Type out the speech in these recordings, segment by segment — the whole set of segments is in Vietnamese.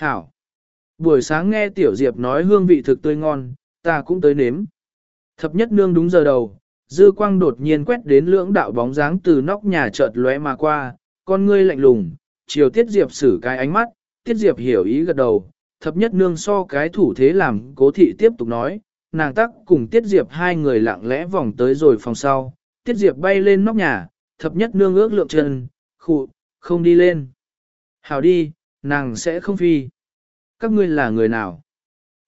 Hảo. Buổi sáng nghe Tiểu Diệp nói hương vị thực tươi ngon, ta cũng tới nếm. Thập nhất nương đúng giờ đầu, dư quang đột nhiên quét đến lưỡng đạo bóng dáng từ nóc nhà chợt lóe mà qua, con ngươi lạnh lùng, chiều Tiết Diệp xử cái ánh mắt, Tiết Diệp hiểu ý gật đầu, thập nhất nương so cái thủ thế làm cố thị tiếp tục nói, nàng tắc cùng Tiết Diệp hai người lặng lẽ vòng tới rồi phòng sau, Tiết Diệp bay lên nóc nhà, thập nhất nương ước lượng chân, khụ, không đi lên. Hảo đi, nàng sẽ không phi. Các ngươi là người nào?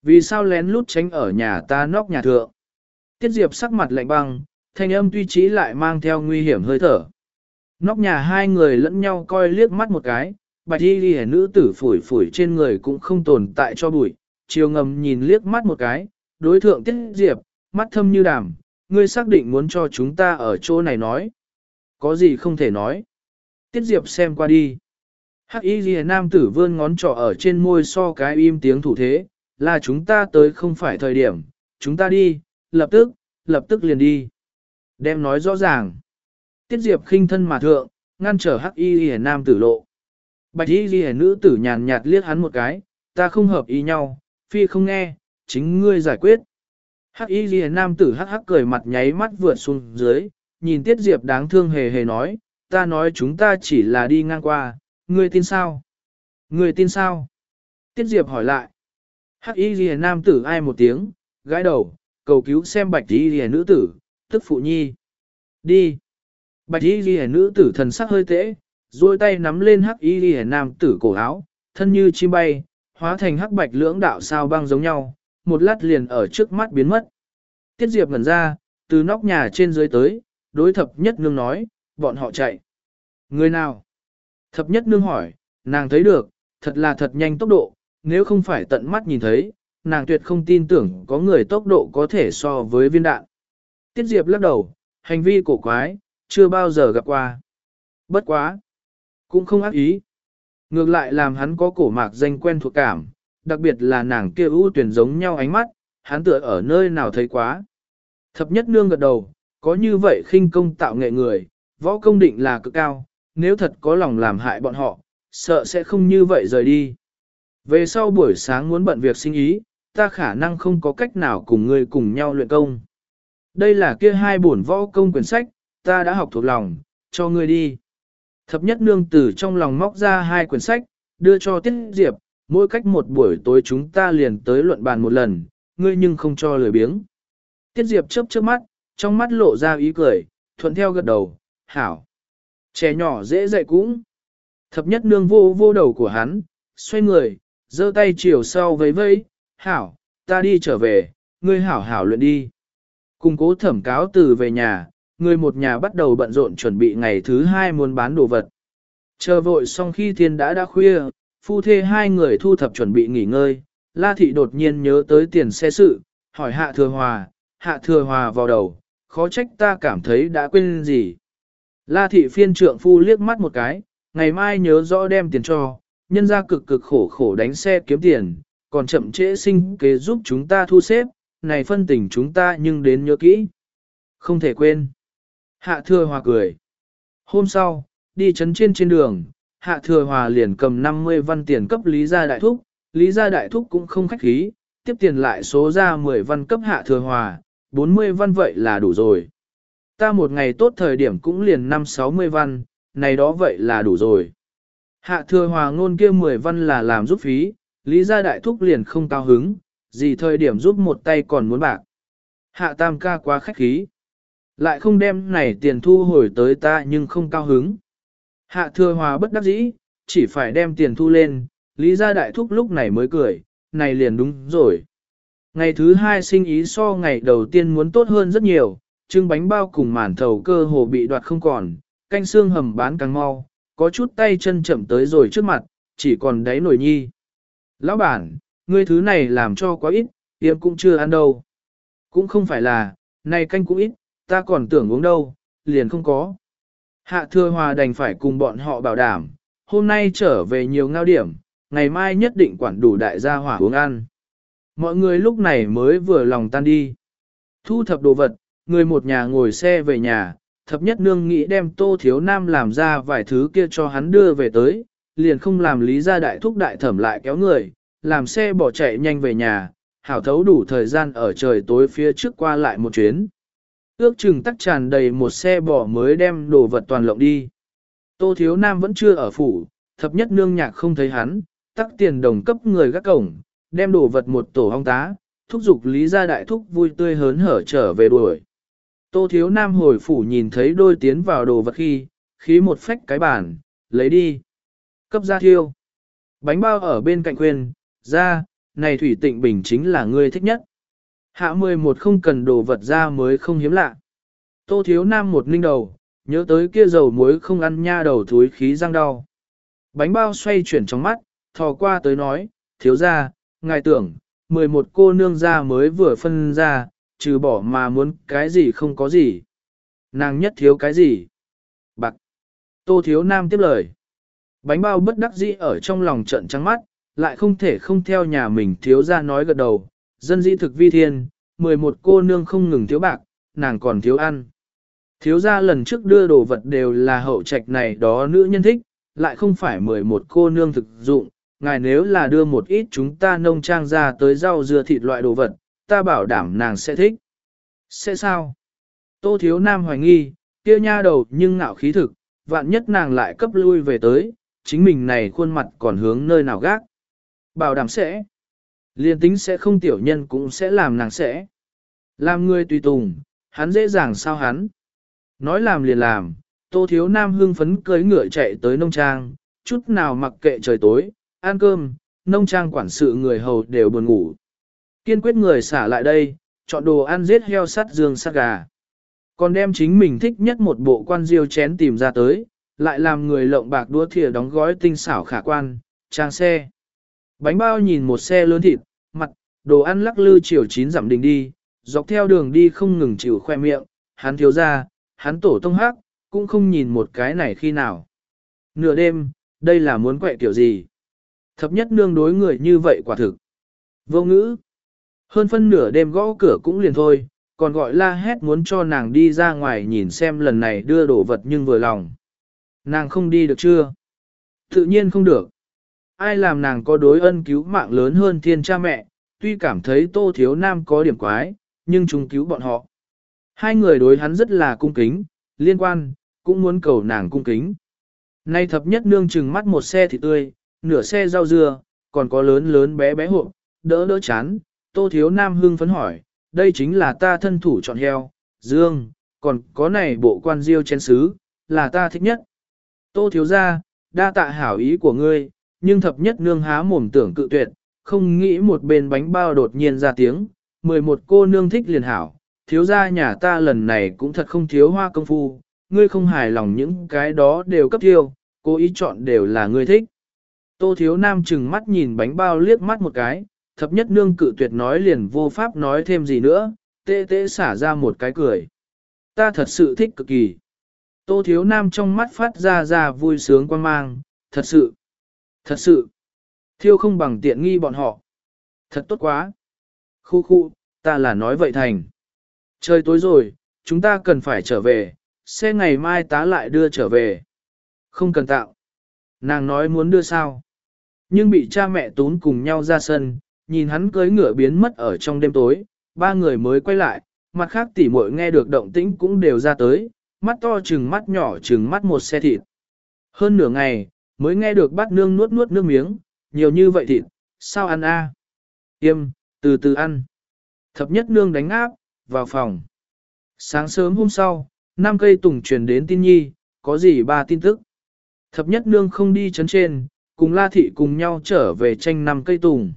Vì sao lén lút tránh ở nhà ta nóc nhà thượng? Tiết Diệp sắc mặt lạnh băng, thanh âm tuy trí lại mang theo nguy hiểm hơi thở. Nóc nhà hai người lẫn nhau coi liếc mắt một cái, bạch y ghi nữ tử phủi phủi trên người cũng không tồn tại cho bụi, chiều ngầm nhìn liếc mắt một cái, đối thượng Tiết Diệp, mắt thâm như đàm, ngươi xác định muốn cho chúng ta ở chỗ này nói. Có gì không thể nói. Tiết Diệp xem qua đi. Hắc y ghi nam tử vươn ngón trỏ ở trên môi so cái im tiếng thủ thế, là chúng ta tới không phải thời điểm, chúng ta đi, lập tức, lập tức liền đi. Đem nói rõ ràng. Tiết Diệp khinh thân mà thượng, ngăn trở hắc y ghi nam tử lộ. Bạch y ghi nữ tử nhàn nhạt liếc hắn một cái, ta không hợp ý nhau, phi không nghe, chính ngươi giải quyết. Hắc y ghi nam tử hắc hắc cười mặt nháy mắt vượt xuống dưới, nhìn Tiết Diệp đáng thương hề hề nói, ta nói chúng ta chỉ là đi ngang qua, ngươi tin sao? Ngươi tin sao? Tiết Diệp hỏi lại. Hắc y ghi nam tử ai một tiếng, gái đầu, cầu cứu xem bạch y ghi nữ tử, tức phụ nhi. Đi. Bạch y ghi nữ tử thần sắc hơi tễ, duỗi tay nắm lên hắc y ghi nam tử cổ áo, thân như chim bay, hóa thành hắc bạch lưỡng đạo sao băng giống nhau, một lát liền ở trước mắt biến mất. Tiết Diệp ngẩn ra, từ nóc nhà trên dưới tới, đối thập nhất nương nói, bọn họ chạy. Người nào? Thập nhất nương hỏi, nàng thấy được, thật là thật nhanh tốc độ, nếu không phải tận mắt nhìn thấy, nàng tuyệt không tin tưởng có người tốc độ có thể so với viên đạn. Tiết Diệp lắc đầu, hành vi cổ quái, chưa bao giờ gặp qua. Bất quá. Cũng không ác ý. Ngược lại làm hắn có cổ mạc danh quen thuộc cảm, đặc biệt là nàng kia ưu tuyển giống nhau ánh mắt, hắn tựa ở nơi nào thấy quá. Thập nhất nương gật đầu, có như vậy khinh công tạo nghệ người, võ công định là cực cao, nếu thật có lòng làm hại bọn họ, sợ sẽ không như vậy rời đi. Về sau buổi sáng muốn bận việc sinh ý, ta khả năng không có cách nào cùng ngươi cùng nhau luyện công. Đây là kia hai bổn võ công quyển sách, ta đã học thuộc lòng, cho ngươi đi. Thập nhất nương tử trong lòng móc ra hai quyển sách, đưa cho Tiết Diệp, mỗi cách một buổi tối chúng ta liền tới luận bàn một lần, ngươi nhưng không cho lười biếng. Tiết Diệp chớp chớp mắt, trong mắt lộ ra ý cười, thuận theo gật đầu, hảo. Trẻ nhỏ dễ dạy cũng. Thập nhất nương vô vô đầu của hắn, xoay người, giơ tay chiều sau vấy vây, hảo, ta đi trở về, ngươi hảo hảo luyện đi. Cùng cố thẩm cáo từ về nhà, người một nhà bắt đầu bận rộn chuẩn bị ngày thứ hai muốn bán đồ vật. Chờ vội xong khi thiên đã đã khuya, phu thê hai người thu thập chuẩn bị nghỉ ngơi, La Thị đột nhiên nhớ tới tiền xe sự, hỏi Hạ Thừa Hòa, Hạ Thừa Hòa vào đầu, khó trách ta cảm thấy đã quên gì. La Thị phiên trượng phu liếc mắt một cái, ngày mai nhớ rõ đem tiền cho, nhân ra cực cực khổ khổ đánh xe kiếm tiền, còn chậm trễ sinh kế giúp chúng ta thu xếp, này phân tình chúng ta nhưng đến nhớ kỹ. Không thể quên. Hạ thừa hòa cười. Hôm sau, đi chấn trên trên đường, hạ thừa hòa liền cầm 50 văn tiền cấp lý gia đại thúc, lý gia đại thúc cũng không khách khí, tiếp tiền lại số ra 10 văn cấp hạ thừa hòa, 40 văn vậy là đủ rồi. Ta một ngày tốt thời điểm cũng liền 5-60 văn, này đó vậy là đủ rồi. Hạ thừa hòa ngôn kia 10 văn là làm giúp phí, lý gia đại thúc liền không cao hứng, gì thời điểm giúp một tay còn muốn bạc. Hạ tam ca quá khách khí. Lại không đem này tiền thu hồi tới ta nhưng không cao hứng. Hạ thừa hòa bất đắc dĩ, chỉ phải đem tiền thu lên, lý gia đại thúc lúc này mới cười, này liền đúng rồi. Ngày thứ hai sinh ý so ngày đầu tiên muốn tốt hơn rất nhiều, trưng bánh bao cùng màn thầu cơ hồ bị đoạt không còn, canh xương hầm bán càng mau, có chút tay chân chậm tới rồi trước mặt, chỉ còn đáy nổi nhi. Lão bản, ngươi thứ này làm cho quá ít, tiệm cũng chưa ăn đâu. Cũng không phải là, này canh cũng ít, ta còn tưởng uống đâu, liền không có. Hạ thừa hòa đành phải cùng bọn họ bảo đảm, hôm nay trở về nhiều ngao điểm, ngày mai nhất định quản đủ đại gia hỏa uống ăn. Mọi người lúc này mới vừa lòng tan đi. Thu thập đồ vật, người một nhà ngồi xe về nhà, thập nhất nương nghĩ đem tô thiếu nam làm ra vài thứ kia cho hắn đưa về tới, liền không làm lý gia đại thúc đại thẩm lại kéo người, làm xe bỏ chạy nhanh về nhà, hảo thấu đủ thời gian ở trời tối phía trước qua lại một chuyến. Ước chừng tắc tràn đầy một xe bỏ mới đem đồ vật toàn lộng đi. Tô Thiếu Nam vẫn chưa ở phủ, thập nhất nương nhạc không thấy hắn, tắc tiền đồng cấp người gác cổng, đem đồ vật một tổ hong tá, thúc giục lý gia đại thúc vui tươi hớn hở trở về đuổi. Tô Thiếu Nam hồi phủ nhìn thấy đôi tiến vào đồ vật khi, khí một phách cái bản lấy đi. Cấp ra thiêu. Bánh bao ở bên cạnh quyền ra, này thủy tịnh bình chính là ngươi thích nhất. Hạ 11 không cần đồ vật ra mới không hiếm lạ. Tô thiếu nam một ninh đầu, nhớ tới kia dầu muối không ăn nha đầu thúi khí răng đau. Bánh bao xoay chuyển trong mắt, thò qua tới nói, thiếu ra, ngài tưởng, 11 cô nương ra mới vừa phân ra, trừ bỏ mà muốn cái gì không có gì. Nàng nhất thiếu cái gì? Bạc. Tô thiếu nam tiếp lời. Bánh bao bất đắc dĩ ở trong lòng trận trắng mắt, lại không thể không theo nhà mình thiếu ra nói gật đầu, dân dĩ thực vi thiên, 11 cô nương không ngừng thiếu bạc, nàng còn thiếu ăn. Thiếu ra lần trước đưa đồ vật đều là hậu trạch này đó nữ nhân thích, lại không phải 11 cô nương thực dụng, ngài nếu là đưa một ít chúng ta nông trang ra tới rau dưa thịt loại đồ vật, ta bảo đảm nàng sẽ thích. Sẽ sao? Tô thiếu nam hoài nghi, kia nha đầu nhưng ngạo khí thực, vạn nhất nàng lại cấp lui về tới, chính mình này khuôn mặt còn hướng nơi nào gác. Bảo đảm sẽ. Liên tính sẽ không tiểu nhân cũng sẽ làm nàng sẽ. Làm người tùy tùng, hắn dễ dàng sao hắn. Nói làm liền làm, tô thiếu nam hưng phấn cưới ngựa chạy tới nông trang, chút nào mặc kệ trời tối, ăn cơm, nông trang quản sự người hầu đều buồn ngủ. Kiên quyết người xả lại đây, chọn đồ ăn giết heo sắt dương sắt gà. Còn đem chính mình thích nhất một bộ quan diêu chén tìm ra tới, lại làm người lộng bạc đua thìa đóng gói tinh xảo khả quan, trang xe. Bánh bao nhìn một xe lớn thịt, mặt, đồ ăn lắc lư chiều chín giảm đình đi, dọc theo đường đi không ngừng chịu khoe miệng, hắn thiếu ra, hắn tổ tông hắc, cũng không nhìn một cái này khi nào. Nửa đêm, đây là muốn quậy kiểu gì? Thập nhất nương đối người như vậy quả thực. Vô ngữ. Hơn phân nửa đêm gõ cửa cũng liền thôi, còn gọi la hét muốn cho nàng đi ra ngoài nhìn xem lần này đưa đồ vật nhưng vừa lòng. Nàng không đi được chưa? Tự nhiên không được. Ai làm nàng có đối ân cứu mạng lớn hơn thiên cha mẹ, tuy cảm thấy tô thiếu nam có điểm quái, nhưng chúng cứu bọn họ. Hai người đối hắn rất là cung kính, liên quan, cũng muốn cầu nàng cung kính. Nay thập nhất nương chừng mắt một xe thịt tươi, nửa xe rau dưa, còn có lớn lớn bé bé hộp, đỡ đỡ chán, tô thiếu nam hưng phấn hỏi, đây chính là ta thân thủ chọn heo, dương, còn có này bộ quan diêu chén sứ, là ta thích nhất. Tô thiếu ra, đa tạ hảo ý của ngươi, nhưng thập nhất nương há mồm tưởng cự tuyệt, không nghĩ một bên bánh bao đột nhiên ra tiếng, 11 cô nương thích liền hảo, thiếu gia nhà ta lần này cũng thật không thiếu hoa công phu, ngươi không hài lòng những cái đó đều cấp tiêu, cố ý chọn đều là ngươi thích. Tô thiếu nam chừng mắt nhìn bánh bao liếc mắt một cái, thập nhất nương cự tuyệt nói liền vô pháp nói thêm gì nữa, tê tê xả ra một cái cười. Ta thật sự thích cực kỳ. Tô thiếu nam trong mắt phát ra ra vui sướng quan mang, thật sự, thật sự, thiêu không bằng tiện nghi bọn họ. Thật tốt quá. Khu khu, ta là nói vậy thành. Trời tối rồi, chúng ta cần phải trở về, xe ngày mai tá lại đưa trở về. Không cần tạo. Nàng nói muốn đưa sao. Nhưng bị cha mẹ tún cùng nhau ra sân, nhìn hắn cưới ngựa biến mất ở trong đêm tối, ba người mới quay lại, mặt khác tỉ muội nghe được động tĩnh cũng đều ra tới, mắt to chừng mắt nhỏ chừng mắt một xe thịt. Hơn nửa ngày, mới nghe được bát nương nuốt nuốt nước miếng, nhiều như vậy thịt, sao ăn a? À? Yêm, từ từ ăn. Thập nhất nương đánh áp, vào phòng. Sáng sớm hôm sau, năm cây tùng truyền đến tin nhi, có gì ba tin tức. Thập nhất nương không đi chấn trên, cùng la thị cùng nhau trở về tranh năm cây tùng.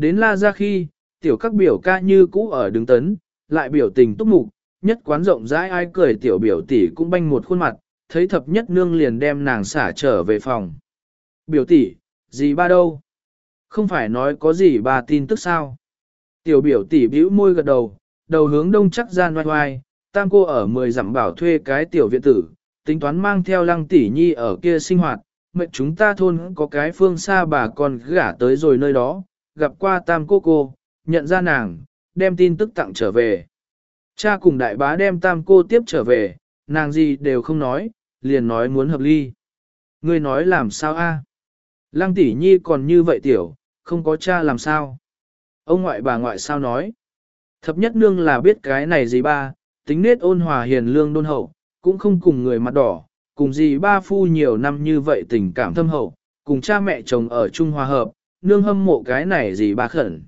Đến la ra khi, tiểu các biểu ca như cũ ở đứng tấn, lại biểu tình túc mục, nhất quán rộng rãi ai cười tiểu biểu tỷ cũng banh một khuôn mặt, thấy thập nhất nương liền đem nàng xả trở về phòng. Biểu tỷ, gì ba đâu? Không phải nói có gì ba tin tức sao? Tiểu biểu tỷ bĩu môi gật đầu, đầu hướng đông chắc gian oai oai, tam cô ở mười dặm bảo thuê cái tiểu viện tử, tính toán mang theo lăng tỷ nhi ở kia sinh hoạt, mệnh chúng ta thôn có cái phương xa bà con gả tới rồi nơi đó, gặp qua tam cô cô, nhận ra nàng, đem tin tức tặng trở về. Cha cùng đại bá đem tam cô tiếp trở về, nàng gì đều không nói, liền nói muốn hợp ly. Ngươi nói làm sao a? Lăng tỷ nhi còn như vậy tiểu, không có cha làm sao. Ông ngoại bà ngoại sao nói. Thập nhất nương là biết cái này gì ba, tính nết ôn hòa hiền lương đôn hậu, cũng không cùng người mặt đỏ, cùng gì ba phu nhiều năm như vậy tình cảm thâm hậu, cùng cha mẹ chồng ở chung hòa hợp, nương hâm mộ cái này gì bà khẩn.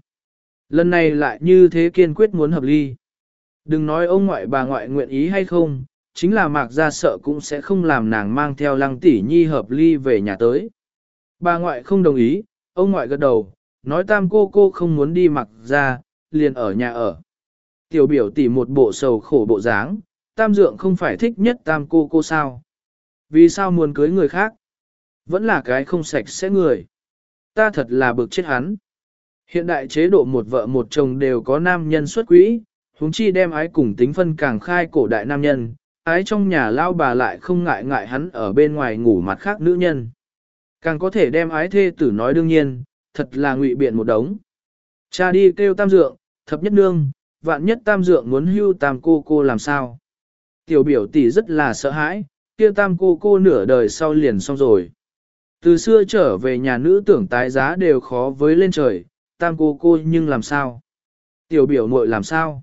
Lần này lại như thế kiên quyết muốn hợp ly. Đừng nói ông ngoại bà ngoại nguyện ý hay không, chính là mạc ra sợ cũng sẽ không làm nàng mang theo lăng tỷ nhi hợp ly về nhà tới. Bà ngoại không đồng ý, ông ngoại gật đầu, nói tam cô cô không muốn đi mặc ra, liền ở nhà ở. Tiểu biểu tỷ một bộ sầu khổ bộ dáng, tam dượng không phải thích nhất tam cô cô sao. Vì sao muốn cưới người khác? Vẫn là cái không sạch sẽ người. Ta thật là bực chết hắn. Hiện đại chế độ một vợ một chồng đều có nam nhân xuất quỹ, huống chi đem ái cùng tính phân càng khai cổ đại nam nhân, ái trong nhà lao bà lại không ngại ngại hắn ở bên ngoài ngủ mặt khác nữ nhân. Càng có thể đem ái thê tử nói đương nhiên, thật là ngụy biện một đống. Cha đi kêu tam dượng, thập nhất nương, vạn nhất tam dượng muốn hưu tam cô cô làm sao. Tiểu biểu tỷ rất là sợ hãi, kia tam cô cô nửa đời sau liền xong rồi. Từ xưa trở về nhà nữ tưởng tái giá đều khó với lên trời, tam cô cô nhưng làm sao? Tiểu biểu muội làm sao?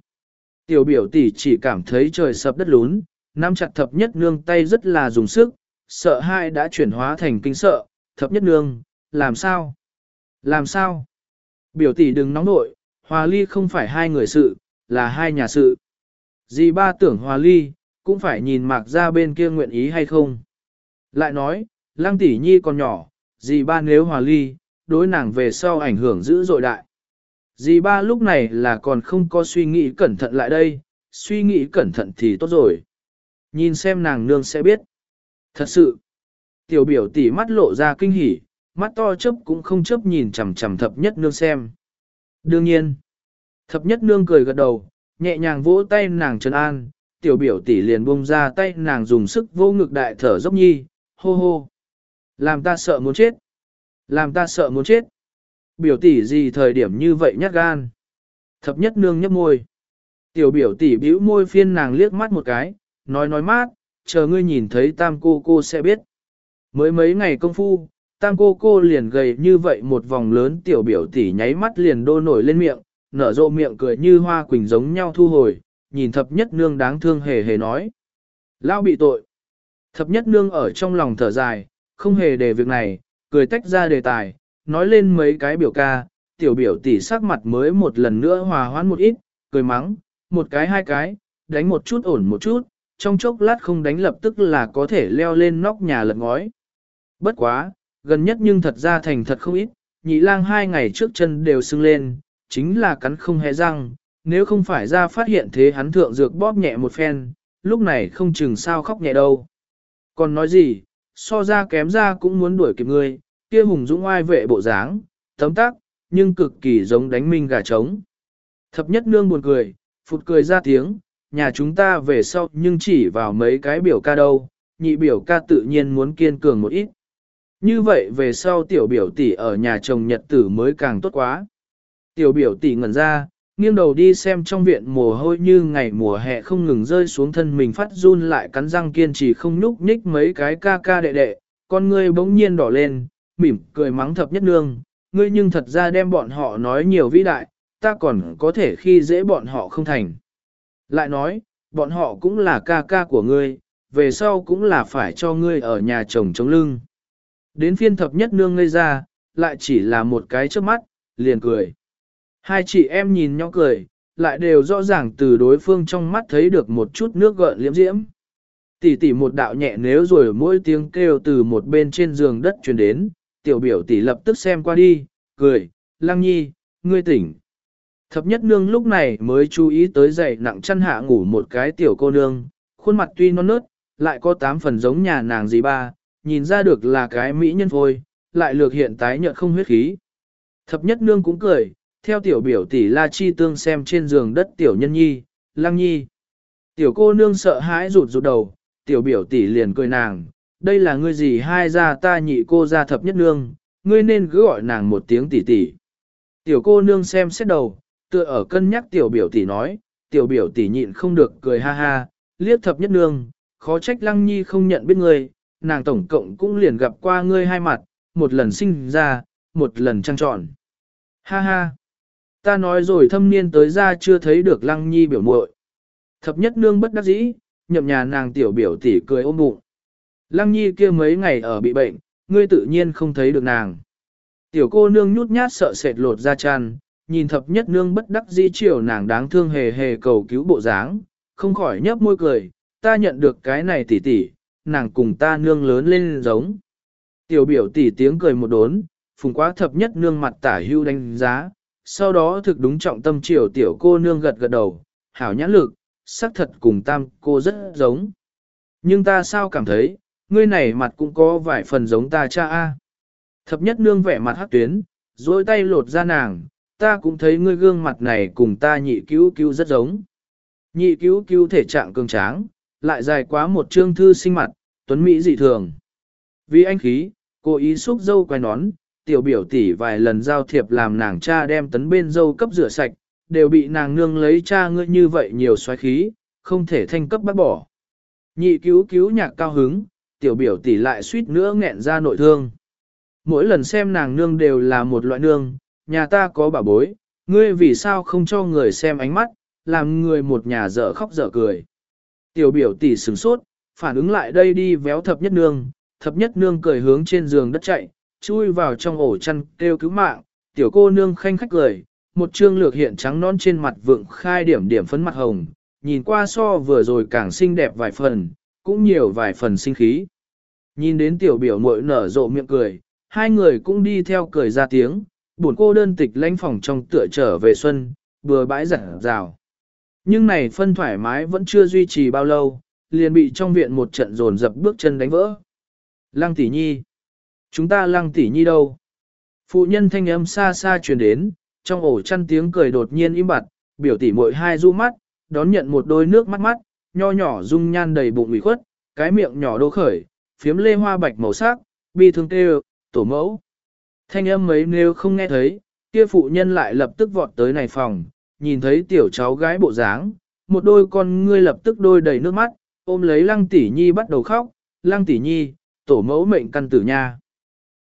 Tiểu biểu tỷ chỉ cảm thấy trời sập đất lún, nắm chặt thập nhất nương tay rất là dùng sức, sợ hai đã chuyển hóa thành kinh sợ, thập nhất nương, làm sao? Làm sao? Biểu tỷ đừng nóng nội, hòa ly không phải hai người sự, là hai nhà sự. Dì ba tưởng hòa ly, cũng phải nhìn mạc ra bên kia nguyện ý hay không. Lại nói, lăng tỷ nhi còn nhỏ, dì ba nếu hòa ly, đối nàng về sau ảnh hưởng dữ dội đại. Dì ba lúc này là còn không có suy nghĩ cẩn thận lại đây, suy nghĩ cẩn thận thì tốt rồi. Nhìn xem nàng nương sẽ biết. Thật sự, tiểu biểu tỷ mắt lộ ra kinh hỉ, mắt to chấp cũng không chấp nhìn chằm chằm thập nhất nương xem. Đương nhiên, thập nhất nương cười gật đầu, nhẹ nhàng vỗ tay nàng trấn an, tiểu biểu tỷ liền buông ra tay nàng dùng sức vô ngực đại thở dốc nhi, hô hô. Làm ta sợ muốn chết. Làm ta sợ muốn chết. Biểu tỷ gì thời điểm như vậy nhát gan. Thập nhất nương nhấp môi. Tiểu biểu tỷ bĩu môi phiên nàng liếc mắt một cái, nói nói mát, chờ ngươi nhìn thấy tam cô cô sẽ biết. Mới mấy ngày công phu, tam cô cô liền gầy như vậy một vòng lớn tiểu biểu tỷ nháy mắt liền đô nổi lên miệng, nở rộ miệng cười như hoa quỳnh giống nhau thu hồi, nhìn thập nhất nương đáng thương hề hề nói. Lao bị tội. Thập nhất nương ở trong lòng thở dài, không hề để việc này, cười tách ra đề tài, nói lên mấy cái biểu ca, tiểu biểu tỷ sắc mặt mới một lần nữa hòa hoãn một ít, cười mắng, một cái hai cái, đánh một chút ổn một chút, trong chốc lát không đánh lập tức là có thể leo lên nóc nhà lật ngói. Bất quá, gần nhất nhưng thật ra thành thật không ít, nhị lang hai ngày trước chân đều sưng lên, chính là cắn không hề răng, nếu không phải ra phát hiện thế hắn thượng dược bóp nhẹ một phen, lúc này không chừng sao khóc nhẹ đâu. Còn nói gì, so ra kém ra cũng muốn đuổi kịp ngươi, kia hùng dũng oai vệ bộ dáng, tấm tắc, nhưng cực kỳ giống đánh minh gà trống. Thập nhất nương buồn cười, phụt cười ra tiếng, nhà chúng ta về sau nhưng chỉ vào mấy cái biểu ca đâu, nhị biểu ca tự nhiên muốn kiên cường một ít. Như vậy về sau tiểu biểu tỷ ở nhà chồng nhật tử mới càng tốt quá. Tiểu biểu tỷ ngẩn ra, nghiêng đầu đi xem trong viện mồ hôi như ngày mùa hè không ngừng rơi xuống thân mình phát run lại cắn răng kiên trì không nhúc nhích mấy cái ca ca đệ đệ, con ngươi bỗng nhiên đỏ lên, mỉm cười mắng thập nhất nương, ngươi nhưng thật ra đem bọn họ nói nhiều vĩ đại, ta còn có thể khi dễ bọn họ không thành. Lại nói, bọn họ cũng là ca ca của ngươi, về sau cũng là phải cho ngươi ở nhà chồng chống lưng. Đến phiên thập nhất nương ngây ra, lại chỉ là một cái trước mắt, liền cười. Hai chị em nhìn nhau cười, lại đều rõ ràng từ đối phương trong mắt thấy được một chút nước gợn liễm diễm. Tỷ tỷ một đạo nhẹ nếu rồi mỗi tiếng kêu từ một bên trên giường đất truyền đến, tiểu biểu tỷ lập tức xem qua đi, cười, lăng nhi, ngươi tỉnh. Thập nhất nương lúc này mới chú ý tới dậy nặng chăn hạ ngủ một cái tiểu cô nương, khuôn mặt tuy non nớt, lại có tám phần giống nhà nàng gì ba, nhìn ra được là cái mỹ nhân phôi, lại lược hiện tái nhợt không huyết khí. Thập nhất nương cũng cười, theo tiểu biểu tỷ La Chi Tương xem trên giường đất tiểu nhân nhi, lăng nhi. Tiểu cô nương sợ hãi rụt rụt đầu, tiểu biểu tỷ liền cười nàng, đây là ngươi gì hai gia ta nhị cô gia thập nhất nương, ngươi nên cứ gọi nàng một tiếng tỷ tỷ. Tiểu cô nương xem xét đầu, tựa ở cân nhắc tiểu biểu tỷ nói, tiểu biểu tỷ nhịn không được cười ha ha, liếc thập nhất nương, khó trách lăng nhi không nhận biết ngươi, nàng tổng cộng cũng liền gặp qua ngươi hai mặt, một lần sinh ra, một lần trăng trọn. Ha ha! Ta nói rồi thâm niên tới ra chưa thấy được lăng nhi biểu muội. Thập nhất nương bất đắc dĩ, nhậm nhà nàng tiểu biểu tỷ cười ôm bụng. Lăng nhi kia mấy ngày ở bị bệnh, ngươi tự nhiên không thấy được nàng. Tiểu cô nương nhút nhát sợ sệt lột ra chăn, nhìn thập nhất nương bất đắc dĩ chiều nàng đáng thương hề hề cầu cứu bộ dáng, không khỏi nhấp môi cười, ta nhận được cái này tỷ tỷ, nàng cùng ta nương lớn lên giống. Tiểu biểu tỷ tiếng cười một đốn, phùng quá thập nhất nương mặt tả hưu đánh giá, sau đó thực đúng trọng tâm chiều tiểu cô nương gật gật đầu, hảo nhãn lực, xác thật cùng tam cô rất giống. Nhưng ta sao cảm thấy, ngươi này mặt cũng có vài phần giống ta cha a. Thập nhất nương vẻ mặt hát tuyến, dối tay lột ra nàng, ta cũng thấy ngươi gương mặt này cùng ta nhị cứu cứu rất giống. Nhị cứu cứu thể trạng cường tráng, lại dài quá một trương thư sinh mặt, tuấn Mỹ dị thường. Vì anh khí, cô ý xúc dâu quay nón, tiểu biểu tỷ vài lần giao thiệp làm nàng cha đem tấn bên dâu cấp rửa sạch, đều bị nàng nương lấy cha ngươi như vậy nhiều xoáy khí, không thể thanh cấp bắt bỏ. Nhị cứu cứu nhạc cao hứng, tiểu biểu tỷ lại suýt nữa nghẹn ra nội thương. Mỗi lần xem nàng nương đều là một loại nương, nhà ta có bà bối, ngươi vì sao không cho người xem ánh mắt, làm người một nhà dở khóc dở cười. Tiểu biểu tỷ sửng sốt, phản ứng lại đây đi véo thập nhất nương, thập nhất nương cười hướng trên giường đất chạy, chui vào trong ổ chăn kêu cứu mạng, tiểu cô nương khanh khách cười, một trương lược hiện trắng non trên mặt vượng khai điểm điểm phấn mặt hồng, nhìn qua so vừa rồi càng xinh đẹp vài phần, cũng nhiều vài phần sinh khí. Nhìn đến tiểu biểu muội nở rộ miệng cười, hai người cũng đi theo cười ra tiếng, buồn cô đơn tịch lãnh phòng trong tựa trở về xuân, vừa bãi giả rào. Nhưng này phân thoải mái vẫn chưa duy trì bao lâu, liền bị trong viện một trận dồn dập bước chân đánh vỡ. Lăng tỷ nhi. Chúng ta lăng tỷ nhi đâu? Phụ nhân thanh âm xa xa truyền đến, trong ổ chăn tiếng cười đột nhiên im bặt, biểu tỷ muội hai du mắt, đón nhận một đôi nước mắt mắt, nho nhỏ dung nhan đầy bụng ủy khuất, cái miệng nhỏ đô khởi, phiếm lê hoa bạch màu sắc, bi thương tê tổ mẫu. Thanh âm ấy nếu không nghe thấy, kia phụ nhân lại lập tức vọt tới này phòng, nhìn thấy tiểu cháu gái bộ dáng, một đôi con ngươi lập tức đôi đầy nước mắt, ôm lấy lăng tỷ nhi bắt đầu khóc, lăng tỷ nhi, tổ mẫu mệnh căn tử nha.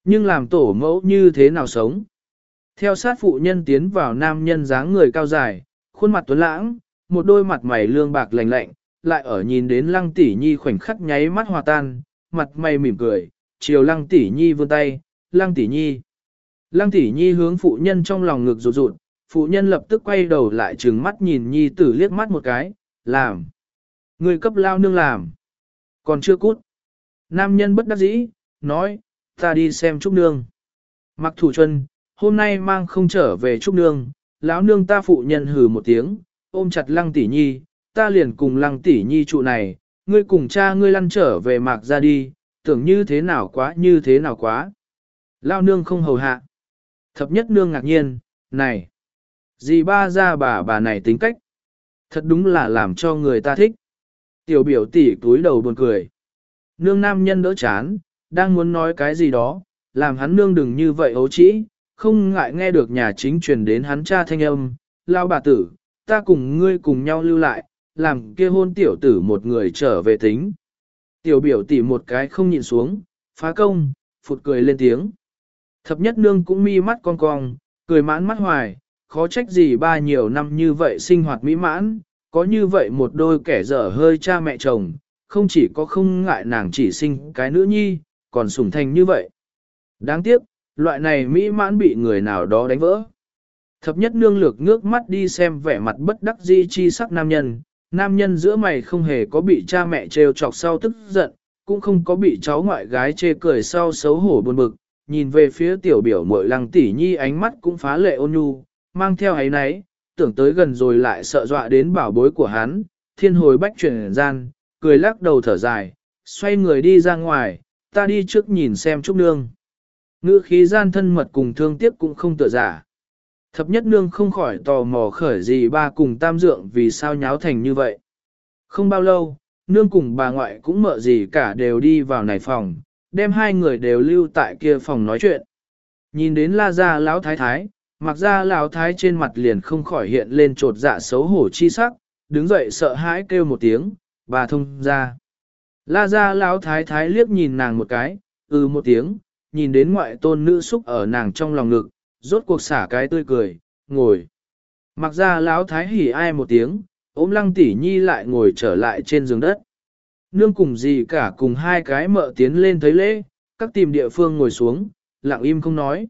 Nhưng làm tổ mẫu như thế nào sống? Theo sát phụ nhân tiến vào nam nhân dáng người cao dài, khuôn mặt tuấn lãng, một đôi mặt mày lương bạc lạnh lạnh, lại ở nhìn đến lăng tỷ nhi khoảnh khắc nháy mắt hòa tan, mặt mày mỉm cười, chiều lăng tỷ nhi vươn tay, lăng tỷ nhi. Lăng tỷ nhi hướng phụ nhân trong lòng ngực rụt rụt, phụ nhân lập tức quay đầu lại trừng mắt nhìn nhi tử liếc mắt một cái, làm. Người cấp lao nương làm. Còn chưa cút. Nam nhân bất đắc dĩ, nói, ta đi xem Trúc Nương. Mặc thủ chân, hôm nay mang không trở về Trúc Nương, lão nương ta phụ nhân hừ một tiếng, ôm chặt lăng tỷ nhi, ta liền cùng lăng tỷ nhi trụ này, ngươi cùng cha ngươi lăn trở về mạc ra đi, tưởng như thế nào quá như thế nào quá. Lao nương không hầu hạ. Thập nhất nương ngạc nhiên, này, gì ba ra bà bà này tính cách. Thật đúng là làm cho người ta thích. Tiểu biểu tỷ túi đầu buồn cười. Nương nam nhân đỡ chán, đang muốn nói cái gì đó, làm hắn nương đừng như vậy ấu trĩ, không ngại nghe được nhà chính truyền đến hắn cha thanh âm, lao bà tử, ta cùng ngươi cùng nhau lưu lại, làm kia hôn tiểu tử một người trở về tính. Tiểu biểu tỷ một cái không nhìn xuống, phá công, phụt cười lên tiếng. Thập nhất nương cũng mi mắt con cong, cười mãn mắt hoài, khó trách gì ba nhiều năm như vậy sinh hoạt mỹ mãn, có như vậy một đôi kẻ dở hơi cha mẹ chồng, không chỉ có không ngại nàng chỉ sinh cái nữ nhi, còn sủng thành như vậy. Đáng tiếc, loại này mỹ mãn bị người nào đó đánh vỡ. Thập nhất nương lược ngước mắt đi xem vẻ mặt bất đắc di chi sắc nam nhân, nam nhân giữa mày không hề có bị cha mẹ trêu chọc sau tức giận, cũng không có bị cháu ngoại gái chê cười sau xấu hổ buồn bực, nhìn về phía tiểu biểu mội lăng tỷ nhi ánh mắt cũng phá lệ ôn nhu, mang theo ấy nấy, tưởng tới gần rồi lại sợ dọa đến bảo bối của hắn, thiên hồi bách chuyển gian, cười lắc đầu thở dài, xoay người đi ra ngoài, ta đi trước nhìn xem Trúc Nương. Ngữ khí gian thân mật cùng thương tiếc cũng không tựa giả. Thập nhất nương không khỏi tò mò khởi gì ba cùng tam dượng vì sao nháo thành như vậy. Không bao lâu, nương cùng bà ngoại cũng mợ gì cả đều đi vào này phòng, đem hai người đều lưu tại kia phòng nói chuyện. Nhìn đến la gia lão thái thái, mặc ra lão thái trên mặt liền không khỏi hiện lên trột dạ xấu hổ chi sắc, đứng dậy sợ hãi kêu một tiếng, bà thông ra. La gia lão thái thái liếc nhìn nàng một cái, ừ một tiếng, nhìn đến ngoại tôn nữ xúc ở nàng trong lòng ngực, rốt cuộc xả cái tươi cười, ngồi. Mặc ra lão thái hỉ ai một tiếng, ôm lăng tỷ nhi lại ngồi trở lại trên giường đất. Nương cùng gì cả cùng hai cái mợ tiến lên thấy lễ, các tìm địa phương ngồi xuống, lặng im không nói.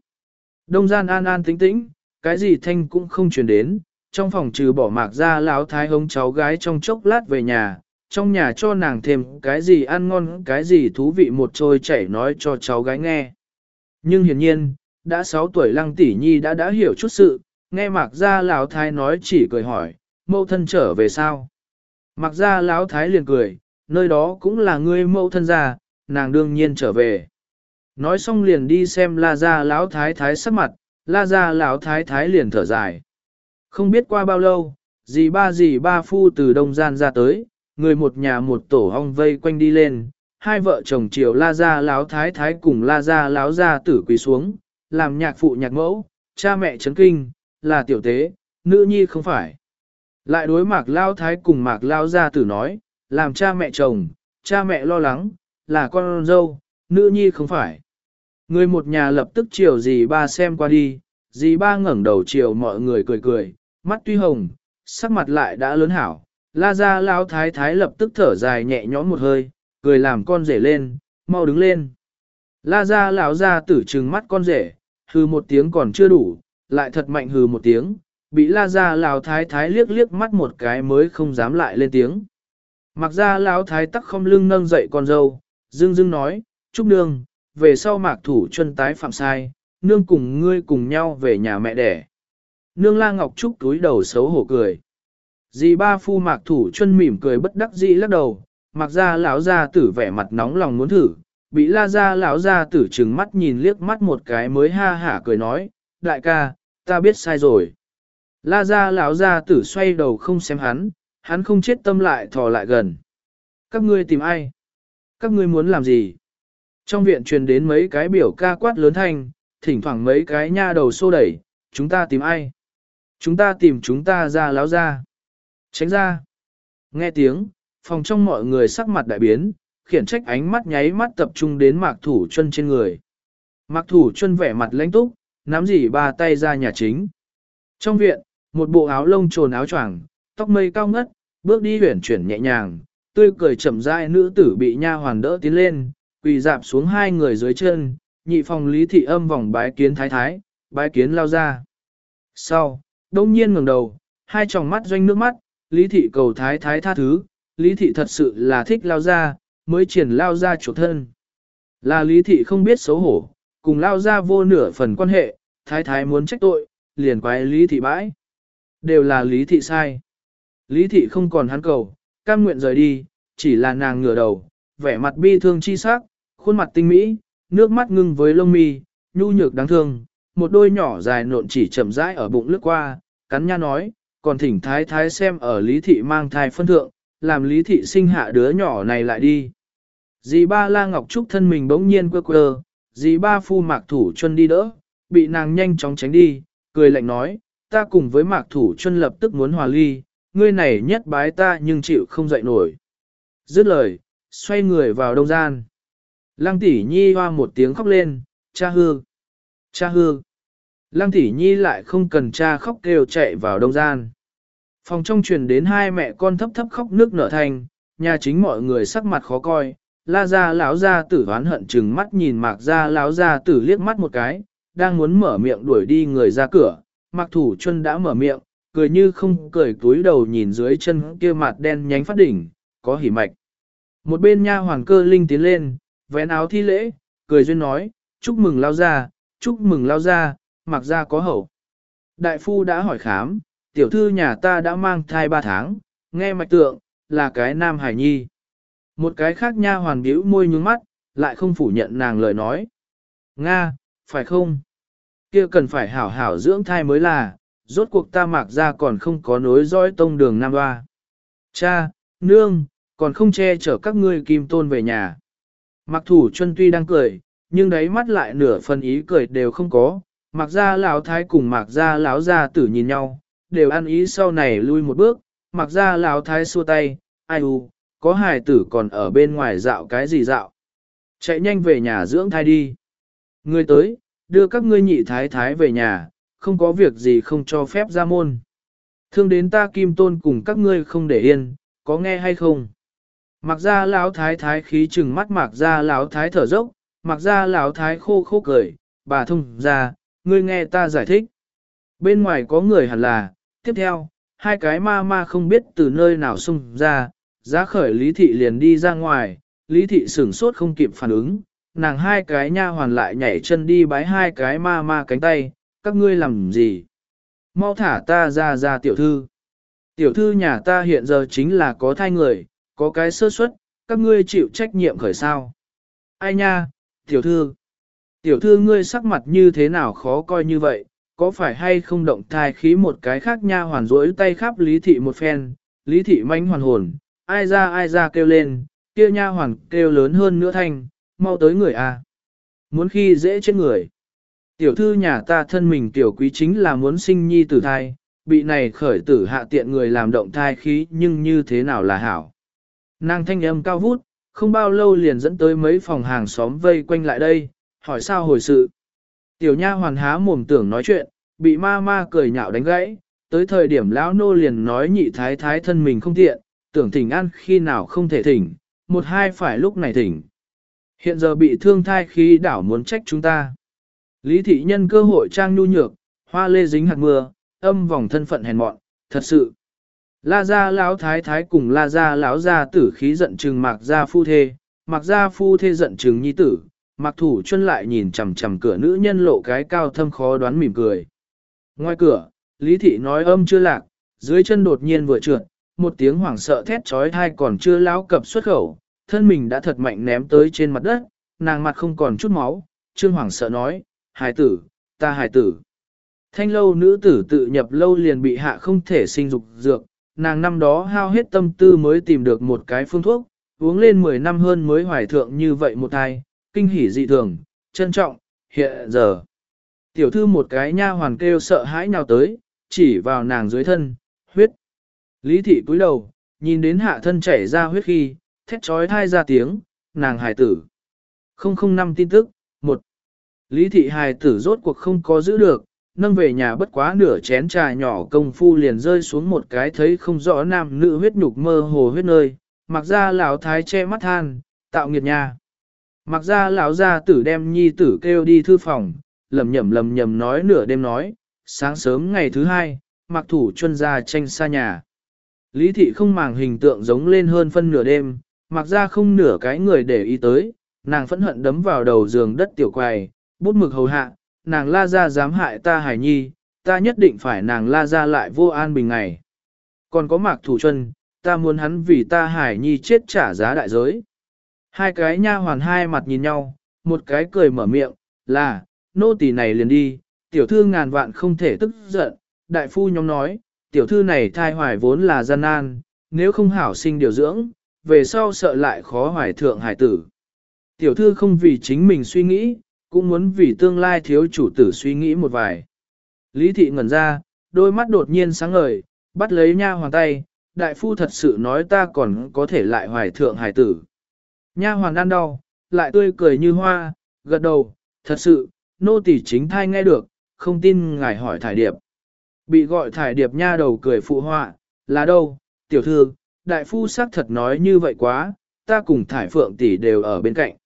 Đông gian an an tĩnh tĩnh, cái gì thanh cũng không truyền đến, trong phòng trừ bỏ mạc ra lão thái hống cháu gái trong chốc lát về nhà, trong nhà cho nàng thêm cái gì ăn ngon cái gì thú vị một trôi chảy nói cho cháu gái nghe. Nhưng hiển nhiên, đã 6 tuổi lăng tỷ nhi đã đã hiểu chút sự, nghe mạc gia lão thái nói chỉ cười hỏi, mẫu thân trở về sao? Mạc gia lão thái liền cười, nơi đó cũng là ngươi mẫu thân già, nàng đương nhiên trở về. Nói xong liền đi xem la gia lão thái thái sắc mặt, la gia lão thái thái liền thở dài. Không biết qua bao lâu, dì ba dì ba phu từ đông gian ra tới, người một nhà một tổ hong vây quanh đi lên, hai vợ chồng chiều la ra láo thái thái cùng la ra láo ra tử quỳ xuống, làm nhạc phụ nhạc mẫu, cha mẹ chấn kinh, là tiểu tế, nữ nhi không phải. Lại đối mạc lao thái cùng mạc lao ra tử nói, làm cha mẹ chồng, cha mẹ lo lắng, là con dâu, nữ nhi không phải. Người một nhà lập tức chiều dì ba xem qua đi, dì ba ngẩng đầu chiều mọi người cười cười, mắt tuy hồng, sắc mặt lại đã lớn hảo, La ra lão thái thái lập tức thở dài nhẹ nhõm một hơi, cười làm con rể lên, mau đứng lên. La ra lão ra tử trừng mắt con rể, hừ một tiếng còn chưa đủ, lại thật mạnh hừ một tiếng, bị la ra lão thái thái liếc liếc mắt một cái mới không dám lại lên tiếng. Mặc ra lão thái tắc không lưng nâng dậy con dâu, dưng dưng nói, chúc nương, về sau mạc thủ chân tái phạm sai, nương cùng ngươi cùng nhau về nhà mẹ đẻ. Nương la ngọc trúc túi đầu xấu hổ cười. Dì ba phu mạc thủ chân mỉm cười bất đắc dĩ lắc đầu, mặc ra lão ra tử vẻ mặt nóng lòng muốn thử, bị la ra lão ra tử trừng mắt nhìn liếc mắt một cái mới ha hả cười nói, đại ca, ta biết sai rồi. La ra lão ra tử xoay đầu không xem hắn, hắn không chết tâm lại thò lại gần. Các ngươi tìm ai? Các ngươi muốn làm gì? Trong viện truyền đến mấy cái biểu ca quát lớn thanh, thỉnh thoảng mấy cái nha đầu xô đẩy, chúng ta tìm ai? Chúng ta tìm chúng ta ra lão ra. Tránh ra. Nghe tiếng, phòng trong mọi người sắc mặt đại biến, khiển trách ánh mắt nháy mắt tập trung đến mạc thủ chân trên người. Mạc thủ chân vẻ mặt lãnh túc, nắm dỉ ba tay ra nhà chính. Trong viện, một bộ áo lông trồn áo choàng, tóc mây cao ngất, bước đi huyển chuyển nhẹ nhàng, tươi cười chậm rãi nữ tử bị nha hoàn đỡ tiến lên, quỳ dạp xuống hai người dưới chân, nhị phòng lý thị âm vòng bái kiến thái thái, bái kiến lao ra. Sau, đông nhiên ngẩng đầu, hai tròng mắt doanh nước mắt, lý thị cầu thái thái tha thứ, lý thị thật sự là thích lao ra, mới triển lao ra chủ thân. Là lý thị không biết xấu hổ, cùng lao ra vô nửa phần quan hệ, thái thái muốn trách tội, liền quái lý thị bãi. Đều là lý thị sai. Lý thị không còn hắn cầu, cam nguyện rời đi, chỉ là nàng ngửa đầu, vẻ mặt bi thương chi sắc, khuôn mặt tinh mỹ, nước mắt ngưng với lông mi, nhu nhược đáng thương, một đôi nhỏ dài nộn chỉ chậm rãi ở bụng lướt qua, cắn nha nói, còn thỉnh thái thái xem ở lý thị mang thai phân thượng, làm lý thị sinh hạ đứa nhỏ này lại đi. Dì ba la ngọc trúc thân mình bỗng nhiên quơ quơ, dì ba phu mạc thủ chân đi đỡ, bị nàng nhanh chóng tránh đi, cười lạnh nói, ta cùng với mạc thủ chân lập tức muốn hòa ly, ngươi này nhất bái ta nhưng chịu không dậy nổi. Dứt lời, xoay người vào đông gian. Lăng tỷ nhi hoa một tiếng khóc lên, cha hư, cha hư. Lăng Thỉ nhi lại không cần cha khóc kêu chạy vào đông gian. Phòng trong truyền đến hai mẹ con thấp thấp khóc nước nở thành, nhà chính mọi người sắc mặt khó coi, la ra lão ra tử oán hận chừng mắt nhìn mạc ra lão ra tử liếc mắt một cái, đang muốn mở miệng đuổi đi người ra cửa, mạc thủ chân đã mở miệng, cười như không cười túi đầu nhìn dưới chân kia mặt đen nhánh phát đỉnh, có hỉ mạch. Một bên nha hoàng cơ linh tiến lên, vén áo thi lễ, cười duyên nói, chúc mừng lao ra, chúc mừng lao ra, mặc ra có hậu. Đại phu đã hỏi khám, tiểu thư nhà ta đã mang thai 3 tháng, nghe mạch tượng, là cái nam hải nhi. Một cái khác nha hoàn biểu môi nhướng mắt, lại không phủ nhận nàng lời nói. Nga, phải không? kia cần phải hảo hảo dưỡng thai mới là, rốt cuộc ta mạc ra còn không có nối dõi tông đường Nam Hoa. Cha, nương, còn không che chở các ngươi kim tôn về nhà. Mặc thủ chân tuy đang cười, nhưng đáy mắt lại nửa phần ý cười đều không có, mặc ra lão thái cùng mặc ra lão gia tử nhìn nhau, đều ăn ý sau này lui một bước, mặc ra lão thái xua tay, ai u, có hài tử còn ở bên ngoài dạo cái gì dạo. Chạy nhanh về nhà dưỡng thai đi. Người tới, đưa các ngươi nhị thái thái về nhà, không có việc gì không cho phép ra môn. Thương đến ta kim tôn cùng các ngươi không để yên, có nghe hay không? Mặc ra lão thái thái khí chừng mắt mặc ra lão thái thở dốc, mặc ra lão thái khô khô cười, bà thông ra, ngươi nghe ta giải thích. Bên ngoài có người hẳn là, tiếp theo, hai cái ma ma không biết từ nơi nào xung ra, giá khởi lý thị liền đi ra ngoài, lý thị sửng sốt không kịp phản ứng, nàng hai cái nha hoàn lại nhảy chân đi bái hai cái ma ma cánh tay, các ngươi làm gì? Mau thả ta ra ra tiểu thư. Tiểu thư nhà ta hiện giờ chính là có thai người, có cái sơ suất, các ngươi chịu trách nhiệm khởi sao. Ai nha, tiểu thư. Tiểu thư ngươi sắc mặt như thế nào khó coi như vậy, có phải hay không động thai khí một cái khác nha hoàn rỗi tay khắp lý thị một phen, lý thị manh hoàn hồn, ai ra ai ra kêu lên, kia nha hoàn kêu lớn hơn nữa thanh, mau tới người a. Muốn khi dễ chết người. Tiểu thư nhà ta thân mình tiểu quý chính là muốn sinh nhi tử thai, bị này khởi tử hạ tiện người làm động thai khí nhưng như thế nào là hảo. Nàng thanh âm cao vút, không bao lâu liền dẫn tới mấy phòng hàng xóm vây quanh lại đây, hỏi sao hồi sự. Tiểu nha hoàn há mồm tưởng nói chuyện, bị ma ma cười nhạo đánh gãy, tới thời điểm lão nô liền nói nhị thái thái thân mình không tiện, tưởng thỉnh ăn khi nào không thể thỉnh, một hai phải lúc này thỉnh. Hiện giờ bị thương thai khi đảo muốn trách chúng ta. Lý thị nhân cơ hội trang nhu nhược, hoa lê dính hạt mưa, âm vòng thân phận hèn mọn, thật sự. La gia lão thái thái cùng la gia lão gia tử khí giận trừng mạc gia phu thê, mạc gia phu thê giận trừng nhi tử, mạc thủ chân lại nhìn chằm chằm cửa nữ nhân lộ cái cao thâm khó đoán mỉm cười. Ngoài cửa, Lý thị nói âm chưa lạc, dưới chân đột nhiên vừa trượt, một tiếng hoảng sợ thét trói thai còn chưa lão cập xuất khẩu, thân mình đã thật mạnh ném tới trên mặt đất, nàng mặt không còn chút máu, trương hoảng sợ nói, hài tử, ta hài tử. Thanh lâu nữ tử tự nhập lâu liền bị hạ không thể sinh dục dược, nàng năm đó hao hết tâm tư mới tìm được một cái phương thuốc, uống lên 10 năm hơn mới hoài thượng như vậy một thai, kinh hỉ dị thường, trân trọng, hiện giờ. Tiểu thư một cái nha hoàn kêu sợ hãi nhào tới, chỉ vào nàng dưới thân, huyết. Lý thị cúi đầu, nhìn đến hạ thân chảy ra huyết khi, thét trói thai ra tiếng, nàng hài tử. 005 tin tức, 1. Lý thị hài tử rốt cuộc không có giữ được, nâng về nhà bất quá nửa chén trà nhỏ công phu liền rơi xuống một cái thấy không rõ nam nữ huyết nhục mơ hồ huyết nơi, mặc ra lão thái che mắt than, tạo nghiệt nha. Mặc ra lão gia tử đem nhi tử kêu đi thư phòng, lầm nhầm lầm nhầm nói nửa đêm nói, sáng sớm ngày thứ hai, mặc thủ chuân ra tranh xa nhà. Lý thị không màng hình tượng giống lên hơn phân nửa đêm, mặc ra không nửa cái người để ý tới, nàng phẫn hận đấm vào đầu giường đất tiểu quài, bút mực hầu hạ, nàng la ra dám hại ta hải nhi, ta nhất định phải nàng la ra lại vô an bình ngày. Còn có mạc thủ chân, ta muốn hắn vì ta hải nhi chết trả giá đại giới. Hai cái nha hoàn hai mặt nhìn nhau, một cái cười mở miệng, là, nô tỳ này liền đi, tiểu thư ngàn vạn không thể tức giận, đại phu nhóm nói, tiểu thư này thai hoài vốn là gian nan, nếu không hảo sinh điều dưỡng, về sau sợ lại khó hoài thượng hải tử. Tiểu thư không vì chính mình suy nghĩ, cũng muốn vì tương lai thiếu chủ tử suy nghĩ một vài. Lý thị ngẩn ra, đôi mắt đột nhiên sáng ngời, bắt lấy nha hoàn tay, đại phu thật sự nói ta còn có thể lại hoài thượng hải tử. Nha hoàn ăn đau, lại tươi cười như hoa, gật đầu, thật sự, nô tỳ chính thai nghe được, không tin ngài hỏi thải điệp. Bị gọi thải điệp nha đầu cười phụ họa, là đâu, tiểu thư, đại phu xác thật nói như vậy quá, ta cùng thải phượng tỷ đều ở bên cạnh.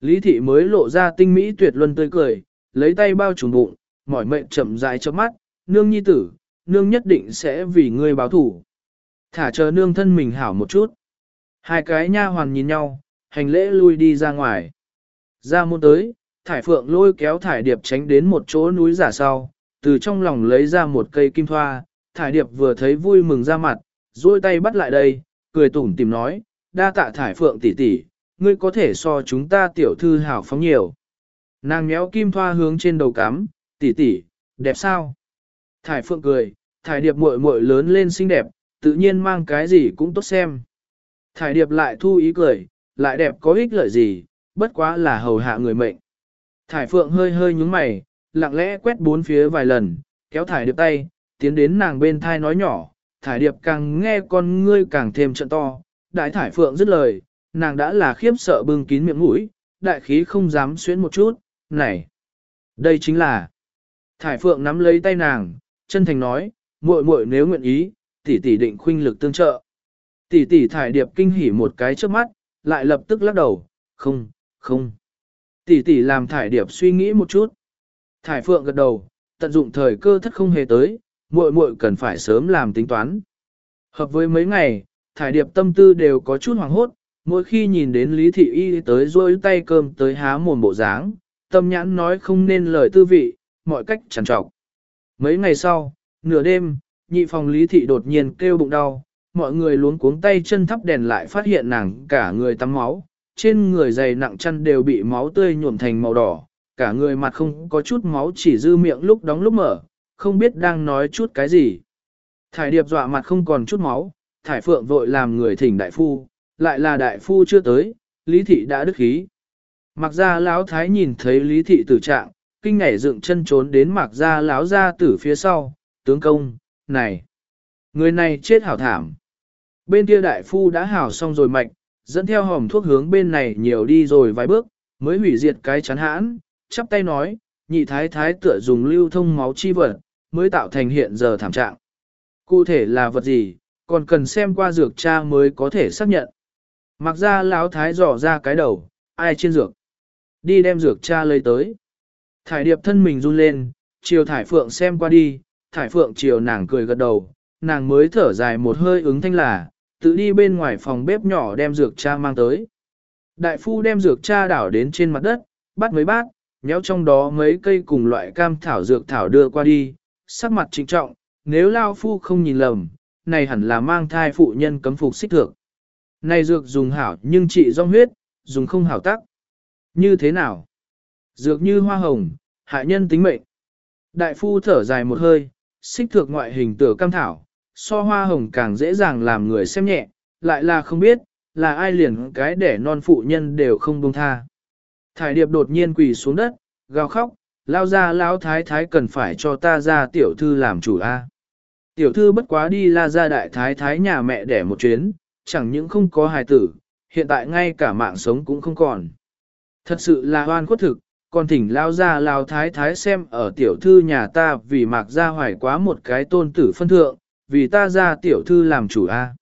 Lý thị mới lộ ra tinh mỹ tuyệt luân tươi cười, lấy tay bao trùm bụng, mỏi mệnh chậm dài cho mắt, nương nhi tử, nương nhất định sẽ vì ngươi báo thủ. Thả chờ nương thân mình hảo một chút. Hai cái nha hoàn nhìn nhau, hành lễ lui đi ra ngoài. Ra môn tới, thải phượng lôi kéo thải điệp tránh đến một chỗ núi giả sau, từ trong lòng lấy ra một cây kim thoa, thải điệp vừa thấy vui mừng ra mặt, duỗi tay bắt lại đây, cười tủm tìm nói, đa tạ thải phượng tỷ tỷ, ngươi có thể so chúng ta tiểu thư hảo phóng nhiều. Nàng méo kim thoa hướng trên đầu cắm, tỷ tỷ, đẹp sao? Thải phượng cười, thải điệp muội muội lớn lên xinh đẹp, tự nhiên mang cái gì cũng tốt xem. Thải điệp lại thu ý cười, lại đẹp có ích lợi gì, bất quá là hầu hạ người mệnh. Thải phượng hơi hơi nhúng mày, lặng lẽ quét bốn phía vài lần, kéo thải điệp tay, tiến đến nàng bên thai nói nhỏ, thải điệp càng nghe con ngươi càng thêm trận to, đại thải phượng dứt lời, nàng đã là khiếp sợ bưng kín miệng mũi, đại khí không dám xuyến một chút, này, Đây chính là. Thải Phượng nắm lấy tay nàng, chân thành nói, muội muội nếu nguyện ý, tỷ tỷ định khuynh lực tương trợ. Tỷ tỷ Thải Điệp kinh hỉ một cái trước mắt, lại lập tức lắc đầu, không, không. Tỷ tỷ làm Thải Điệp suy nghĩ một chút. Thải Phượng gật đầu, tận dụng thời cơ thất không hề tới, muội muội cần phải sớm làm tính toán. Hợp với mấy ngày, Thải Điệp tâm tư đều có chút hoảng hốt, mỗi khi nhìn đến Lý Thị Y tới rôi tay cơm tới há mồm bộ dáng, tâm nhãn nói không nên lời tư vị, mọi cách chẳng trọc. Mấy ngày sau, nửa đêm, nhị phòng Lý Thị đột nhiên kêu bụng đau, mọi người luống cuống tay chân thắp đèn lại phát hiện nàng cả người tắm máu, trên người dày nặng chân đều bị máu tươi nhuộm thành màu đỏ, cả người mặt không có chút máu chỉ dư miệng lúc đóng lúc mở, không biết đang nói chút cái gì. Thải điệp dọa mặt không còn chút máu, thải phượng vội làm người thỉnh đại phu, lại là đại phu chưa tới, lý thị đã đức khí. Mặc ra lão thái nhìn thấy lý thị tử trạng, kinh ngảy dựng chân trốn đến mặc ra lão ra tử phía sau, tướng công, này, người này chết hảo thảm. Bên kia đại phu đã hảo xong rồi mạch, dẫn theo hòm thuốc hướng bên này nhiều đi rồi vài bước, mới hủy diệt cái chán hãn, chắp tay nói, nhị thái thái tựa dùng lưu thông máu chi vật, mới tạo thành hiện giờ thảm trạng. Cụ thể là vật gì, còn cần xem qua dược cha mới có thể xác nhận. Mặc ra lão thái dò ra cái đầu, ai trên dược. Đi đem dược cha lấy tới. Thải điệp thân mình run lên, chiều thải phượng xem qua đi, thải phượng chiều nàng cười gật đầu, nàng mới thở dài một hơi ứng thanh là, tự đi bên ngoài phòng bếp nhỏ đem dược cha mang tới. Đại phu đem dược cha đảo đến trên mặt đất, bắt mấy bát, nhéo trong đó mấy cây cùng loại cam thảo dược thảo đưa qua đi, sắc mặt trịnh trọng, nếu lao phu không nhìn lầm, này hẳn là mang thai phụ nhân cấm phục xích thược. Này dược dùng hảo nhưng trị rong huyết, dùng không hảo tắc. Như thế nào? Dược như hoa hồng, hại nhân tính mệnh. Đại phu thở dài một hơi, xích thược ngoại hình tựa cam thảo, so hoa hồng càng dễ dàng làm người xem nhẹ, lại là không biết, là ai liền cái để non phụ nhân đều không buông tha. Thải điệp đột nhiên quỳ xuống đất, gào khóc, lao ra lão thái thái cần phải cho ta ra tiểu thư làm chủ a. Tiểu thư bất quá đi la ra đại thái thái nhà mẹ đẻ một chuyến, chẳng những không có hài tử, hiện tại ngay cả mạng sống cũng không còn. Thật sự là hoan khuất thực, còn thỉnh lao ra lao thái thái xem ở tiểu thư nhà ta vì mạc ra hoài quá một cái tôn tử phân thượng, vì ta ra tiểu thư làm chủ a.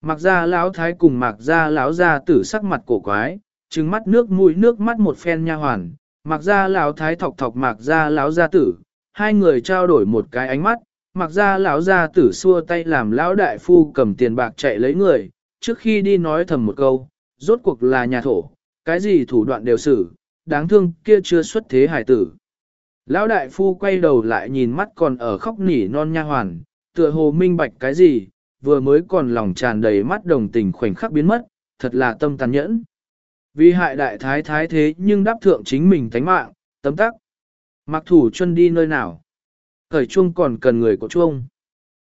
Mạc ra lão thái cùng mạc ra lão ra tử sắc mặt cổ quái, trừng mắt nước mũi nước mắt một phen nha hoàn, mạc ra lão thái thọc thọc mạc ra lão gia tử, hai người trao đổi một cái ánh mắt, mạc ra lão gia tử xua tay làm lão đại phu cầm tiền bạc chạy lấy người, trước khi đi nói thầm một câu, rốt cuộc là nhà thổ, cái gì thủ đoạn đều xử, đáng thương kia chưa xuất thế hải tử. Lão đại phu quay đầu lại nhìn mắt còn ở khóc nỉ non nha hoàn, tựa hồ minh bạch cái gì, vừa mới còn lòng tràn đầy mắt đồng tình khoảnh khắc biến mất, thật là tâm tàn nhẫn. Vì hại đại thái thái thế nhưng đáp thượng chính mình tánh mạng, tấm tắc. Mặc thủ chân đi nơi nào? Thời chuông còn cần người của chuông.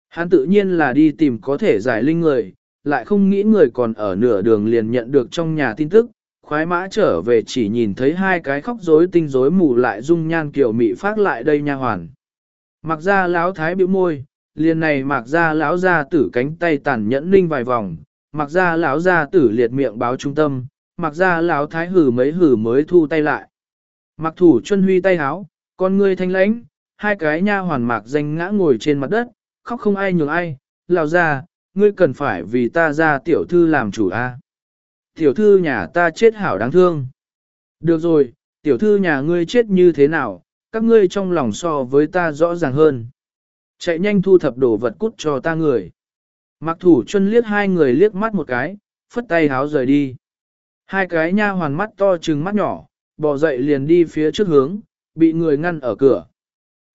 Hắn tự nhiên là đi tìm có thể giải linh người, lại không nghĩ người còn ở nửa đường liền nhận được trong nhà tin tức, khoái mã trở về chỉ nhìn thấy hai cái khóc rối tinh rối mù lại dung nhan kiểu mị phát lại đây nha hoàn. Mặc ra lão thái biểu môi, liền này mặc ra lão ra tử cánh tay tàn nhẫn ninh vài vòng, mặc ra lão ra tử liệt miệng báo trung tâm, mặc ra lão thái hử mấy hử mới thu tay lại. Mặc thủ chân huy tay háo, con ngươi thanh lãnh, hai cái nha hoàn mạc danh ngã ngồi trên mặt đất, khóc không ai nhường ai, lão ra, ngươi cần phải vì ta ra tiểu thư làm chủ a. Tiểu thư nhà ta chết hảo đáng thương. Được rồi, tiểu thư nhà ngươi chết như thế nào, các ngươi trong lòng so với ta rõ ràng hơn. Chạy nhanh thu thập đồ vật cút cho ta người. Mặc thủ chân liếc hai người liếc mắt một cái, phất tay háo rời đi. Hai cái nha hoàn mắt to trừng mắt nhỏ, bò dậy liền đi phía trước hướng, bị người ngăn ở cửa.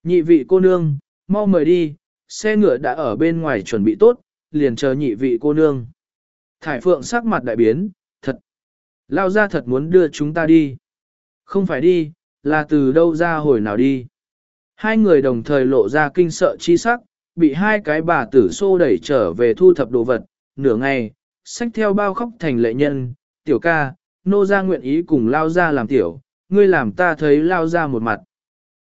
Nhị vị cô nương, mau mời đi, xe ngựa đã ở bên ngoài chuẩn bị tốt, liền chờ nhị vị cô nương. Thải phượng sắc mặt đại biến, thật. Lao ra thật muốn đưa chúng ta đi. Không phải đi, là từ đâu ra hồi nào đi. Hai người đồng thời lộ ra kinh sợ chi sắc, bị hai cái bà tử xô đẩy trở về thu thập đồ vật, nửa ngày, sách theo bao khóc thành lệ nhân, tiểu ca, nô ra nguyện ý cùng lao ra làm tiểu, ngươi làm ta thấy lao ra một mặt.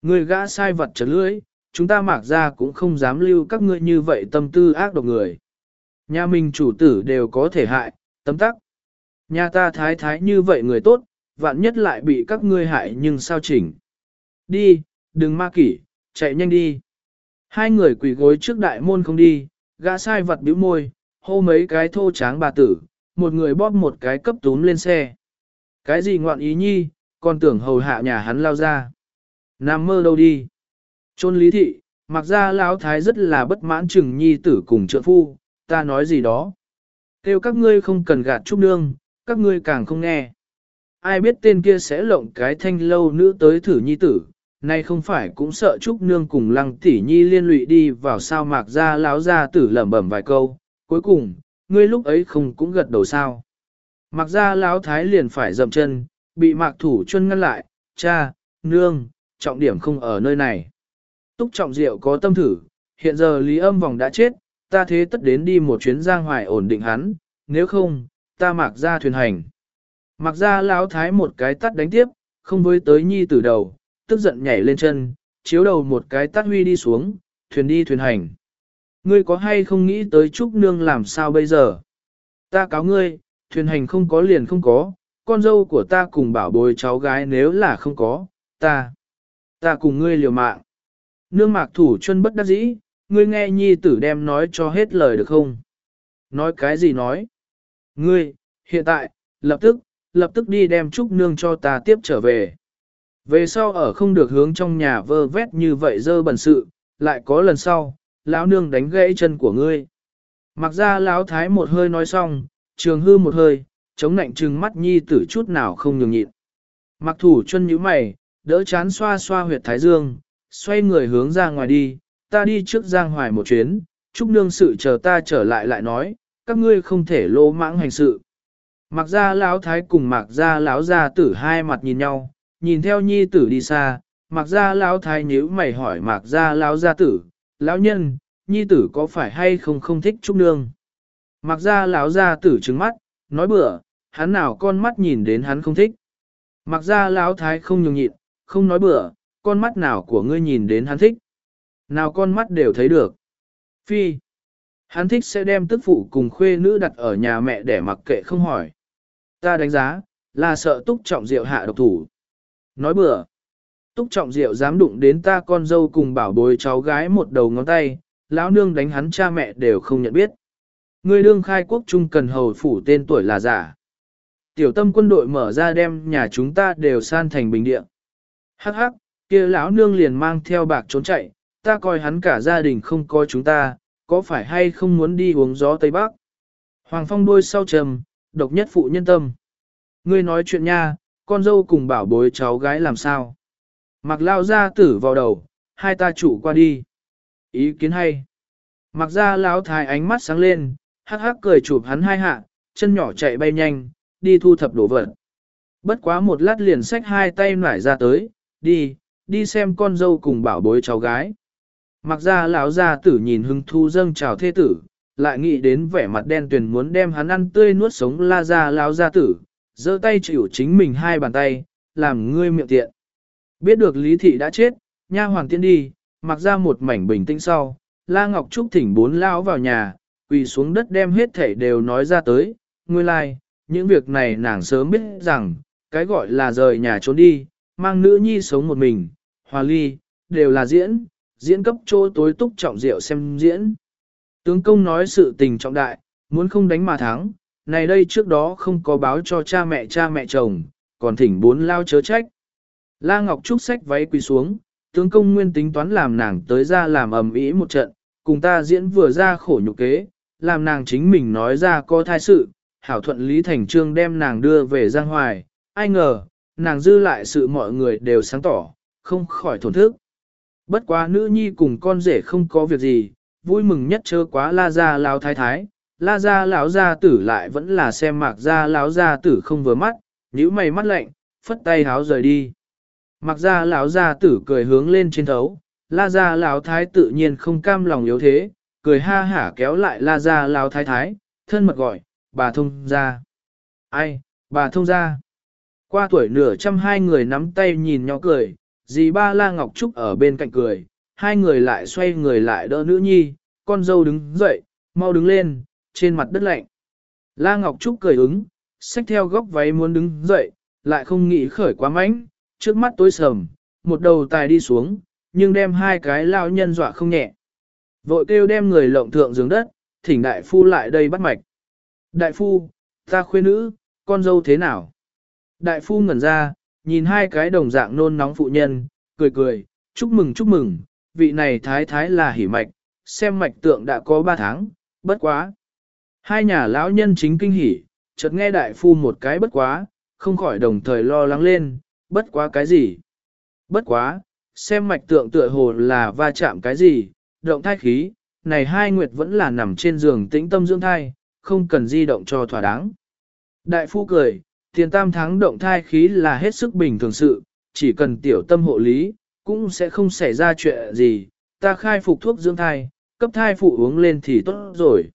Ngươi gã sai vật trật lưỡi, chúng ta mạc ra cũng không dám lưu các ngươi như vậy tâm tư ác độc người. Nhà mình chủ tử đều có thể hại, tấm tắc. Nhà ta thái thái như vậy người tốt, vạn nhất lại bị các ngươi hại nhưng sao chỉnh. Đi, đừng ma kỷ, chạy nhanh đi. Hai người quỳ gối trước đại môn không đi, gã sai vật bĩu môi, hô mấy cái thô tráng bà tử, một người bóp một cái cấp túm lên xe. Cái gì ngoạn ý nhi, còn tưởng hầu hạ nhà hắn lao ra. Nam mơ đâu đi. Trôn lý thị, mặc ra lão thái rất là bất mãn chừng nhi tử cùng trợ phu, ta nói gì đó. Kêu các ngươi không cần gạt trúc nương, các ngươi càng không nghe. Ai biết tên kia sẽ lộng cái thanh lâu nữ tới thử nhi tử, nay không phải cũng sợ Trúc Nương cùng Lăng Tỷ Nhi liên lụy đi vào sao mạc ra láo ra tử lẩm bẩm vài câu, cuối cùng, ngươi lúc ấy không cũng gật đầu sao. Mạc ra láo thái liền phải dậm chân, bị mạc thủ chân ngăn lại, cha, nương, trọng điểm không ở nơi này. Túc trọng diệu có tâm thử, hiện giờ lý âm vòng đã chết, ta thế tất đến đi một chuyến giang hoài ổn định hắn, nếu không, ta mạc ra thuyền hành. Mạc ra láo thái một cái tắt đánh tiếp, không với tới nhi từ đầu, tức giận nhảy lên chân, chiếu đầu một cái tắt huy đi xuống, thuyền đi thuyền hành. Ngươi có hay không nghĩ tới Trúc Nương làm sao bây giờ? Ta cáo ngươi, thuyền hành không có liền không có, con dâu của ta cùng bảo bồi cháu gái nếu là không có, ta, ta cùng ngươi liều mạng. Nương mạc thủ chân bất đắc dĩ, ngươi nghe nhi tử đem nói cho hết lời được không? Nói cái gì nói? Ngươi, hiện tại, lập tức, lập tức đi đem Trúc Nương cho ta tiếp trở về. Về sau ở không được hướng trong nhà vơ vét như vậy dơ bẩn sự, lại có lần sau, lão nương đánh gãy chân của ngươi. Mặc ra lão thái một hơi nói xong, trường hư một hơi, chống nạnh trừng mắt nhi tử chút nào không nhường nhịn. Mặc thủ chân nhíu mày, đỡ chán xoa xoa huyệt thái dương, xoay người hướng ra ngoài đi, ta đi trước giang hoài một chuyến, chúc nương sự chờ ta trở lại lại nói, các ngươi không thể lỗ mãng hành sự. Mặc ra lão thái cùng mặc ra lão gia tử hai mặt nhìn nhau, nhìn theo nhi tử đi xa, mặc gia lão thái nhíu mày hỏi mặc gia lão gia tử, lão nhân, nhi tử có phải hay không không thích trúc nương. Mặc gia lão gia tử trừng mắt, nói bừa, hắn nào con mắt nhìn đến hắn không thích. Mặc gia lão thái không nhường nhịn, không nói bừa, con mắt nào của ngươi nhìn đến hắn thích. Nào con mắt đều thấy được. Phi. Hắn thích sẽ đem tức phụ cùng khuê nữ đặt ở nhà mẹ để mặc kệ không hỏi. Ta đánh giá, là sợ túc trọng diệu hạ độc thủ. Nói bừa. Túc trọng diệu dám đụng đến ta con dâu cùng bảo bối cháu gái một đầu ngón tay, lão nương đánh hắn cha mẹ đều không nhận biết. Người đương khai quốc trung cần hầu phủ tên tuổi là giả. Tiểu tâm quân đội mở ra đem nhà chúng ta đều san thành bình địa. Hắc hắc, kia lão nương liền mang theo bạc trốn chạy, ta coi hắn cả gia đình không coi chúng ta, có phải hay không muốn đi uống gió Tây Bắc? Hoàng Phong đuôi sau trầm, độc nhất phụ nhân tâm. Ngươi nói chuyện nha, con dâu cùng bảo bối cháu gái làm sao? Mặc lao ra tử vào đầu, hai ta chủ qua đi. Ý kiến hay. Mặc ra lão thái ánh mắt sáng lên, hắc hắc cười chụp hắn hai hạ, chân nhỏ chạy bay nhanh, đi thu thập đồ vật. Bất quá một lát liền xách hai tay nải ra tới, đi, đi xem con dâu cùng bảo bối cháu gái. Mặc ra lão gia tử nhìn hưng thu dâng chào thê tử, lại nghĩ đến vẻ mặt đen tuyền muốn đem hắn ăn tươi nuốt sống la ra lão gia tử, giơ tay chịu chính mình hai bàn tay, làm ngươi miệng tiện. Biết được Lý Thị đã chết, nha hoàng tiên đi, mặc ra một mảnh bình tĩnh sau, La Ngọc Trúc thỉnh bốn lão vào nhà, quỳ xuống đất đem hết thể đều nói ra tới, ngươi lai, like, những việc này nàng sớm biết rằng, cái gọi là rời nhà trốn đi, mang nữ nhi sống một mình, hòa ly, đều là diễn, diễn cấp chỗ tối túc trọng rượu xem diễn. Tướng công nói sự tình trọng đại, muốn không đánh mà thắng, này đây trước đó không có báo cho cha mẹ cha mẹ chồng, còn thỉnh bốn lao chớ trách. La Ngọc Trúc sách váy quỳ xuống, tướng công nguyên tính toán làm nàng tới ra làm ầm ĩ một trận, cùng ta diễn vừa ra khổ nhục kế, làm nàng chính mình nói ra có thai sự, hảo thuận Lý Thành Trương đem nàng đưa về Giang Hoài, ai ngờ, nàng dư lại sự mọi người đều sáng tỏ, không khỏi thổn thức. Bất quá nữ nhi cùng con rể không có việc gì, vui mừng nhất chớ quá la ra lao thái thái, la gia lão gia tử lại vẫn là xem mạc gia lão gia tử không vừa mắt, nhíu mày mắt lạnh, phất tay háo rời đi. Mặc gia lão gia tử cười hướng lên trên thấu, la gia lão thái tự nhiên không cam lòng yếu thế, cười ha hả kéo lại la gia lão thái thái, thân mật gọi, bà thông gia. Ai, bà thông gia. Qua tuổi nửa trăm hai người nắm tay nhìn nhỏ cười, dì ba la ngọc trúc ở bên cạnh cười, hai người lại xoay người lại đỡ nữ nhi, con dâu đứng dậy, mau đứng lên, trên mặt đất lạnh. La Ngọc Trúc cười ứng, xách theo góc váy muốn đứng dậy, lại không nghĩ khởi quá mạnh, trước mắt tối sầm, một đầu tài đi xuống, nhưng đem hai cái lao nhân dọa không nhẹ. Vội kêu đem người lộng thượng giường đất, thỉnh đại phu lại đây bắt mạch. Đại phu, ta khuê nữ, con dâu thế nào? Đại phu ngẩn ra, nhìn hai cái đồng dạng nôn nóng phụ nhân, cười cười, chúc mừng chúc mừng, vị này thái thái là hỉ mạch, xem mạch tượng đã có ba tháng, bất quá. Hai nhà lão nhân chính kinh hỉ, chợt nghe đại phu một cái bất quá, không khỏi đồng thời lo lắng lên, bất quá cái gì? Bất quá, xem mạch tượng tựa hồ là va chạm cái gì, động thai khí, này hai nguyệt vẫn là nằm trên giường tĩnh tâm dưỡng thai, không cần di động cho thỏa đáng. Đại phu cười, tiền tam tháng động thai khí là hết sức bình thường sự, chỉ cần tiểu tâm hộ lý, cũng sẽ không xảy ra chuyện gì, ta khai phục thuốc dưỡng thai, cấp thai phụ uống lên thì tốt rồi.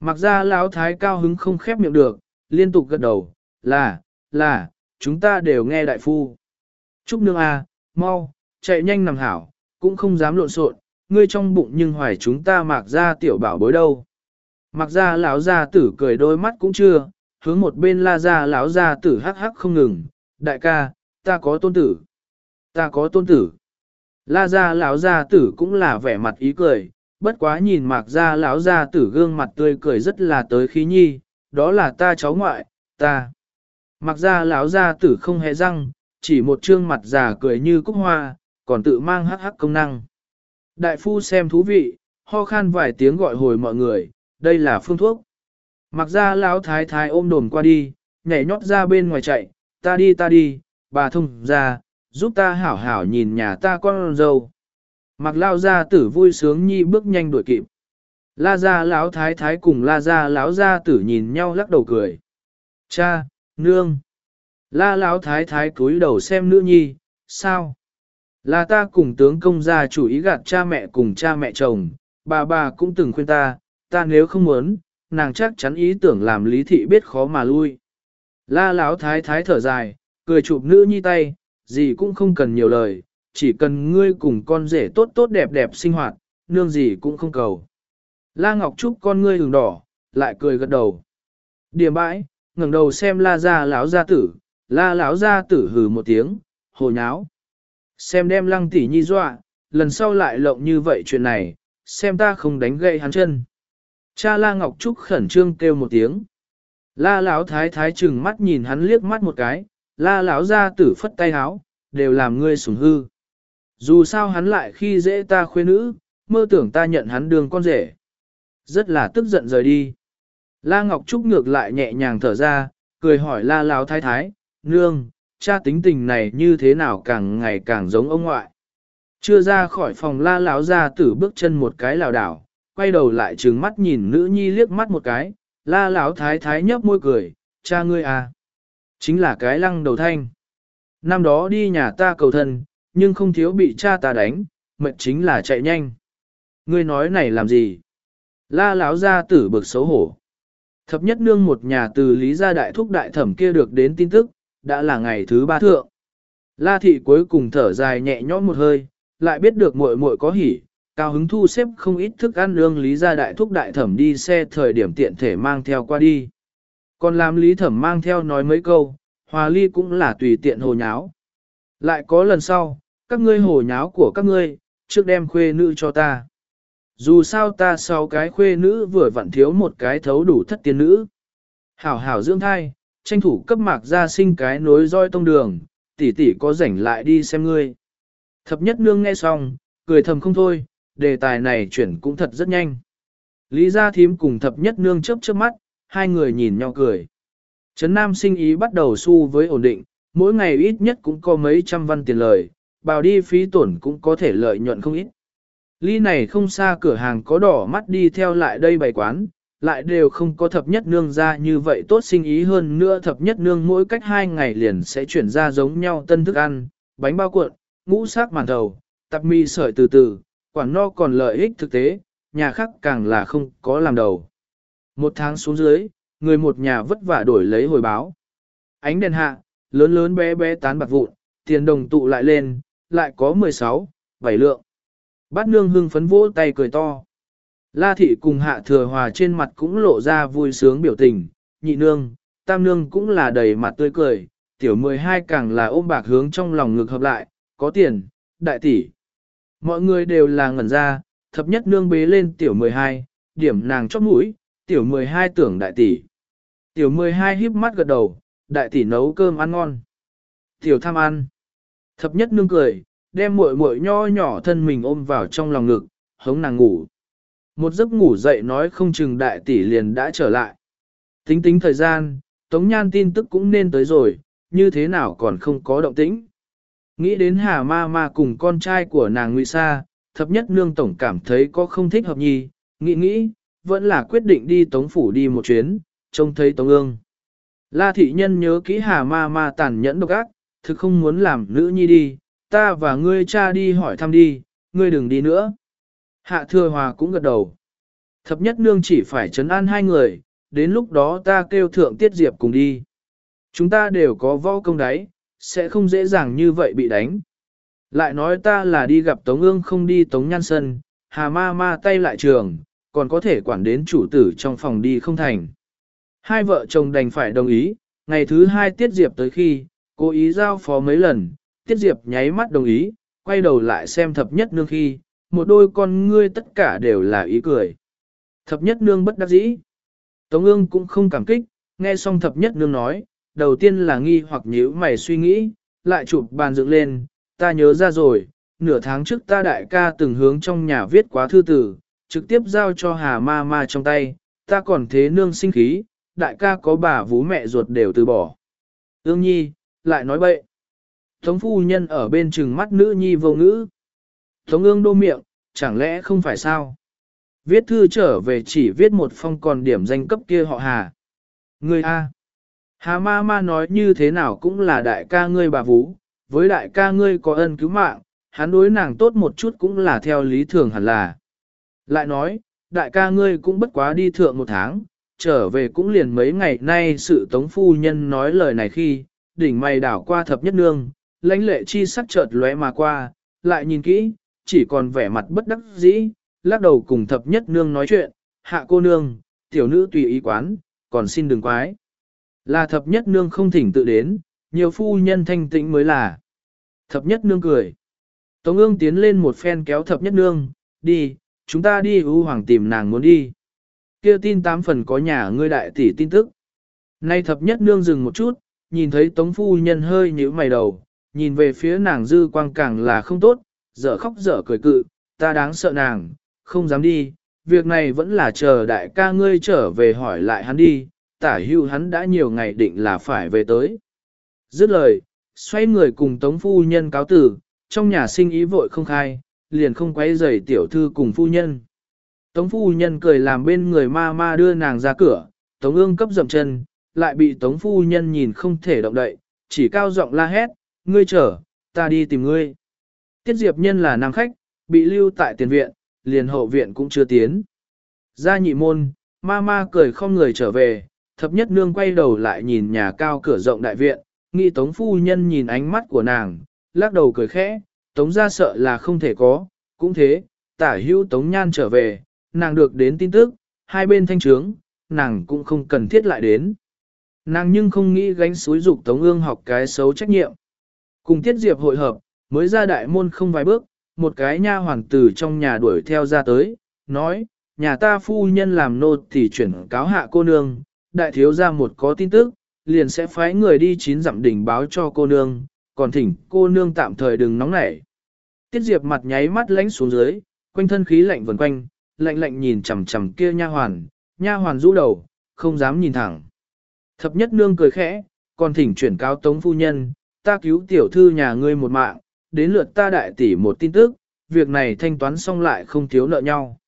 Mặc ra lão thái cao hứng không khép miệng được, liên tục gật đầu, là, là, chúng ta đều nghe đại phu. Trúc nương a, mau, chạy nhanh nằm hảo, cũng không dám lộn xộn, ngươi trong bụng nhưng hoài chúng ta mặc ra tiểu bảo bối đâu. Mặc ra lão gia tử cười đôi mắt cũng chưa, hướng một bên la ra lão gia tử hắc hắc không ngừng, đại ca, ta có tôn tử, ta có tôn tử. La ra lão gia tử cũng là vẻ mặt ý cười, bất quá nhìn mạc ra lão gia tử gương mặt tươi cười rất là tới khí nhi, đó là ta cháu ngoại, ta. Mạc ra lão gia tử không hề răng, chỉ một trương mặt già cười như cúc hoa, còn tự mang hắc hắc công năng. Đại phu xem thú vị, ho khan vài tiếng gọi hồi mọi người, đây là phương thuốc. Mặc ra lão thái thái ôm đồn qua đi, nhảy nhót ra bên ngoài chạy, ta đi ta đi, bà thông ra, giúp ta hảo hảo nhìn nhà ta con dâu. Mặc lao ra tử vui sướng nhi bước nhanh đuổi kịp. La gia lão thái thái cùng la gia lão gia tử nhìn nhau lắc đầu cười. Cha, nương. La lão thái thái cúi đầu xem nữ nhi, sao? Là ta cùng tướng công gia chủ ý gạt cha mẹ cùng cha mẹ chồng, bà bà cũng từng khuyên ta, ta nếu không muốn, nàng chắc chắn ý tưởng làm lý thị biết khó mà lui. La lão thái thái thở dài, cười chụp nữ nhi tay, gì cũng không cần nhiều lời, chỉ cần ngươi cùng con rể tốt tốt đẹp đẹp sinh hoạt, nương gì cũng không cầu. La Ngọc Trúc con ngươi hừng đỏ, lại cười gật đầu. Điểm bãi, ngẩng đầu xem la gia lão gia tử, la lão gia tử hừ một tiếng, hồ nháo. Xem đem lăng tỷ nhi dọa, lần sau lại lộng như vậy chuyện này, xem ta không đánh gậy hắn chân. Cha la Ngọc Trúc khẩn trương kêu một tiếng. La lão thái thái chừng mắt nhìn hắn liếc mắt một cái, la lão gia tử phất tay háo, đều làm ngươi sủng hư. Dù sao hắn lại khi dễ ta khuê nữ, mơ tưởng ta nhận hắn đường con rể. Rất là tức giận rời đi. La Ngọc Trúc ngược lại nhẹ nhàng thở ra, cười hỏi la lão thái thái, nương, cha tính tình này như thế nào càng ngày càng giống ông ngoại. Chưa ra khỏi phòng la lão ra tử bước chân một cái lảo đảo, quay đầu lại trừng mắt nhìn nữ nhi liếc mắt một cái, la lão thái thái nhấp môi cười, cha ngươi à. Chính là cái lăng đầu thanh. Năm đó đi nhà ta cầu thân, nhưng không thiếu bị cha ta đánh, mệnh chính là chạy nhanh. Ngươi nói này làm gì? La lão gia tử bực xấu hổ. Thập nhất nương một nhà từ lý gia đại thúc đại thẩm kia được đến tin tức, đã là ngày thứ ba thượng. La thị cuối cùng thở dài nhẹ nhõm một hơi, lại biết được muội muội có hỉ, cao hứng thu xếp không ít thức ăn lương lý gia đại thúc đại thẩm đi xe thời điểm tiện thể mang theo qua đi. Còn làm lý thẩm mang theo nói mấy câu, hòa ly cũng là tùy tiện hồ nháo. Lại có lần sau, các ngươi hổ nháo của các ngươi, trước đem khuê nữ cho ta. Dù sao ta sau cái khuê nữ vừa vặn thiếu một cái thấu đủ thất tiên nữ. Hảo hảo dưỡng thai, tranh thủ cấp mạc ra sinh cái nối roi tông đường, tỷ tỷ có rảnh lại đi xem ngươi. Thập nhất nương nghe xong, cười thầm không thôi, đề tài này chuyển cũng thật rất nhanh. Lý gia thím cùng thập nhất nương chớp chớp mắt, hai người nhìn nhau cười. Trấn Nam sinh ý bắt đầu su với ổn định, mỗi ngày ít nhất cũng có mấy trăm văn tiền lời, bào đi phí tổn cũng có thể lợi nhuận không ít. Ly này không xa cửa hàng có đỏ mắt đi theo lại đây bày quán, lại đều không có thập nhất nương ra như vậy tốt sinh ý hơn nữa thập nhất nương mỗi cách hai ngày liền sẽ chuyển ra giống nhau tân thức ăn, bánh bao cuộn, ngũ sắc màn thầu, tạp mi sợi từ từ, quản no còn lợi ích thực tế, nhà khác càng là không có làm đầu. Một tháng xuống dưới, người một nhà vất vả đổi lấy hồi báo. Ánh đèn hạ, lớn lớn bé bé tán bạc vụn, tiền đồng tụ lại lên, lại có 16, 7 lượng. Bát nương hưng phấn vỗ tay cười to. La thị cùng hạ thừa hòa trên mặt cũng lộ ra vui sướng biểu tình, nhị nương, tam nương cũng là đầy mặt tươi cười, tiểu 12 càng là ôm bạc hướng trong lòng ngực hợp lại, có tiền, đại tỷ. Mọi người đều là ngẩn ra, thập nhất nương bế lên tiểu 12, điểm nàng chóp mũi, tiểu 12 tưởng đại tỷ. Tiểu 12 híp mắt gật đầu, đại tỷ nấu cơm ăn ngon. Tiểu tham ăn. Thập nhất nương cười, đem muội muội nho nhỏ thân mình ôm vào trong lòng ngực, hống nàng ngủ. Một giấc ngủ dậy nói không chừng đại tỷ liền đã trở lại. Tính tính thời gian, Tống Nhan tin tức cũng nên tới rồi, như thế nào còn không có động tĩnh. Nghĩ đến Hà Ma Ma cùng con trai của nàng Ngụy Sa, thập nhất nương tổng cảm thấy có không thích hợp nhi, nghĩ nghĩ, vẫn là quyết định đi Tống Phủ đi một chuyến, trông thấy Tống ương. La thị nhân nhớ kỹ Hà Ma Ma tàn nhẫn độc ác, thực không muốn làm nữ nhi đi, ta và ngươi cha đi hỏi thăm đi, ngươi đừng đi nữa. Hạ thừa hòa cũng gật đầu. Thập nhất nương chỉ phải chấn an hai người, đến lúc đó ta kêu thượng tiết diệp cùng đi. Chúng ta đều có võ công đấy, sẽ không dễ dàng như vậy bị đánh. Lại nói ta là đi gặp Tống ương không đi Tống Nhan Sân, hà ma ma tay lại trường, còn có thể quản đến chủ tử trong phòng đi không thành. Hai vợ chồng đành phải đồng ý, ngày thứ hai Tiết Diệp tới khi, cố ý giao phó mấy lần, Tiết Diệp nháy mắt đồng ý, quay đầu lại xem thập nhất nương khi, một đôi con ngươi tất cả đều là ý cười. Thập nhất nương bất đắc dĩ. Tống ương cũng không cảm kích, nghe xong thập nhất nương nói, đầu tiên là nghi hoặc nhíu mày suy nghĩ, lại chụp bàn dựng lên, ta nhớ ra rồi, nửa tháng trước ta đại ca từng hướng trong nhà viết quá thư tử, trực tiếp giao cho hà ma ma trong tay, ta còn thế nương sinh khí, đại ca có bà vú mẹ ruột đều từ bỏ. Ương nhi, lại nói bậy. Tống phu nhân ở bên trừng mắt nữ nhi vô ngữ. Tống ương đô miệng, chẳng lẽ không phải sao? Viết thư trở về chỉ viết một phong còn điểm danh cấp kia họ hà. Người A. Hà ma ma nói như thế nào cũng là đại ca ngươi bà vú, với đại ca ngươi có ân cứu mạng, hắn đối nàng tốt một chút cũng là theo lý thường hẳn là. Lại nói, đại ca ngươi cũng bất quá đi thượng một tháng, trở về cũng liền mấy ngày nay sự tống phu nhân nói lời này khi, đỉnh mày đảo qua thập nhất nương, lãnh lệ chi sắc chợt lóe mà qua, lại nhìn kỹ, chỉ còn vẻ mặt bất đắc dĩ, lắc đầu cùng thập nhất nương nói chuyện, hạ cô nương, tiểu nữ tùy ý quán, còn xin đừng quái. Là thập nhất nương không thỉnh tự đến, nhiều phu nhân thanh tĩnh mới là. Thập nhất nương cười. Tống ương tiến lên một phen kéo thập nhất nương, đi, chúng ta đi ưu hoàng tìm nàng muốn đi. Kia tin tám phần có nhà ngươi đại tỷ tin tức. Nay thập nhất nương dừng một chút, nhìn thấy tống phu nhân hơi nhíu mày đầu, nhìn về phía nàng dư quang càng là không tốt, dở khóc dở cười cự, ta đáng sợ nàng, không dám đi, việc này vẫn là chờ đại ca ngươi trở về hỏi lại hắn đi, tả hưu hắn đã nhiều ngày định là phải về tới. Dứt lời, xoay người cùng tống phu nhân cáo tử, trong nhà sinh ý vội không khai, liền không quấy giày tiểu thư cùng phu nhân. Tống phu nhân cười làm bên người ma ma đưa nàng ra cửa, tống ương cấp dậm chân, lại bị tống phu nhân nhìn không thể động đậy, chỉ cao giọng la hét, ngươi chờ, ta đi tìm ngươi. Tiết diệp nhân là nam khách, bị lưu tại tiền viện, liền hậu viện cũng chưa tiến. Ra nhị môn, ma ma cười không người trở về, thập nhất nương quay đầu lại nhìn nhà cao cửa rộng đại viện, nghĩ tống phu nhân nhìn ánh mắt của nàng, lắc đầu cười khẽ, tống ra sợ là không thể có, cũng thế, tả hữu tống nhan trở về, nàng được đến tin tức, hai bên thanh trướng, nàng cũng không cần thiết lại đến. Nàng nhưng không nghĩ gánh suối dục tống ương học cái xấu trách nhiệm. Cùng tiết diệp hội hợp, mới ra đại môn không vài bước, một cái nha hoàng tử trong nhà đuổi theo ra tới, nói, nhà ta phu nhân làm nô thì chuyển cáo hạ cô nương, đại thiếu ra một có tin tức, liền sẽ phái người đi chín dặm đỉnh báo cho cô nương, còn thỉnh cô nương tạm thời đừng nóng nảy. Tiết Diệp mặt nháy mắt lánh xuống dưới, quanh thân khí lạnh vần quanh, lạnh lạnh nhìn chằm chằm kia nha hoàn, nha hoàn rũ đầu, không dám nhìn thẳng. Thập nhất nương cười khẽ, còn thỉnh chuyển cáo tống phu nhân, ta cứu tiểu thư nhà ngươi một mạng, đến lượt ta đại tỷ một tin tức, việc này thanh toán xong lại không thiếu nợ nhau.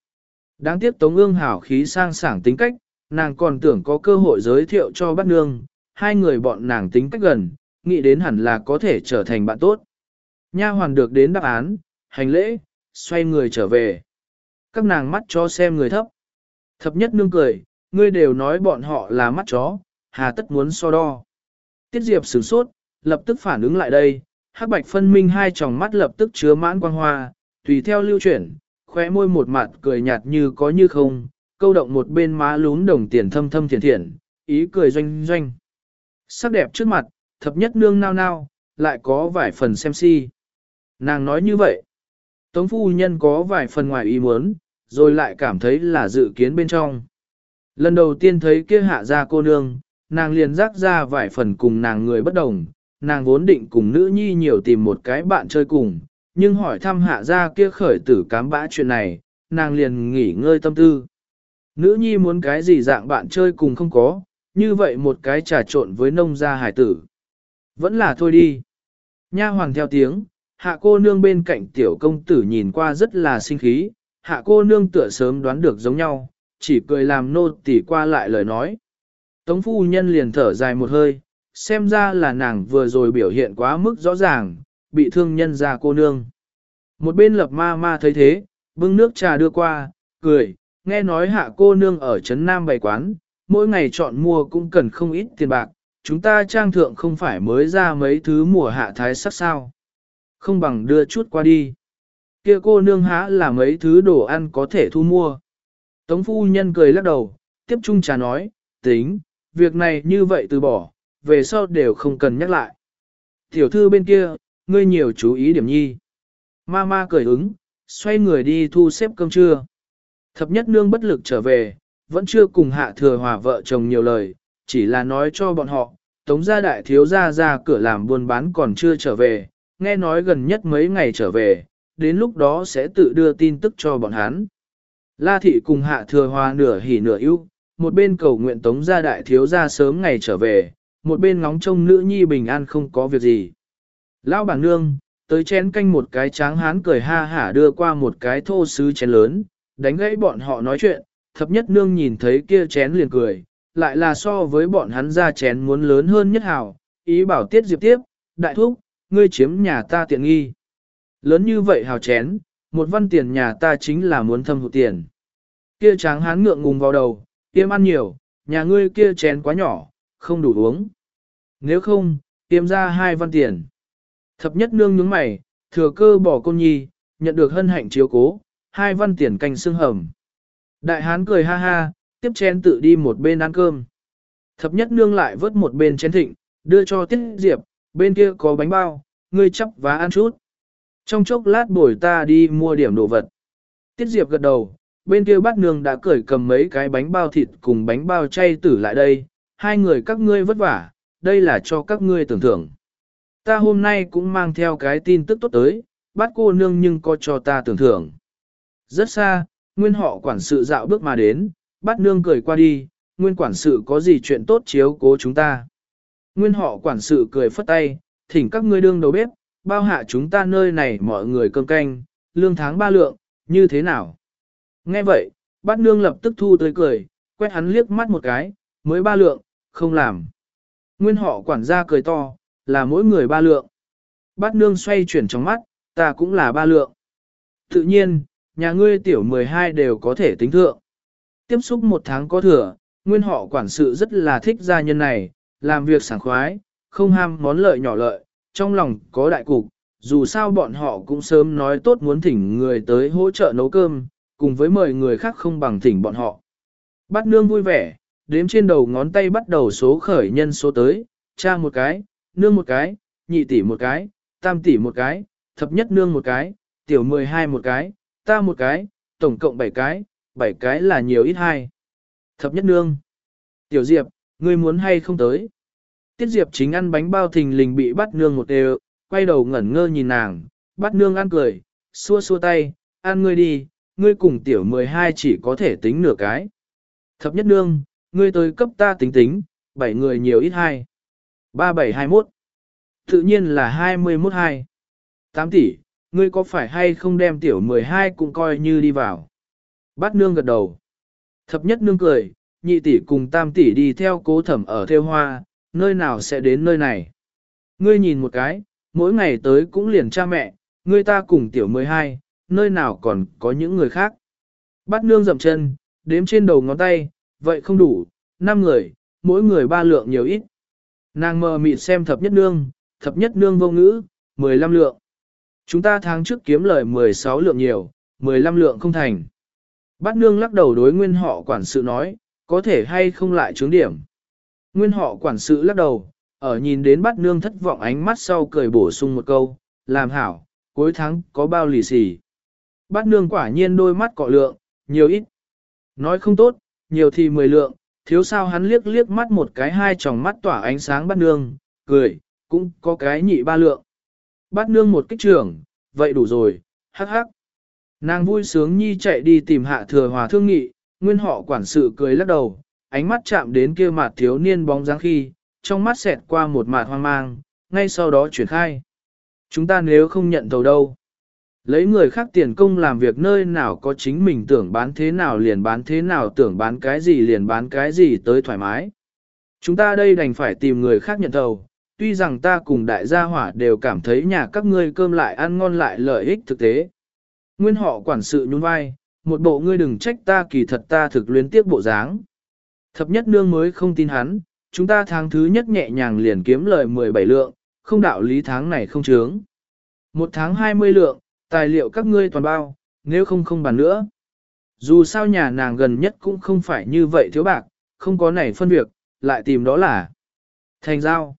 Đáng tiếc tống ương hảo khí sang sảng tính cách, nàng còn tưởng có cơ hội giới thiệu cho bác nương, hai người bọn nàng tính cách gần, nghĩ đến hẳn là có thể trở thành bạn tốt. Nha hoàn được đến đáp án, hành lễ, xoay người trở về. Các nàng mắt cho xem người thấp. Thập nhất nương cười, ngươi đều nói bọn họ là mắt chó, hà tất muốn so đo. Tiết Diệp sửng sốt, lập tức phản ứng lại đây, hắc bạch phân minh hai tròng mắt lập tức chứa mãn quang hoa, tùy theo lưu chuyển, khóe môi một mặt cười nhạt như có như không, câu động một bên má lún đồng tiền thâm thâm thiền thiện, ý cười doanh doanh. Sắc đẹp trước mặt, thập nhất nương nao nao, lại có vài phần xem si. Nàng nói như vậy. Tống phu nhân có vài phần ngoài ý muốn, rồi lại cảm thấy là dự kiến bên trong. Lần đầu tiên thấy kia hạ ra cô nương, nàng liền rắc ra vài phần cùng nàng người bất đồng, nàng vốn định cùng nữ nhi nhiều tìm một cái bạn chơi cùng, nhưng hỏi thăm hạ ra kia khởi tử cám bã chuyện này, nàng liền nghỉ ngơi tâm tư. Nữ nhi muốn cái gì dạng bạn chơi cùng không có, như vậy một cái trà trộn với nông gia hải tử. Vẫn là thôi đi. Nha hoàng theo tiếng, hạ cô nương bên cạnh tiểu công tử nhìn qua rất là sinh khí, hạ cô nương tựa sớm đoán được giống nhau, chỉ cười làm nô tỉ qua lại lời nói. Tống phu nhân liền thở dài một hơi, xem ra là nàng vừa rồi biểu hiện quá mức rõ ràng, bị thương nhân ra cô nương. Một bên lập ma ma thấy thế, bưng nước trà đưa qua, cười, nghe nói hạ cô nương ở Trấn Nam bày quán, mỗi ngày chọn mua cũng cần không ít tiền bạc, chúng ta trang thượng không phải mới ra mấy thứ mùa hạ thái sắc sao. Không bằng đưa chút qua đi. kia cô nương há là mấy thứ đồ ăn có thể thu mua. Tống phu nhân cười lắc đầu, tiếp trung trà nói, tính, việc này như vậy từ bỏ, về sau đều không cần nhắc lại. Tiểu thư bên kia, ngươi nhiều chú ý điểm nhi. Ma ma cười ứng, xoay người đi thu xếp cơm trưa. Thập nhất nương bất lực trở về, vẫn chưa cùng hạ thừa hòa vợ chồng nhiều lời, chỉ là nói cho bọn họ, tống gia đại thiếu gia ra cửa làm buôn bán còn chưa trở về, nghe nói gần nhất mấy ngày trở về, đến lúc đó sẽ tự đưa tin tức cho bọn hắn. La thị cùng hạ thừa hòa nửa hỉ nửa ưu, một bên cầu nguyện tống gia đại thiếu gia sớm ngày trở về, một bên ngóng trông nữ nhi bình an không có việc gì. Lão bảng nương, tới chén canh một cái tráng hán cười ha hả đưa qua một cái thô sứ chén lớn, đánh gãy bọn họ nói chuyện, thập nhất nương nhìn thấy kia chén liền cười, lại là so với bọn hắn ra chén muốn lớn hơn nhất hảo, ý bảo tiết diệp tiếp, đại thúc, ngươi chiếm nhà ta tiện nghi. Lớn như vậy hào chén, một văn tiền nhà ta chính là muốn thâm hụt tiền. Kia tráng hán ngượng ngùng vào đầu, tiêm ăn nhiều, nhà ngươi kia chén quá nhỏ, không đủ uống. Nếu không, tiêm ra hai văn tiền. Thập nhất nương nhướng mày, thừa cơ bỏ côn nhi, nhận được hân hạnh chiếu cố, hai văn tiền canh xương hầm. Đại hán cười ha ha, tiếp chén tự đi một bên ăn cơm. Thập nhất nương lại vớt một bên chén thịnh, đưa cho tiết diệp, bên kia có bánh bao, ngươi chắp và ăn chút. Trong chốc lát bồi ta đi mua điểm đồ vật. Tiết diệp gật đầu, bên kia bát nương đã cởi cầm mấy cái bánh bao thịt cùng bánh bao chay tử lại đây, hai người các ngươi vất vả, đây là cho các ngươi tưởng thưởng. Ta hôm nay cũng mang theo cái tin tức tốt tới, bát cô nương nhưng có cho ta tưởng thưởng. Rất xa, nguyên họ quản sự dạo bước mà đến, bát nương cười qua đi, nguyên quản sự có gì chuyện tốt chiếu cố chúng ta. Nguyên họ quản sự cười phất tay, thỉnh các ngươi đương đầu bếp, bao hạ chúng ta nơi này mọi người cơm canh, lương tháng ba lượng, như thế nào? Nghe vậy, bát nương lập tức thu tới cười, quét hắn liếc mắt một cái, mới ba lượng, không làm. Nguyên họ quản gia cười to, là mỗi người ba lượng. Bát nương xoay chuyển trong mắt, ta cũng là ba lượng. Tự nhiên, nhà ngươi tiểu 12 đều có thể tính thượng. Tiếp xúc một tháng có thừa, nguyên họ quản sự rất là thích gia nhân này, làm việc sảng khoái, không ham món lợi nhỏ lợi, trong lòng có đại cục, dù sao bọn họ cũng sớm nói tốt muốn thỉnh người tới hỗ trợ nấu cơm, cùng với mời người khác không bằng thỉnh bọn họ. Bát nương vui vẻ, đếm trên đầu ngón tay bắt đầu số khởi nhân số tới, cha một cái, nương một cái, nhị tỷ một cái, tam tỷ một cái, thập nhất nương một cái, tiểu mười hai một cái, ta một cái, tổng cộng bảy cái, bảy cái là nhiều ít hai. Thập nhất nương. Tiểu Diệp, ngươi muốn hay không tới? Tiết Diệp chính ăn bánh bao thình lình bị bắt nương một đều, quay đầu ngẩn ngơ nhìn nàng, bắt nương ăn cười, xua xua tay, ăn ngươi đi, ngươi cùng tiểu 12 chỉ có thể tính nửa cái. Thập nhất nương, ngươi tới cấp ta tính tính, bảy người nhiều ít hai. 3721. Tự nhiên là 21 hai. 8 tỷ, ngươi có phải hay không đem tiểu 12 cũng coi như đi vào. Bát nương gật đầu. Thập nhất nương cười, nhị tỷ cùng tam tỷ đi theo cố thẩm ở theo hoa, nơi nào sẽ đến nơi này. Ngươi nhìn một cái, mỗi ngày tới cũng liền cha mẹ, ngươi ta cùng tiểu 12, nơi nào còn có những người khác. Bát nương dậm chân, đếm trên đầu ngón tay, vậy không đủ, 5 người, mỗi người ba lượng nhiều ít. Nàng mờ mịt xem thập nhất nương, thập nhất nương vô ngữ, 15 lượng. Chúng ta tháng trước kiếm lời 16 lượng nhiều, 15 lượng không thành. Bát nương lắc đầu đối nguyên họ quản sự nói, có thể hay không lại trướng điểm. Nguyên họ quản sự lắc đầu, ở nhìn đến bắt nương thất vọng ánh mắt sau cười bổ sung một câu, làm hảo, cuối tháng có bao lì xì. bắt nương quả nhiên đôi mắt cọ lượng, nhiều ít. Nói không tốt, nhiều thì mười lượng, thiếu sao hắn liếc liếc mắt một cái hai tròng mắt tỏa ánh sáng bắt nương, cười, cũng có cái nhị ba lượng. bắt nương một kích trưởng, vậy đủ rồi, hắc hắc. Nàng vui sướng nhi chạy đi tìm hạ thừa hòa thương nghị, nguyên họ quản sự cười lắc đầu, ánh mắt chạm đến kia mặt thiếu niên bóng dáng khi, trong mắt xẹt qua một mặt hoang mang, ngay sau đó chuyển khai. Chúng ta nếu không nhận tàu đâu, lấy người khác tiền công làm việc nơi nào có chính mình tưởng bán thế nào liền bán thế nào tưởng bán cái gì liền bán cái gì tới thoải mái. Chúng ta đây đành phải tìm người khác nhận tàu, tuy rằng ta cùng đại gia hỏa đều cảm thấy nhà các ngươi cơm lại ăn ngon lại lợi ích thực tế. Nguyên họ quản sự nhún vai, một bộ ngươi đừng trách ta kỳ thật ta thực luyến tiếc bộ dáng. Thập nhất nương mới không tin hắn, chúng ta tháng thứ nhất nhẹ nhàng liền kiếm lời 17 lượng, không đạo lý tháng này không chướng. Một tháng 20 lượng, tài liệu các ngươi toàn bao, nếu không không bàn nữa. Dù sao nhà nàng gần nhất cũng không phải như vậy thiếu bạc, không có này phân việc, lại tìm đó là thành giao.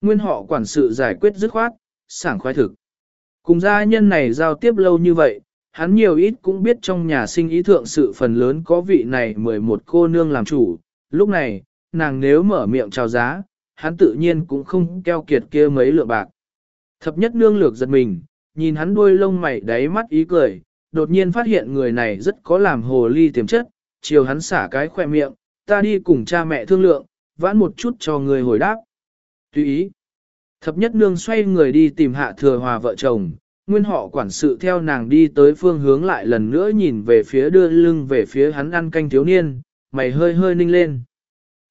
Nguyên họ quản sự giải quyết dứt khoát, sảng khoái thực. Cùng gia nhân này giao tiếp lâu như vậy, hắn nhiều ít cũng biết trong nhà sinh ý thượng sự phần lớn có vị này 11 cô nương làm chủ. Lúc này, nàng nếu mở miệng chào giá, hắn tự nhiên cũng không keo kiệt kia mấy lượng bạc. Thập nhất nương lược giật mình, nhìn hắn đuôi lông mày đáy mắt ý cười, đột nhiên phát hiện người này rất có làm hồ ly tiềm chất, chiều hắn xả cái khoe miệng, ta đi cùng cha mẹ thương lượng, vãn một chút cho người hồi đáp. Tùy ý. Thập nhất nương xoay người đi tìm hạ thừa hòa vợ chồng, nguyên họ quản sự theo nàng đi tới phương hướng lại lần nữa nhìn về phía đưa lưng về phía hắn ăn canh thiếu niên, mày hơi hơi ninh lên.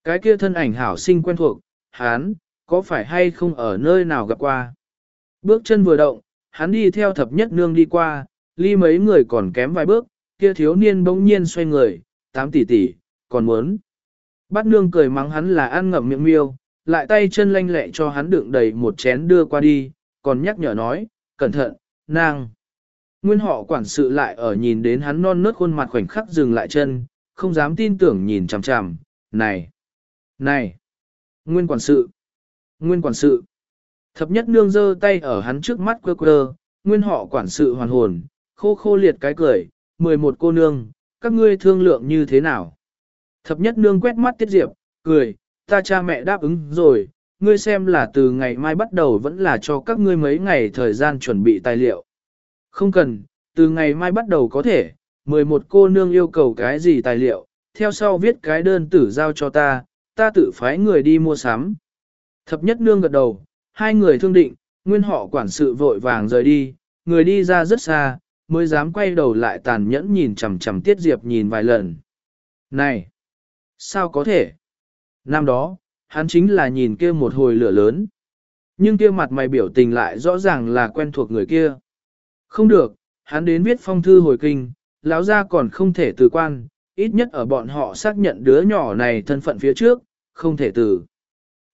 Cái kia thân ảnh hảo sinh quen thuộc, hắn, có phải hay không ở nơi nào gặp qua. Bước chân vừa động, hắn đi theo thập nhất nương đi qua, ly mấy người còn kém vài bước, kia thiếu niên bỗng nhiên xoay người, tám tỷ tỷ, còn muốn. Bát nương cười mắng hắn là ăn ngậm miệng miêu, lại tay chân lanh lẹ cho hắn đựng đầy một chén đưa qua đi, còn nhắc nhở nói, cẩn thận, nàng. Nguyên họ quản sự lại ở nhìn đến hắn non nớt khuôn mặt khoảnh khắc dừng lại chân, không dám tin tưởng nhìn chằm chằm, này, này, nguyên quản sự, nguyên quản sự. Thập nhất nương giơ tay ở hắn trước mắt quơ quơ, nguyên họ quản sự hoàn hồn, khô khô liệt cái cười, mười một cô nương, các ngươi thương lượng như thế nào? Thập nhất nương quét mắt tiết diệp, cười, ta cha mẹ đáp ứng rồi, ngươi xem là từ ngày mai bắt đầu vẫn là cho các ngươi mấy ngày thời gian chuẩn bị tài liệu. Không cần, từ ngày mai bắt đầu có thể, 11 cô nương yêu cầu cái gì tài liệu, theo sau viết cái đơn tử giao cho ta, ta tự phái người đi mua sắm. Thập nhất nương gật đầu, hai người thương định, nguyên họ quản sự vội vàng rời đi, người đi ra rất xa, mới dám quay đầu lại tàn nhẫn nhìn chằm chằm Tiết Diệp nhìn vài lần. Này! Sao có thể? Năm đó, hắn chính là nhìn kia một hồi lửa lớn. Nhưng kia mặt mày biểu tình lại rõ ràng là quen thuộc người kia. Không được, hắn đến viết phong thư hồi kinh, lão ra còn không thể từ quan, ít nhất ở bọn họ xác nhận đứa nhỏ này thân phận phía trước, không thể từ.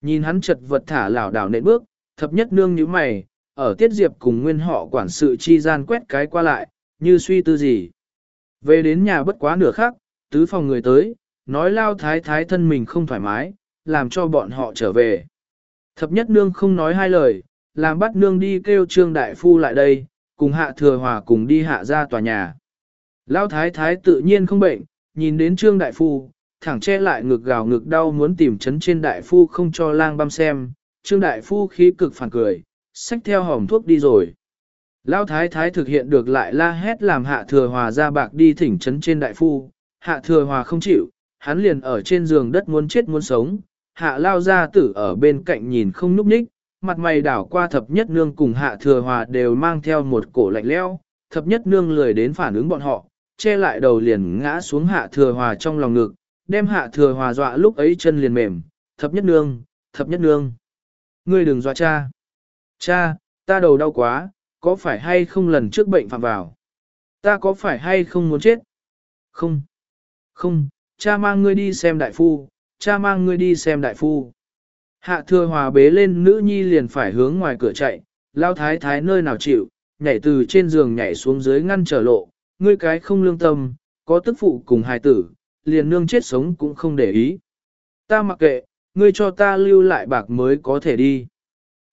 Nhìn hắn chật vật thả lảo đảo nện bước, thập nhất nương như mày, ở tiết diệp cùng nguyên họ quản sự chi gian quét cái qua lại, như suy tư gì. Về đến nhà bất quá nửa khắc, tứ phòng người tới, nói lao thái thái thân mình không thoải mái, làm cho bọn họ trở về. Thập nhất nương không nói hai lời, làm bắt nương đi kêu trương đại phu lại đây, cùng hạ thừa hòa cùng đi hạ ra tòa nhà. Lao thái thái tự nhiên không bệnh, nhìn đến trương đại phu, thẳng che lại ngực gào ngực đau muốn tìm chấn trên đại phu không cho lang băm xem, trương đại phu khí cực phản cười, xách theo hỏng thuốc đi rồi. Lao thái thái thực hiện được lại la hét làm hạ thừa hòa ra bạc đi thỉnh chấn trên đại phu, hạ thừa hòa không chịu, hắn liền ở trên giường đất muốn chết muốn sống, hạ lao gia tử ở bên cạnh nhìn không núp ních, mặt mày đảo qua thập nhất nương cùng hạ thừa hòa đều mang theo một cổ lạnh leo, thập nhất nương lười đến phản ứng bọn họ, che lại đầu liền ngã xuống hạ thừa hòa trong lòng ngực, đem hạ thừa hòa dọa lúc ấy chân liền mềm, thập nhất nương, thập nhất nương. Ngươi đừng dọa cha. Cha, ta đầu đau quá, có phải hay không lần trước bệnh phạm vào? Ta có phải hay không muốn chết? Không. Không, cha mang ngươi đi xem đại phu, cha mang ngươi đi xem đại phu. Hạ thừa hòa bế lên nữ nhi liền phải hướng ngoài cửa chạy, lao thái thái nơi nào chịu, nhảy từ trên giường nhảy xuống dưới ngăn trở lộ, ngươi cái không lương tâm, có tức phụ cùng hài tử, liền nương chết sống cũng không để ý. Ta mặc kệ, ngươi cho ta lưu lại bạc mới có thể đi.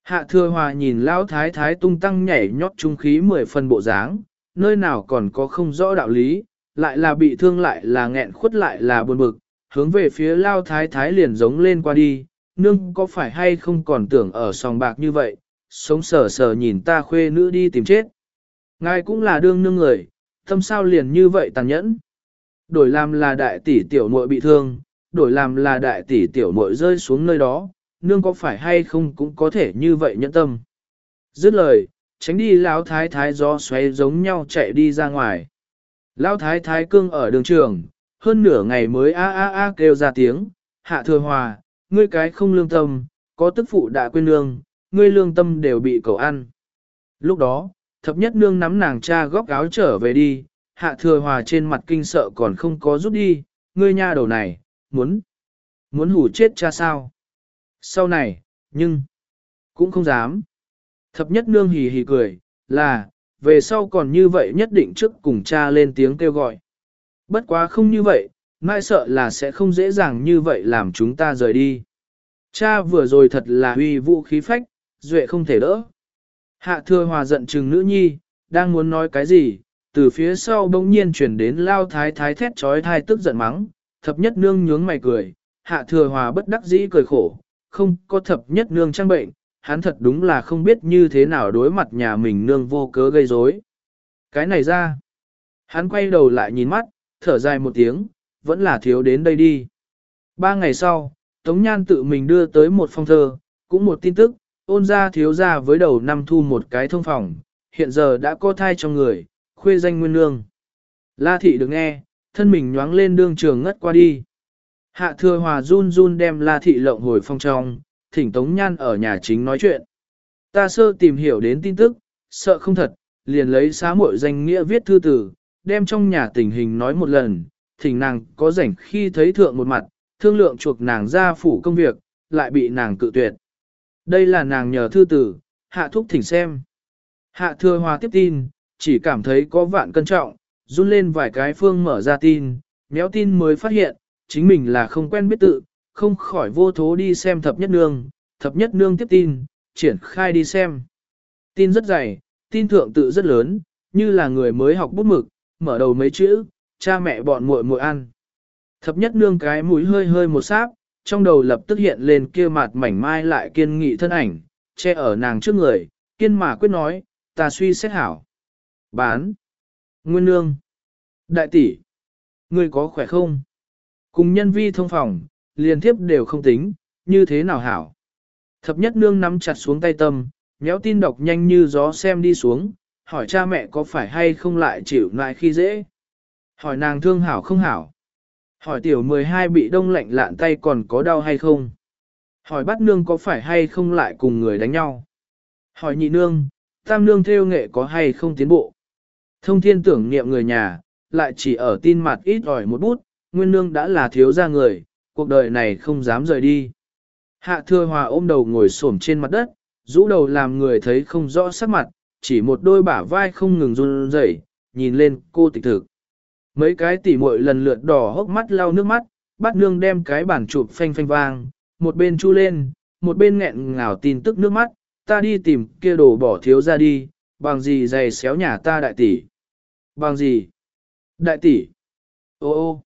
Hạ thừa hòa nhìn lão thái thái tung tăng nhảy nhót trung khí mười phần bộ dáng, nơi nào còn có không rõ đạo lý, lại là bị thương lại là nghẹn khuất lại là buồn bực, hướng về phía lao thái thái liền giống lên qua đi, nương có phải hay không còn tưởng ở sòng bạc như vậy, sống sờ sờ nhìn ta khuê nữ đi tìm chết. Ngài cũng là đương nương người, tâm sao liền như vậy tàn nhẫn. Đổi làm là đại tỷ tiểu muội bị thương, đổi làm là đại tỷ tiểu muội rơi xuống nơi đó, nương có phải hay không cũng có thể như vậy nhẫn tâm. Dứt lời, tránh đi lão thái thái gió xoáy giống nhau chạy đi ra ngoài. Lão thái thái cương ở đường trường, hơn nửa ngày mới a a a kêu ra tiếng, hạ thừa hòa, ngươi cái không lương tâm, có tức phụ đã quên nương, ngươi lương tâm đều bị cầu ăn. Lúc đó, thập nhất nương nắm nàng cha góc áo trở về đi, hạ thừa hòa trên mặt kinh sợ còn không có rút đi, ngươi nha đầu này, muốn, muốn hủ chết cha sao. Sau này, nhưng, cũng không dám. Thập nhất nương hì hì cười, là, về sau còn như vậy nhất định trước cùng cha lên tiếng kêu gọi. Bất quá không như vậy, mai sợ là sẽ không dễ dàng như vậy làm chúng ta rời đi. Cha vừa rồi thật là huy vũ khí phách, duệ không thể đỡ. Hạ thừa hòa giận chừng nữ nhi, đang muốn nói cái gì, từ phía sau bỗng nhiên chuyển đến lao thái thái thét trói thai tức giận mắng, thập nhất nương nhướng mày cười, hạ thừa hòa bất đắc dĩ cười khổ, không có thập nhất nương trang bệnh, hắn thật đúng là không biết như thế nào đối mặt nhà mình nương vô cớ gây rối. Cái này ra, hắn quay đầu lại nhìn mắt, thở dài một tiếng, vẫn là thiếu đến đây đi. Ba ngày sau, Tống Nhan tự mình đưa tới một phong thơ, cũng một tin tức, ôn ra thiếu ra với đầu năm thu một cái thông phòng, hiện giờ đã có thai trong người, khuê danh nguyên nương. La thị được nghe, thân mình nhoáng lên đương trường ngất qua đi. Hạ thừa hòa run run đem la thị lộng hồi phong trong, thỉnh Tống Nhan ở nhà chính nói chuyện. Ta sơ tìm hiểu đến tin tức, sợ không thật, liền lấy xá muội danh nghĩa viết thư tử, đem trong nhà tình hình nói một lần, thỉnh nàng có rảnh khi thấy thượng một mặt, thương lượng chuộc nàng ra phủ công việc, lại bị nàng cự tuyệt. Đây là nàng nhờ thư tử, hạ thúc thỉnh xem. Hạ thừa hòa tiếp tin, chỉ cảm thấy có vạn cân trọng, run lên vài cái phương mở ra tin, méo tin mới phát hiện, chính mình là không quen biết tự, không khỏi vô thố đi xem thập nhất nương, thập nhất nương tiếp tin, triển khai đi xem. Tin rất dày, tin thượng tự rất lớn, như là người mới học bút mực, mở đầu mấy chữ, cha mẹ bọn muội muội ăn. Thập nhất nương cái mũi hơi hơi một sáp, trong đầu lập tức hiện lên kia mặt mảnh mai lại kiên nghị thân ảnh, che ở nàng trước người, kiên mà quyết nói, ta suy xét hảo. Bán. Nguyên nương. Đại tỷ. Ngươi có khỏe không? Cùng nhân vi thông phòng, liền tiếp đều không tính, như thế nào hảo? Thập nhất nương nắm chặt xuống tay tâm, méo tin đọc nhanh như gió xem đi xuống, hỏi cha mẹ có phải hay không lại chịu lại khi dễ. Hỏi nàng thương hảo không hảo. Hỏi tiểu 12 bị đông lạnh lạn tay còn có đau hay không. Hỏi bắt nương có phải hay không lại cùng người đánh nhau. Hỏi nhị nương, tam nương theo nghệ có hay không tiến bộ. Thông thiên tưởng niệm người nhà, lại chỉ ở tin mặt ít ỏi một bút, nguyên nương đã là thiếu gia người, cuộc đời này không dám rời đi. Hạ thừa hòa ôm đầu ngồi xổm trên mặt đất, rũ đầu làm người thấy không rõ sắc mặt, chỉ một đôi bả vai không ngừng run rẩy, nhìn lên cô tịch thực. Mấy cái tỉ muội lần lượt đỏ hốc mắt lau nước mắt, bắt nương đem cái bản chụp phanh phanh vang, một bên chu lên, một bên nghẹn ngào tin tức nước mắt, ta đi tìm kia đồ bỏ thiếu ra đi, bằng gì dày xéo nhà ta đại tỷ. Bằng gì? Đại tỷ. Ô ô.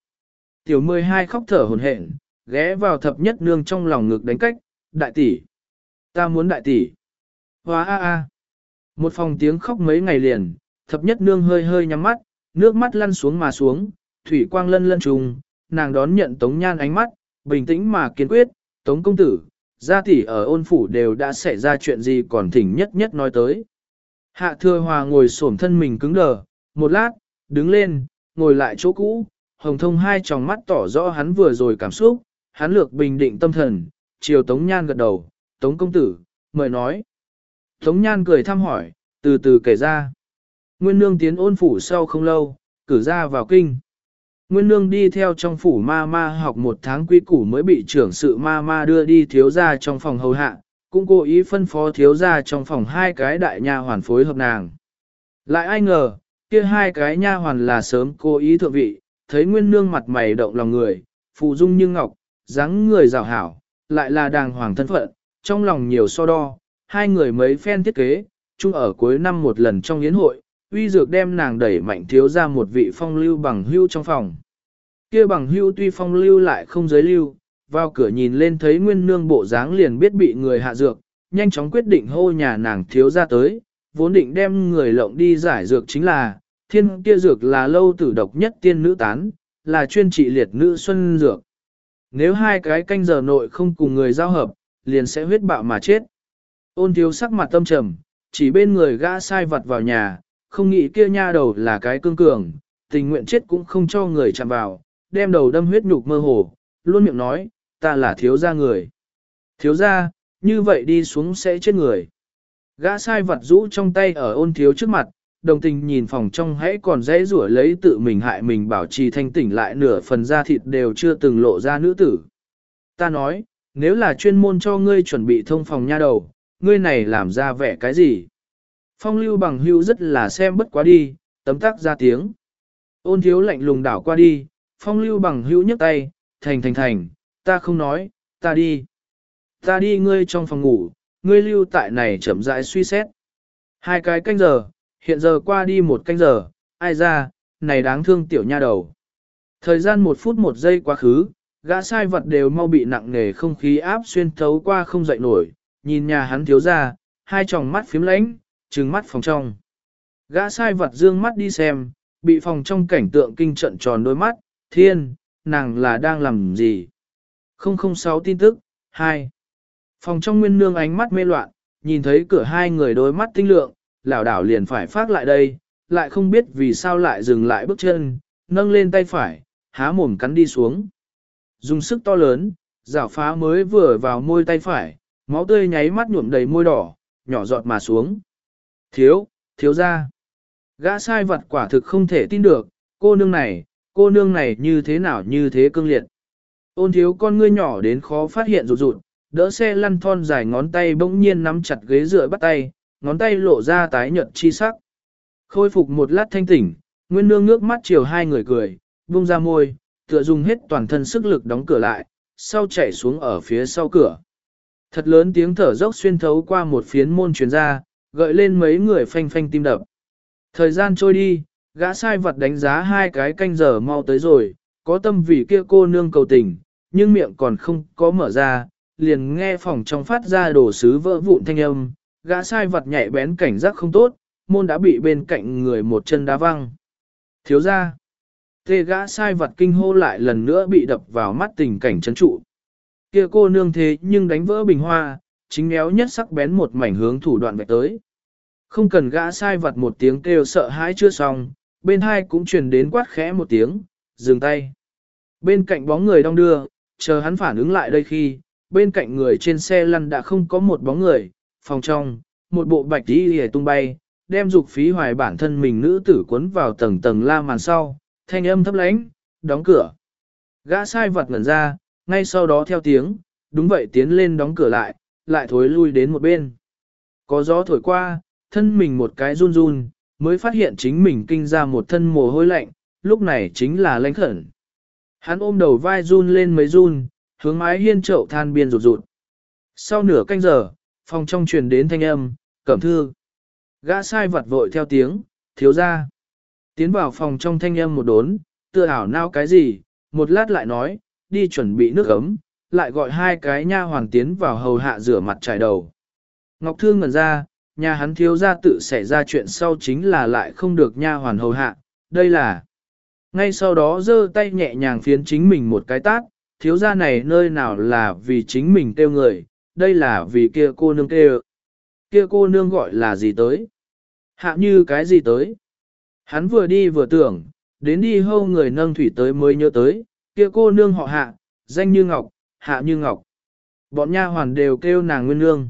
Tiểu 12 khóc thở hồn hển, ghé vào thập nhất nương trong lòng ngực đánh cách, đại tỷ. Ta muốn đại tỷ. Hóa a a. Một phòng tiếng khóc mấy ngày liền, thập nhất nương hơi hơi nhắm mắt, nước mắt lăn xuống mà xuống, thủy quang lân lân trùng, nàng đón nhận tống nhan ánh mắt, bình tĩnh mà kiên quyết, tống công tử, gia tỷ ở ôn phủ đều đã xảy ra chuyện gì còn thỉnh nhất nhất nói tới. Hạ thừa hòa ngồi xổm thân mình cứng đờ, một lát, đứng lên, ngồi lại chỗ cũ, hồng thông hai tròng mắt tỏ rõ hắn vừa rồi cảm xúc, hắn lược bình định tâm thần, chiều tống nhan gật đầu, tống công tử, mời nói. Tống nhan cười thăm hỏi, từ từ kể ra. Nguyên nương tiến ôn phủ sau không lâu, cử ra vào kinh. Nguyên nương đi theo trong phủ ma ma học một tháng quy củ mới bị trưởng sự ma ma đưa đi thiếu gia trong phòng hầu hạ, cũng cố ý phân phó thiếu gia trong phòng hai cái đại nha hoàn phối hợp nàng. Lại ai ngờ, kia hai cái nha hoàn là sớm cố ý thượng vị, thấy nguyên nương mặt mày động lòng người, phù dung như ngọc, dáng người rào hảo, lại là đàng hoàng thân phận, trong lòng nhiều so đo, hai người mấy phen thiết kế, chung ở cuối năm một lần trong yến hội, uy dược đem nàng đẩy mạnh thiếu ra một vị phong lưu bằng hưu trong phòng. kia bằng hưu tuy phong lưu lại không giới lưu, vào cửa nhìn lên thấy nguyên nương bộ dáng liền biết bị người hạ dược, nhanh chóng quyết định hô nhà nàng thiếu ra tới, vốn định đem người lộng đi giải dược chính là, thiên kia dược là lâu tử độc nhất tiên nữ tán, là chuyên trị liệt nữ xuân dược. Nếu hai cái canh giờ nội không cùng người giao hợp, liền sẽ huyết bạo mà chết. Ôn thiếu sắc mặt tâm trầm, chỉ bên người gã sai vật vào nhà, không nghĩ kia nha đầu là cái cương cường, tình nguyện chết cũng không cho người chạm vào, đem đầu đâm huyết nhục mơ hồ, luôn miệng nói, ta là thiếu gia người. Thiếu gia, như vậy đi xuống sẽ chết người. Gã sai vật rũ trong tay ở ôn thiếu trước mặt, đồng tình nhìn phòng trong hãy còn dễ rủa lấy tự mình hại mình bảo trì thanh tỉnh lại nửa phần da thịt đều chưa từng lộ ra nữ tử. Ta nói, nếu là chuyên môn cho ngươi chuẩn bị thông phòng nha đầu, ngươi này làm ra vẻ cái gì? Phong lưu bằng hưu rất là xem bất quá đi, tấm tắc ra tiếng. Ôn thiếu lạnh lùng đảo qua đi, phong lưu bằng hưu nhấc tay, thành thành thành, ta không nói, ta đi. Ta đi ngươi trong phòng ngủ, ngươi lưu tại này chậm rãi suy xét. Hai cái canh giờ, hiện giờ qua đi một canh giờ, ai ra, này đáng thương tiểu nha đầu. Thời gian một phút một giây quá khứ, gã sai vật đều mau bị nặng nề không khí áp xuyên thấu qua không dậy nổi, nhìn nhà hắn thiếu ra, hai tròng mắt phím lánh, trừng mắt phòng trong. Gã sai vật dương mắt đi xem, bị phòng trong cảnh tượng kinh trận tròn đôi mắt, thiên, nàng là đang làm gì? 006 tin tức, 2. Phòng trong nguyên nương ánh mắt mê loạn, nhìn thấy cửa hai người đôi mắt tinh lượng, lão đảo liền phải phát lại đây, lại không biết vì sao lại dừng lại bước chân, nâng lên tay phải, há mồm cắn đi xuống. Dùng sức to lớn, rảo phá mới vừa vào môi tay phải, máu tươi nháy mắt nhuộm đầy môi đỏ, nhỏ giọt mà xuống. Thiếu, thiếu ra. Gã sai vật quả thực không thể tin được, cô nương này, cô nương này như thế nào như thế cương liệt. Ôn thiếu con ngươi nhỏ đến khó phát hiện rụt rụt, đỡ xe lăn thon dài ngón tay bỗng nhiên nắm chặt ghế dựa bắt tay, ngón tay lộ ra tái nhợt chi sắc. Khôi phục một lát thanh tỉnh, Nguyên Nương ngước mắt chiều hai người cười, buông ra môi, tựa dùng hết toàn thân sức lực đóng cửa lại, sau chạy xuống ở phía sau cửa. Thật lớn tiếng thở dốc xuyên thấu qua một phiến môn truyền ra, gợi lên mấy người phanh phanh tim đập. Thời gian trôi đi, gã sai vật đánh giá hai cái canh giờ mau tới rồi, có tâm vì kia cô nương cầu tình, nhưng miệng còn không có mở ra, liền nghe phòng trong phát ra đồ sứ vỡ vụn thanh âm, gã sai vật nhạy bén cảnh giác không tốt, môn đã bị bên cạnh người một chân đá văng. Thiếu ra, tê gã sai vật kinh hô lại lần nữa bị đập vào mắt tình cảnh chấn trụ. Kia cô nương thế nhưng đánh vỡ bình hoa, chính méo nhất sắc bén một mảnh hướng thủ đoạn vạch tới. Không cần gã sai vật một tiếng kêu sợ hãi chưa xong, bên hai cũng truyền đến quát khẽ một tiếng, dừng tay. Bên cạnh bóng người đong đưa, chờ hắn phản ứng lại đây khi, bên cạnh người trên xe lăn đã không có một bóng người, phòng trong, một bộ bạch đi hề tung bay, đem dục phí hoài bản thân mình nữ tử cuốn vào tầng tầng la màn sau, thanh âm thấp lánh, đóng cửa. Gã sai vật ngẩn ra, ngay sau đó theo tiếng, đúng vậy tiến lên đóng cửa lại, lại thối lui đến một bên. Có gió thổi qua, thân mình một cái run run, mới phát hiện chính mình kinh ra một thân mồ hôi lạnh, lúc này chính là lãnh khẩn. Hắn ôm đầu vai run lên mấy run, hướng mái hiên chậu than biên rụt rụt. Sau nửa canh giờ, phòng trong truyền đến thanh âm, cẩm thư. Gã sai vật vội theo tiếng, thiếu ra. Tiến vào phòng trong thanh âm một đốn, tựa ảo nao cái gì, một lát lại nói, đi chuẩn bị nước ấm, lại gọi hai cái nha hoàng tiến vào hầu hạ rửa mặt trải đầu. Ngọc Thương ngẩn ra, nhà hắn thiếu gia tự xảy ra chuyện sau chính là lại không được nha hoàn hầu hạ, đây là. Ngay sau đó giơ tay nhẹ nhàng phiến chính mình một cái tát, thiếu gia này nơi nào là vì chính mình tiêu người, đây là vì kia cô nương kêu. Kia cô nương gọi là gì tới? Hạ như cái gì tới? Hắn vừa đi vừa tưởng, đến đi hâu người nâng thủy tới mới nhớ tới, kia cô nương họ hạ, danh như ngọc, hạ như ngọc. Bọn nha hoàn đều kêu nàng nguyên nương.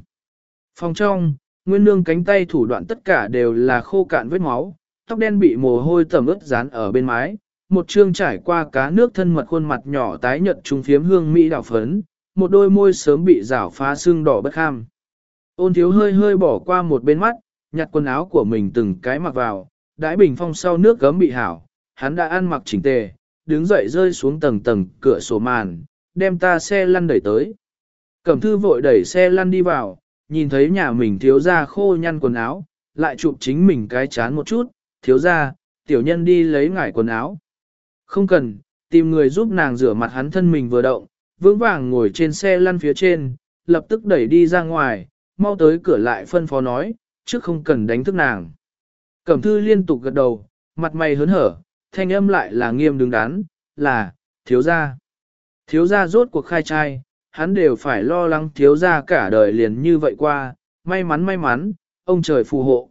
Phòng trong, nguyên nương cánh tay thủ đoạn tất cả đều là khô cạn vết máu, tóc đen bị mồ hôi tẩm ướt dán ở bên mái, một trương trải qua cá nước thân mật khuôn mặt nhỏ tái nhợt trung phiếm hương mỹ đảo phấn, một đôi môi sớm bị rảo phá xương đỏ bất ham. Ôn thiếu hơi hơi bỏ qua một bên mắt, nhặt quần áo của mình từng cái mặc vào, đãi bình phong sau nước gấm bị hảo, hắn đã ăn mặc chỉnh tề, đứng dậy rơi xuống tầng tầng cửa sổ màn, đem ta xe lăn đẩy tới. Cẩm thư vội đẩy xe lăn đi vào, nhìn thấy nhà mình thiếu ra khô nhăn quần áo, lại chụp chính mình cái chán một chút, thiếu ra, tiểu nhân đi lấy ngải quần áo. Không cần, tìm người giúp nàng rửa mặt hắn thân mình vừa động, vững vàng ngồi trên xe lăn phía trên, lập tức đẩy đi ra ngoài, mau tới cửa lại phân phó nói, trước không cần đánh thức nàng. Cẩm thư liên tục gật đầu, mặt mày hớn hở, thanh âm lại là nghiêm đứng đắn, là, thiếu gia. Thiếu gia rốt cuộc khai trai, hắn đều phải lo lắng thiếu gia cả đời liền như vậy qua, may mắn may mắn, ông trời phù hộ.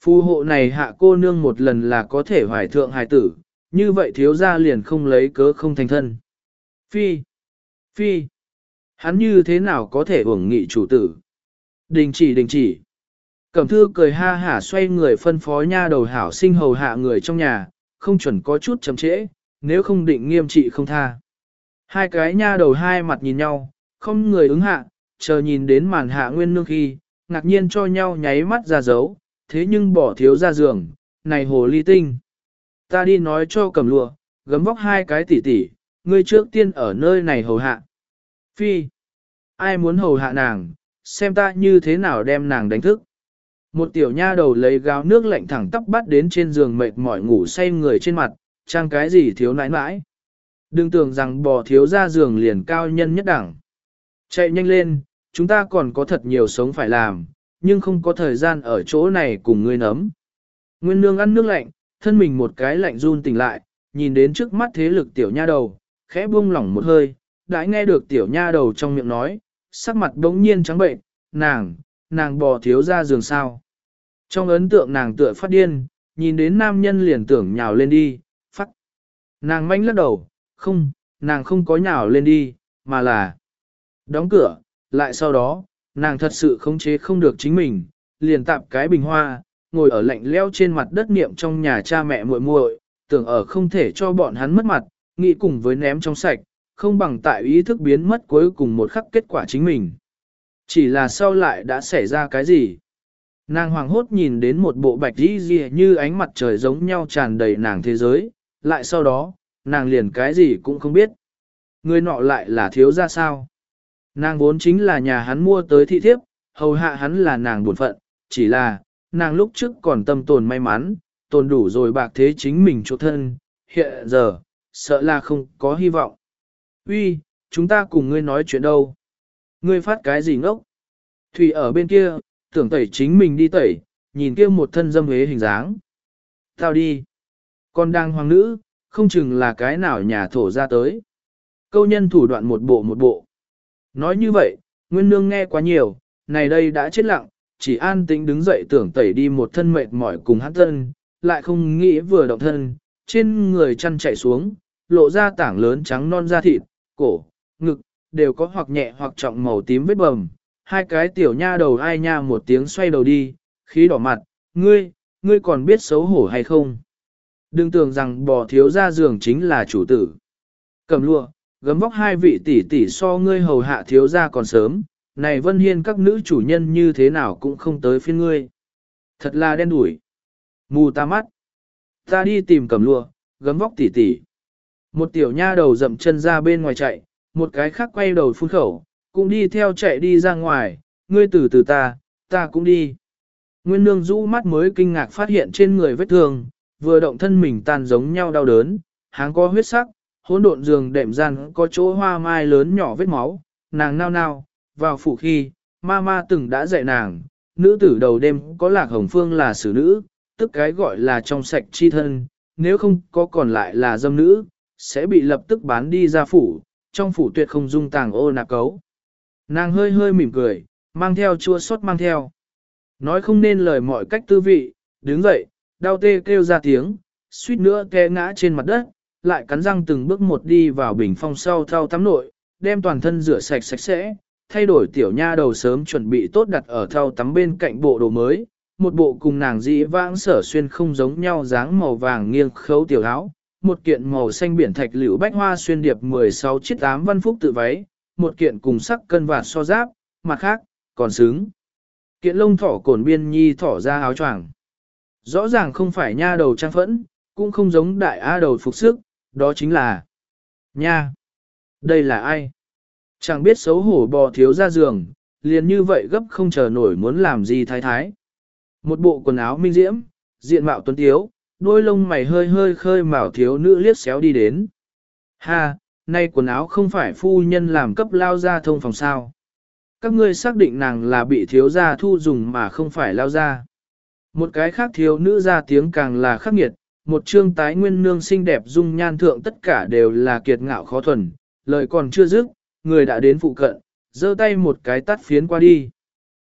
Phù hộ này hạ cô nương một lần là có thể hoài thượng hài tử, như vậy thiếu gia liền không lấy cớ không thành thân. Phi, phi, hắn như thế nào có thể uổng nghị chủ tử? Đình chỉ đình chỉ. Cẩm thư cười ha hả xoay người phân phó nha đầu hảo sinh hầu hạ người trong nhà, không chuẩn có chút chậm trễ, nếu không định nghiêm trị không tha. Hai cái nha đầu hai mặt nhìn nhau, không người ứng hạ, chờ nhìn đến màn hạ nguyên nương khi, ngạc nhiên cho nhau nháy mắt ra dấu, thế nhưng bỏ thiếu ra giường, này hồ ly tinh. Ta đi nói cho cầm lụa, gấm vóc hai cái tỉ tỉ, ngươi trước tiên ở nơi này hầu hạ. Phi, ai muốn hầu hạ nàng, xem ta như thế nào đem nàng đánh thức. Một tiểu nha đầu lấy gáo nước lạnh thẳng tóc bắt đến trên giường mệt mỏi ngủ say người trên mặt, trang cái gì thiếu nãi nãi. Đừng tưởng rằng bò thiếu ra giường liền cao nhân nhất đẳng. Chạy nhanh lên, chúng ta còn có thật nhiều sống phải làm, nhưng không có thời gian ở chỗ này cùng ngươi nấm. Nguyên nương ăn nước lạnh, thân mình một cái lạnh run tỉnh lại, nhìn đến trước mắt thế lực tiểu nha đầu, khẽ buông lỏng một hơi, đã nghe được tiểu nha đầu trong miệng nói, sắc mặt đống nhiên trắng bệnh, nàng, nàng bò thiếu ra giường sao. Trong ấn tượng nàng tựa phát điên, nhìn đến nam nhân liền tưởng nhào lên đi, phát. Nàng manh lắc đầu, không, nàng không có nhào lên đi, mà là đóng cửa, lại sau đó, nàng thật sự khống chế không được chính mình, liền tạp cái bình hoa, ngồi ở lạnh leo trên mặt đất niệm trong nhà cha mẹ muội muội, tưởng ở không thể cho bọn hắn mất mặt, nghĩ cùng với ném trong sạch, không bằng tại ý thức biến mất cuối cùng một khắc kết quả chính mình. Chỉ là sau lại đã xảy ra cái gì? Nàng hoàng hốt nhìn đến một bộ bạch đi dì như ánh mặt trời giống nhau tràn đầy nàng thế giới, lại sau đó, nàng liền cái gì cũng không biết. Người nọ lại là thiếu ra sao? Nàng vốn chính là nhà hắn mua tới thị thiếp, hầu hạ hắn là nàng buồn phận, chỉ là, nàng lúc trước còn tâm tồn may mắn, tồn đủ rồi bạc thế chính mình chỗ thân, hiện giờ, sợ là không có hy vọng. Uy, chúng ta cùng ngươi nói chuyện đâu? Ngươi phát cái gì ngốc? Thủy ở bên kia, tưởng tẩy chính mình đi tẩy, nhìn kia một thân dâm hế hình dáng. Tao đi. Con đang hoàng nữ, không chừng là cái nào nhà thổ ra tới. Câu nhân thủ đoạn một bộ một bộ. Nói như vậy, Nguyên Nương nghe quá nhiều, này đây đã chết lặng, chỉ an tĩnh đứng dậy tưởng tẩy đi một thân mệt mỏi cùng hát thân, lại không nghĩ vừa động thân, trên người chăn chạy xuống, lộ ra tảng lớn trắng non da thịt, cổ, ngực, đều có hoặc nhẹ hoặc trọng màu tím vết bầm. Hai cái tiểu nha đầu ai nha một tiếng xoay đầu đi, khí đỏ mặt, ngươi, ngươi còn biết xấu hổ hay không? Đừng tưởng rằng bò thiếu ra giường chính là chủ tử. Cầm lụa, gấm vóc hai vị tỷ tỷ so ngươi hầu hạ thiếu ra còn sớm, này vân hiên các nữ chủ nhân như thế nào cũng không tới phiên ngươi. Thật là đen đủi. Mù ta mắt. Ta đi tìm cầm lụa, gấm vóc tỷ tỷ. Một tiểu nha đầu dậm chân ra bên ngoài chạy, một cái khác quay đầu phun khẩu, cũng đi theo chạy đi ra ngoài, ngươi từ từ ta, ta cũng đi. Nguyên nương rũ mắt mới kinh ngạc phát hiện trên người vết thương, vừa động thân mình tan giống nhau đau đớn, háng có huyết sắc, hỗn độn giường đệm gian có chỗ hoa mai lớn nhỏ vết máu, nàng nao nao, vào phủ khi, ma ma từng đã dạy nàng, nữ tử đầu đêm có lạc hồng phương là xử nữ, tức cái gọi là trong sạch chi thân, nếu không có còn lại là dâm nữ, sẽ bị lập tức bán đi ra phủ, trong phủ tuyệt không dung tàng ô nạc cấu. Nàng hơi hơi mỉm cười, mang theo chua xót mang theo. Nói không nên lời mọi cách tư vị, đứng dậy, đau tê kêu ra tiếng, suýt nữa té ngã trên mặt đất, lại cắn răng từng bước một đi vào bình phong sau thao tắm nội, đem toàn thân rửa sạch sạch sẽ, thay đổi tiểu nha đầu sớm chuẩn bị tốt đặt ở thao tắm bên cạnh bộ đồ mới, một bộ cùng nàng dĩ vãng sở xuyên không giống nhau dáng màu vàng nghiêng khấu tiểu áo, một kiện màu xanh biển thạch liễu bách hoa xuyên điệp 16 chiếc tám văn phúc tự váy, một kiện cùng sắc cân vạt so giáp, mặt khác, còn xứng. Kiện lông thỏ cổn biên nhi thỏ ra áo choàng. Rõ ràng không phải nha đầu trang phẫn, cũng không giống đại A đầu phục sức, đó chính là Nha! Đây là ai? Chẳng biết xấu hổ bò thiếu ra giường, liền như vậy gấp không chờ nổi muốn làm gì thái thái. Một bộ quần áo minh diễm, diện mạo tuấn tiếu, đôi lông mày hơi hơi khơi mào thiếu nữ liếc xéo đi đến. Ha, nay quần áo không phải phu nhân làm cấp lao ra thông phòng sao. Các ngươi xác định nàng là bị thiếu gia thu dùng mà không phải lao ra. Một cái khác thiếu nữ ra tiếng càng là khắc nghiệt, một trương tái nguyên nương xinh đẹp dung nhan thượng tất cả đều là kiệt ngạo khó thuần, lời còn chưa dứt, người đã đến phụ cận, giơ tay một cái tắt phiến qua đi.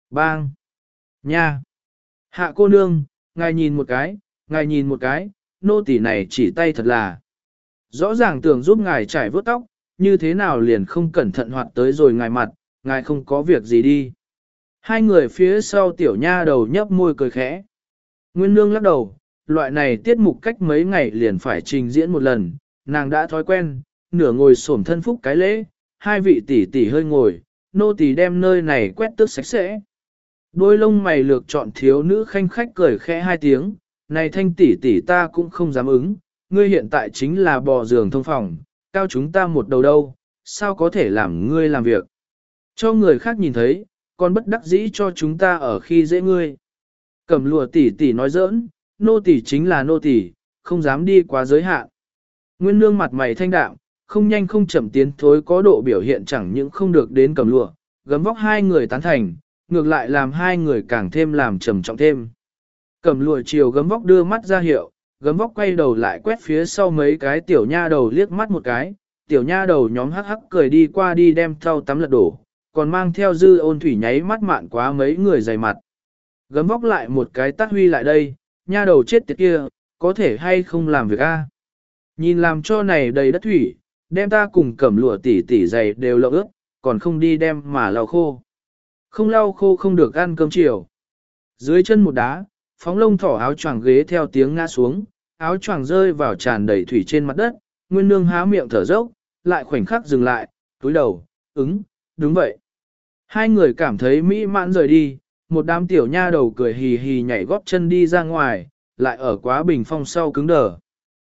Bang! Nha! Hạ cô nương, ngài nhìn một cái, ngài nhìn một cái, nô tỳ này chỉ tay thật là. Rõ ràng tưởng giúp ngài trải vớt tóc, như thế nào liền không cẩn thận hoạt tới rồi ngài mặt, ngài không có việc gì đi. Hai người phía sau tiểu nha đầu nhấp môi cười khẽ. Nguyên nương lắc đầu, loại này tiết mục cách mấy ngày liền phải trình diễn một lần, nàng đã thói quen, nửa ngồi xổm thân phúc cái lễ, hai vị tỷ tỷ hơi ngồi, nô tỳ đem nơi này quét tước sạch sẽ. Đôi lông mày lược chọn thiếu nữ khanh khách cười khẽ hai tiếng, này thanh tỷ tỷ ta cũng không dám ứng, ngươi hiện tại chính là bò giường thông phòng, cao chúng ta một đầu đâu, sao có thể làm ngươi làm việc. Cho người khác nhìn thấy, còn bất đắc dĩ cho chúng ta ở khi dễ ngươi. Cẩm lùa tỷ tỷ nói giỡn, nô tỷ chính là nô tỷ, không dám đi quá giới hạn. Nguyên nương mặt mày thanh đạm, không nhanh không chậm tiến thối có độ biểu hiện chẳng những không được đến cầm lụa, gấm vóc hai người tán thành, ngược lại làm hai người càng thêm làm trầm trọng thêm. Cầm lụa chiều gấm vóc đưa mắt ra hiệu, gấm vóc quay đầu lại quét phía sau mấy cái tiểu nha đầu liếc mắt một cái, tiểu nha đầu nhóm hắc hắc cười đi qua đi đem thau tắm lật đổ, còn mang theo dư ôn thủy nháy mắt mạn quá mấy người dày mặt. Gấm vóc lại một cái tắt huy lại đây, nha đầu chết tiệt kia, có thể hay không làm việc a? Nhìn làm cho này đầy đất thủy, đem ta cùng cẩm lụa tỉ tỉ dày đều lộng ướt, còn không đi đem mà lau khô. Không lau khô không được ăn cơm chiều. Dưới chân một đá, phóng lông thỏ áo choàng ghế theo tiếng ngã xuống, áo choàng rơi vào tràn đầy thủy trên mặt đất, nguyên nương há miệng thở dốc, lại khoảnh khắc dừng lại, túi đầu, ứng, đúng vậy. Hai người cảm thấy mỹ mãn rời đi, một đám tiểu nha đầu cười hì hì nhảy góp chân đi ra ngoài, lại ở quá bình phong sau cứng đờ.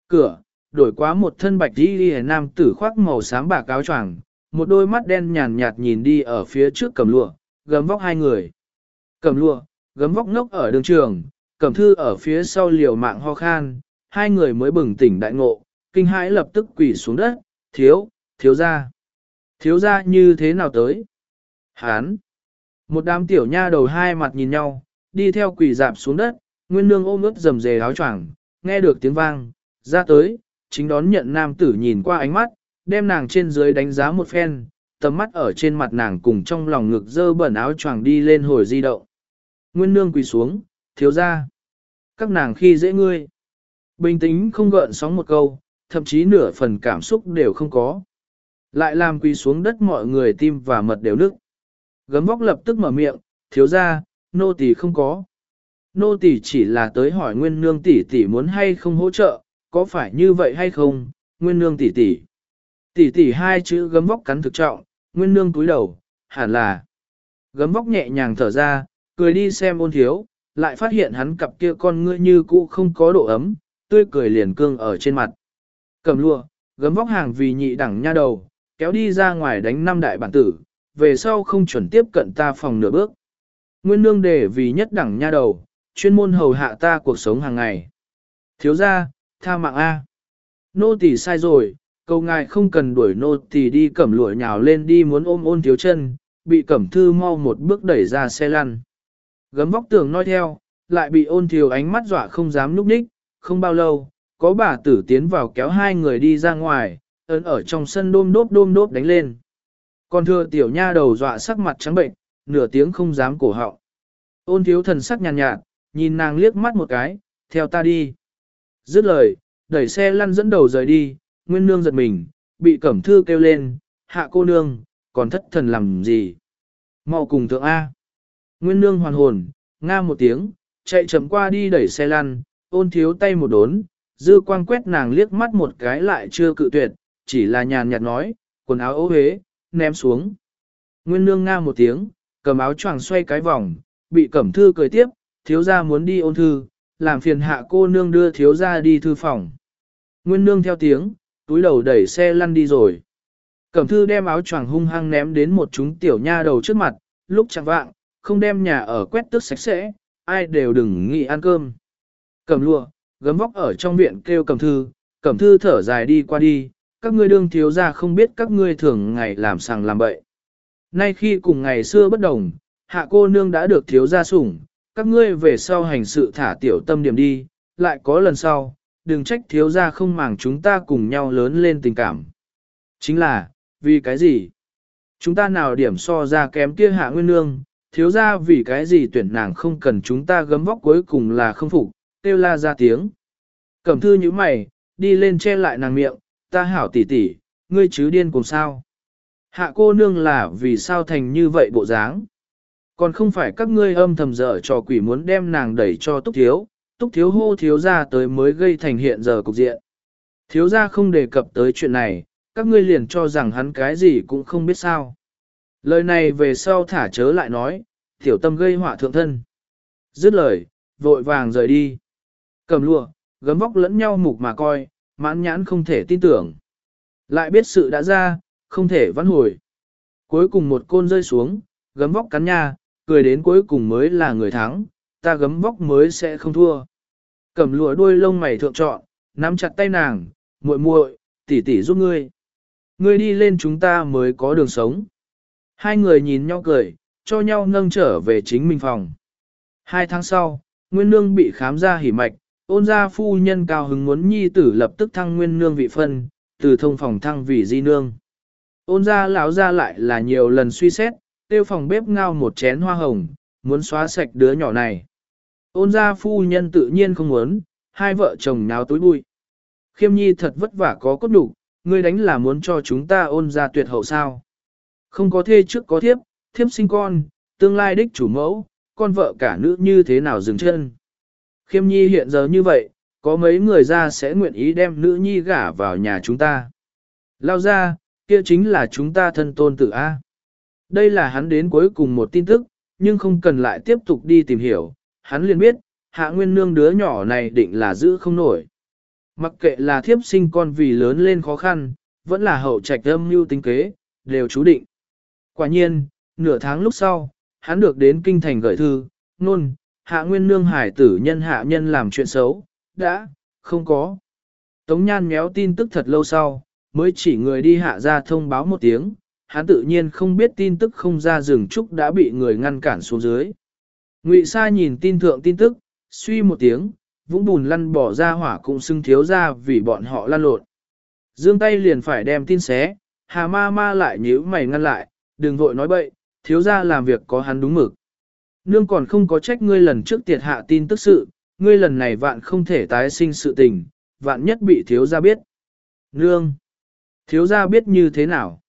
Cửa, đổi quá một thân bạch đi đi nam tử khoác màu xám bạc áo choàng, một đôi mắt đen nhàn nhạt nhìn đi ở phía trước cầm lụa, gấm vóc hai người. Cầm lụa, gấm vóc ngốc ở đường trường, cầm thư ở phía sau liều mạng ho khan, hai người mới bừng tỉnh đại ngộ, kinh hãi lập tức quỳ xuống đất, thiếu, thiếu ra. Thiếu ra như thế nào tới? Hán! Một đám tiểu nha đầu hai mặt nhìn nhau, đi theo quỳ dạp xuống đất, nguyên nương ôm ướt rầm rề áo choàng, nghe được tiếng vang, ra tới, chính đón nhận nam tử nhìn qua ánh mắt, đem nàng trên dưới đánh giá một phen, tầm mắt ở trên mặt nàng cùng trong lòng ngực dơ bẩn áo choàng đi lên hồi di động. Nguyên nương quỳ xuống, thiếu ra. Các nàng khi dễ ngươi. Bình tĩnh không gợn sóng một câu, thậm chí nửa phần cảm xúc đều không có. Lại làm quỳ xuống đất mọi người tim và mật đều nức. Gấm vóc lập tức mở miệng, thiếu ra, nô tỳ không có. Nô tỳ chỉ là tới hỏi nguyên nương tỷ tỷ muốn hay không hỗ trợ, có phải như vậy hay không, nguyên nương tỷ tỷ. Tỷ tỷ hai chữ gấm vóc cắn thực trọng, nguyên nương túi đầu, hẳn là. Gấm vóc nhẹ nhàng thở ra, cười đi xem ôn thiếu, lại phát hiện hắn cặp kia con ngươi như cũ không có độ ấm, tươi cười liền cương ở trên mặt. Cầm lụa, gấm vóc hàng vì nhị đẳng nha đầu, kéo đi ra ngoài đánh năm đại bản tử, về sau không chuẩn tiếp cận ta phòng nửa bước. Nguyên nương để vì nhất đẳng nha đầu, chuyên môn hầu hạ ta cuộc sống hàng ngày. Thiếu ra, tha mạng A. Nô tỳ sai rồi, câu ngài không cần đuổi nô tỳ đi cẩm lụa nhào lên đi muốn ôm ôn thiếu chân, bị cẩm thư mau một bước đẩy ra xe lăn. Gấm vóc tường nói theo, lại bị ôn thiếu ánh mắt dọa không dám núp ních, không bao lâu, có bà tử tiến vào kéo hai người đi ra ngoài, ấn ở trong sân đôm đốp đôm đốp đánh lên. Còn thưa tiểu nha đầu dọa sắc mặt trắng bệnh, nửa tiếng không dám cổ họng. Ôn thiếu thần sắc nhàn nhạt, nhạt, nhìn nàng liếc mắt một cái, theo ta đi. Dứt lời, đẩy xe lăn dẫn đầu rời đi, nguyên nương giật mình, bị cẩm thư kêu lên, hạ cô nương, còn thất thần làm gì? mau cùng thượng A. Nguyên nương hoàn hồn, nga một tiếng, chạy chậm qua đi đẩy xe lăn, ôn thiếu tay một đốn, dư quang quét nàng liếc mắt một cái lại chưa cự tuyệt, chỉ là nhàn nhạt nói, quần áo ố hế, ném xuống. Nguyên nương nga một tiếng, cầm áo choàng xoay cái vòng, bị cẩm thư cười tiếp, thiếu gia muốn đi ôn thư, làm phiền hạ cô nương đưa thiếu gia đi thư phòng. Nguyên nương theo tiếng, túi đầu đẩy xe lăn đi rồi. Cẩm thư đem áo choàng hung hăng ném đến một chúng tiểu nha đầu trước mặt, lúc chẳng vạng, không đem nhà ở quét tước sạch sẽ, ai đều đừng nghĩ ăn cơm. Cầm lụa, gấm vóc ở trong viện kêu cầm thư, cầm thư thở dài đi qua đi, các ngươi đương thiếu ra không biết các ngươi thường ngày làm sàng làm bậy. Nay khi cùng ngày xưa bất đồng, hạ cô nương đã được thiếu gia sủng, các ngươi về sau hành sự thả tiểu tâm điểm đi, lại có lần sau, đừng trách thiếu gia không màng chúng ta cùng nhau lớn lên tình cảm. Chính là, vì cái gì? Chúng ta nào điểm so ra kém kia hạ nguyên nương, thiếu gia vì cái gì tuyển nàng không cần chúng ta gấm vóc cuối cùng là không phục, kêu la ra tiếng. Cẩm thư như mày, đi lên che lại nàng miệng, ta hảo tỉ tỉ, ngươi chứ điên cùng sao? Hạ cô nương là vì sao thành như vậy bộ dáng? Còn không phải các ngươi âm thầm dở trò quỷ muốn đem nàng đẩy cho túc thiếu, túc thiếu hô thiếu ra tới mới gây thành hiện giờ cục diện. Thiếu ra không đề cập tới chuyện này, các ngươi liền cho rằng hắn cái gì cũng không biết sao. Lời này về sau thả chớ lại nói, tiểu tâm gây họa thượng thân. Dứt lời, vội vàng rời đi. Cầm lụa, gấm vóc lẫn nhau mục mà coi, mãn nhãn không thể tin tưởng. Lại biết sự đã ra, không thể vãn hồi. Cuối cùng một côn rơi xuống, gấm vóc cắn nha, cười đến cuối cùng mới là người thắng, ta gấm vóc mới sẽ không thua. Cầm lụa đuôi lông mày thượng trọn, nắm chặt tay nàng, muội muội, tỷ tỷ giúp ngươi. Ngươi đi lên chúng ta mới có đường sống. Hai người nhìn nhau cười, cho nhau nâng trở về chính mình phòng. Hai tháng sau, Nguyên Nương bị khám ra hỉ mạch, ôn gia phu nhân cao hứng muốn nhi tử lập tức thăng Nguyên Nương vị phân, từ thông phòng thăng vị di nương. Ôn gia lão gia lại là nhiều lần suy xét, tiêu phòng bếp ngao một chén hoa hồng, muốn xóa sạch đứa nhỏ này. Ôn gia phu nhân tự nhiên không muốn, hai vợ chồng náo túi bụi. Khiêm nhi thật vất vả có cốt đủ, ngươi đánh là muốn cho chúng ta ôn gia tuyệt hậu sao. Không có thê trước có thiếp, thiếp sinh con, tương lai đích chủ mẫu, con vợ cả nữ như thế nào dừng chân. Khiêm nhi hiện giờ như vậy, có mấy người ra sẽ nguyện ý đem nữ nhi gả vào nhà chúng ta. Lao ra, kia chính là chúng ta thân tôn tử A. Đây là hắn đến cuối cùng một tin tức, nhưng không cần lại tiếp tục đi tìm hiểu, hắn liền biết, hạ nguyên nương đứa nhỏ này định là giữ không nổi. Mặc kệ là thiếp sinh con vì lớn lên khó khăn, vẫn là hậu trạch âm mưu tính kế, đều chú định. Quả nhiên, nửa tháng lúc sau, hắn được đến kinh thành gửi thư, nôn, hạ nguyên nương hải tử nhân hạ nhân làm chuyện xấu, đã, không có. Tống nhan méo tin tức thật lâu sau, mới chỉ người đi hạ ra thông báo một tiếng, hắn tự nhiên không biết tin tức không ra rừng trúc đã bị người ngăn cản xuống dưới. Ngụy Sa nhìn tin thượng tin tức, suy một tiếng, vũng bùn lăn bỏ ra hỏa cũng xưng thiếu ra vì bọn họ lăn lộn. Dương tay liền phải đem tin xé, hà ma ma lại nhíu mày ngăn lại, đừng vội nói bậy, thiếu ra làm việc có hắn đúng mực. Nương còn không có trách ngươi lần trước tiệt hạ tin tức sự, ngươi lần này vạn không thể tái sinh sự tình, vạn nhất bị thiếu gia biết. Nương! Thiếu gia biết như thế nào?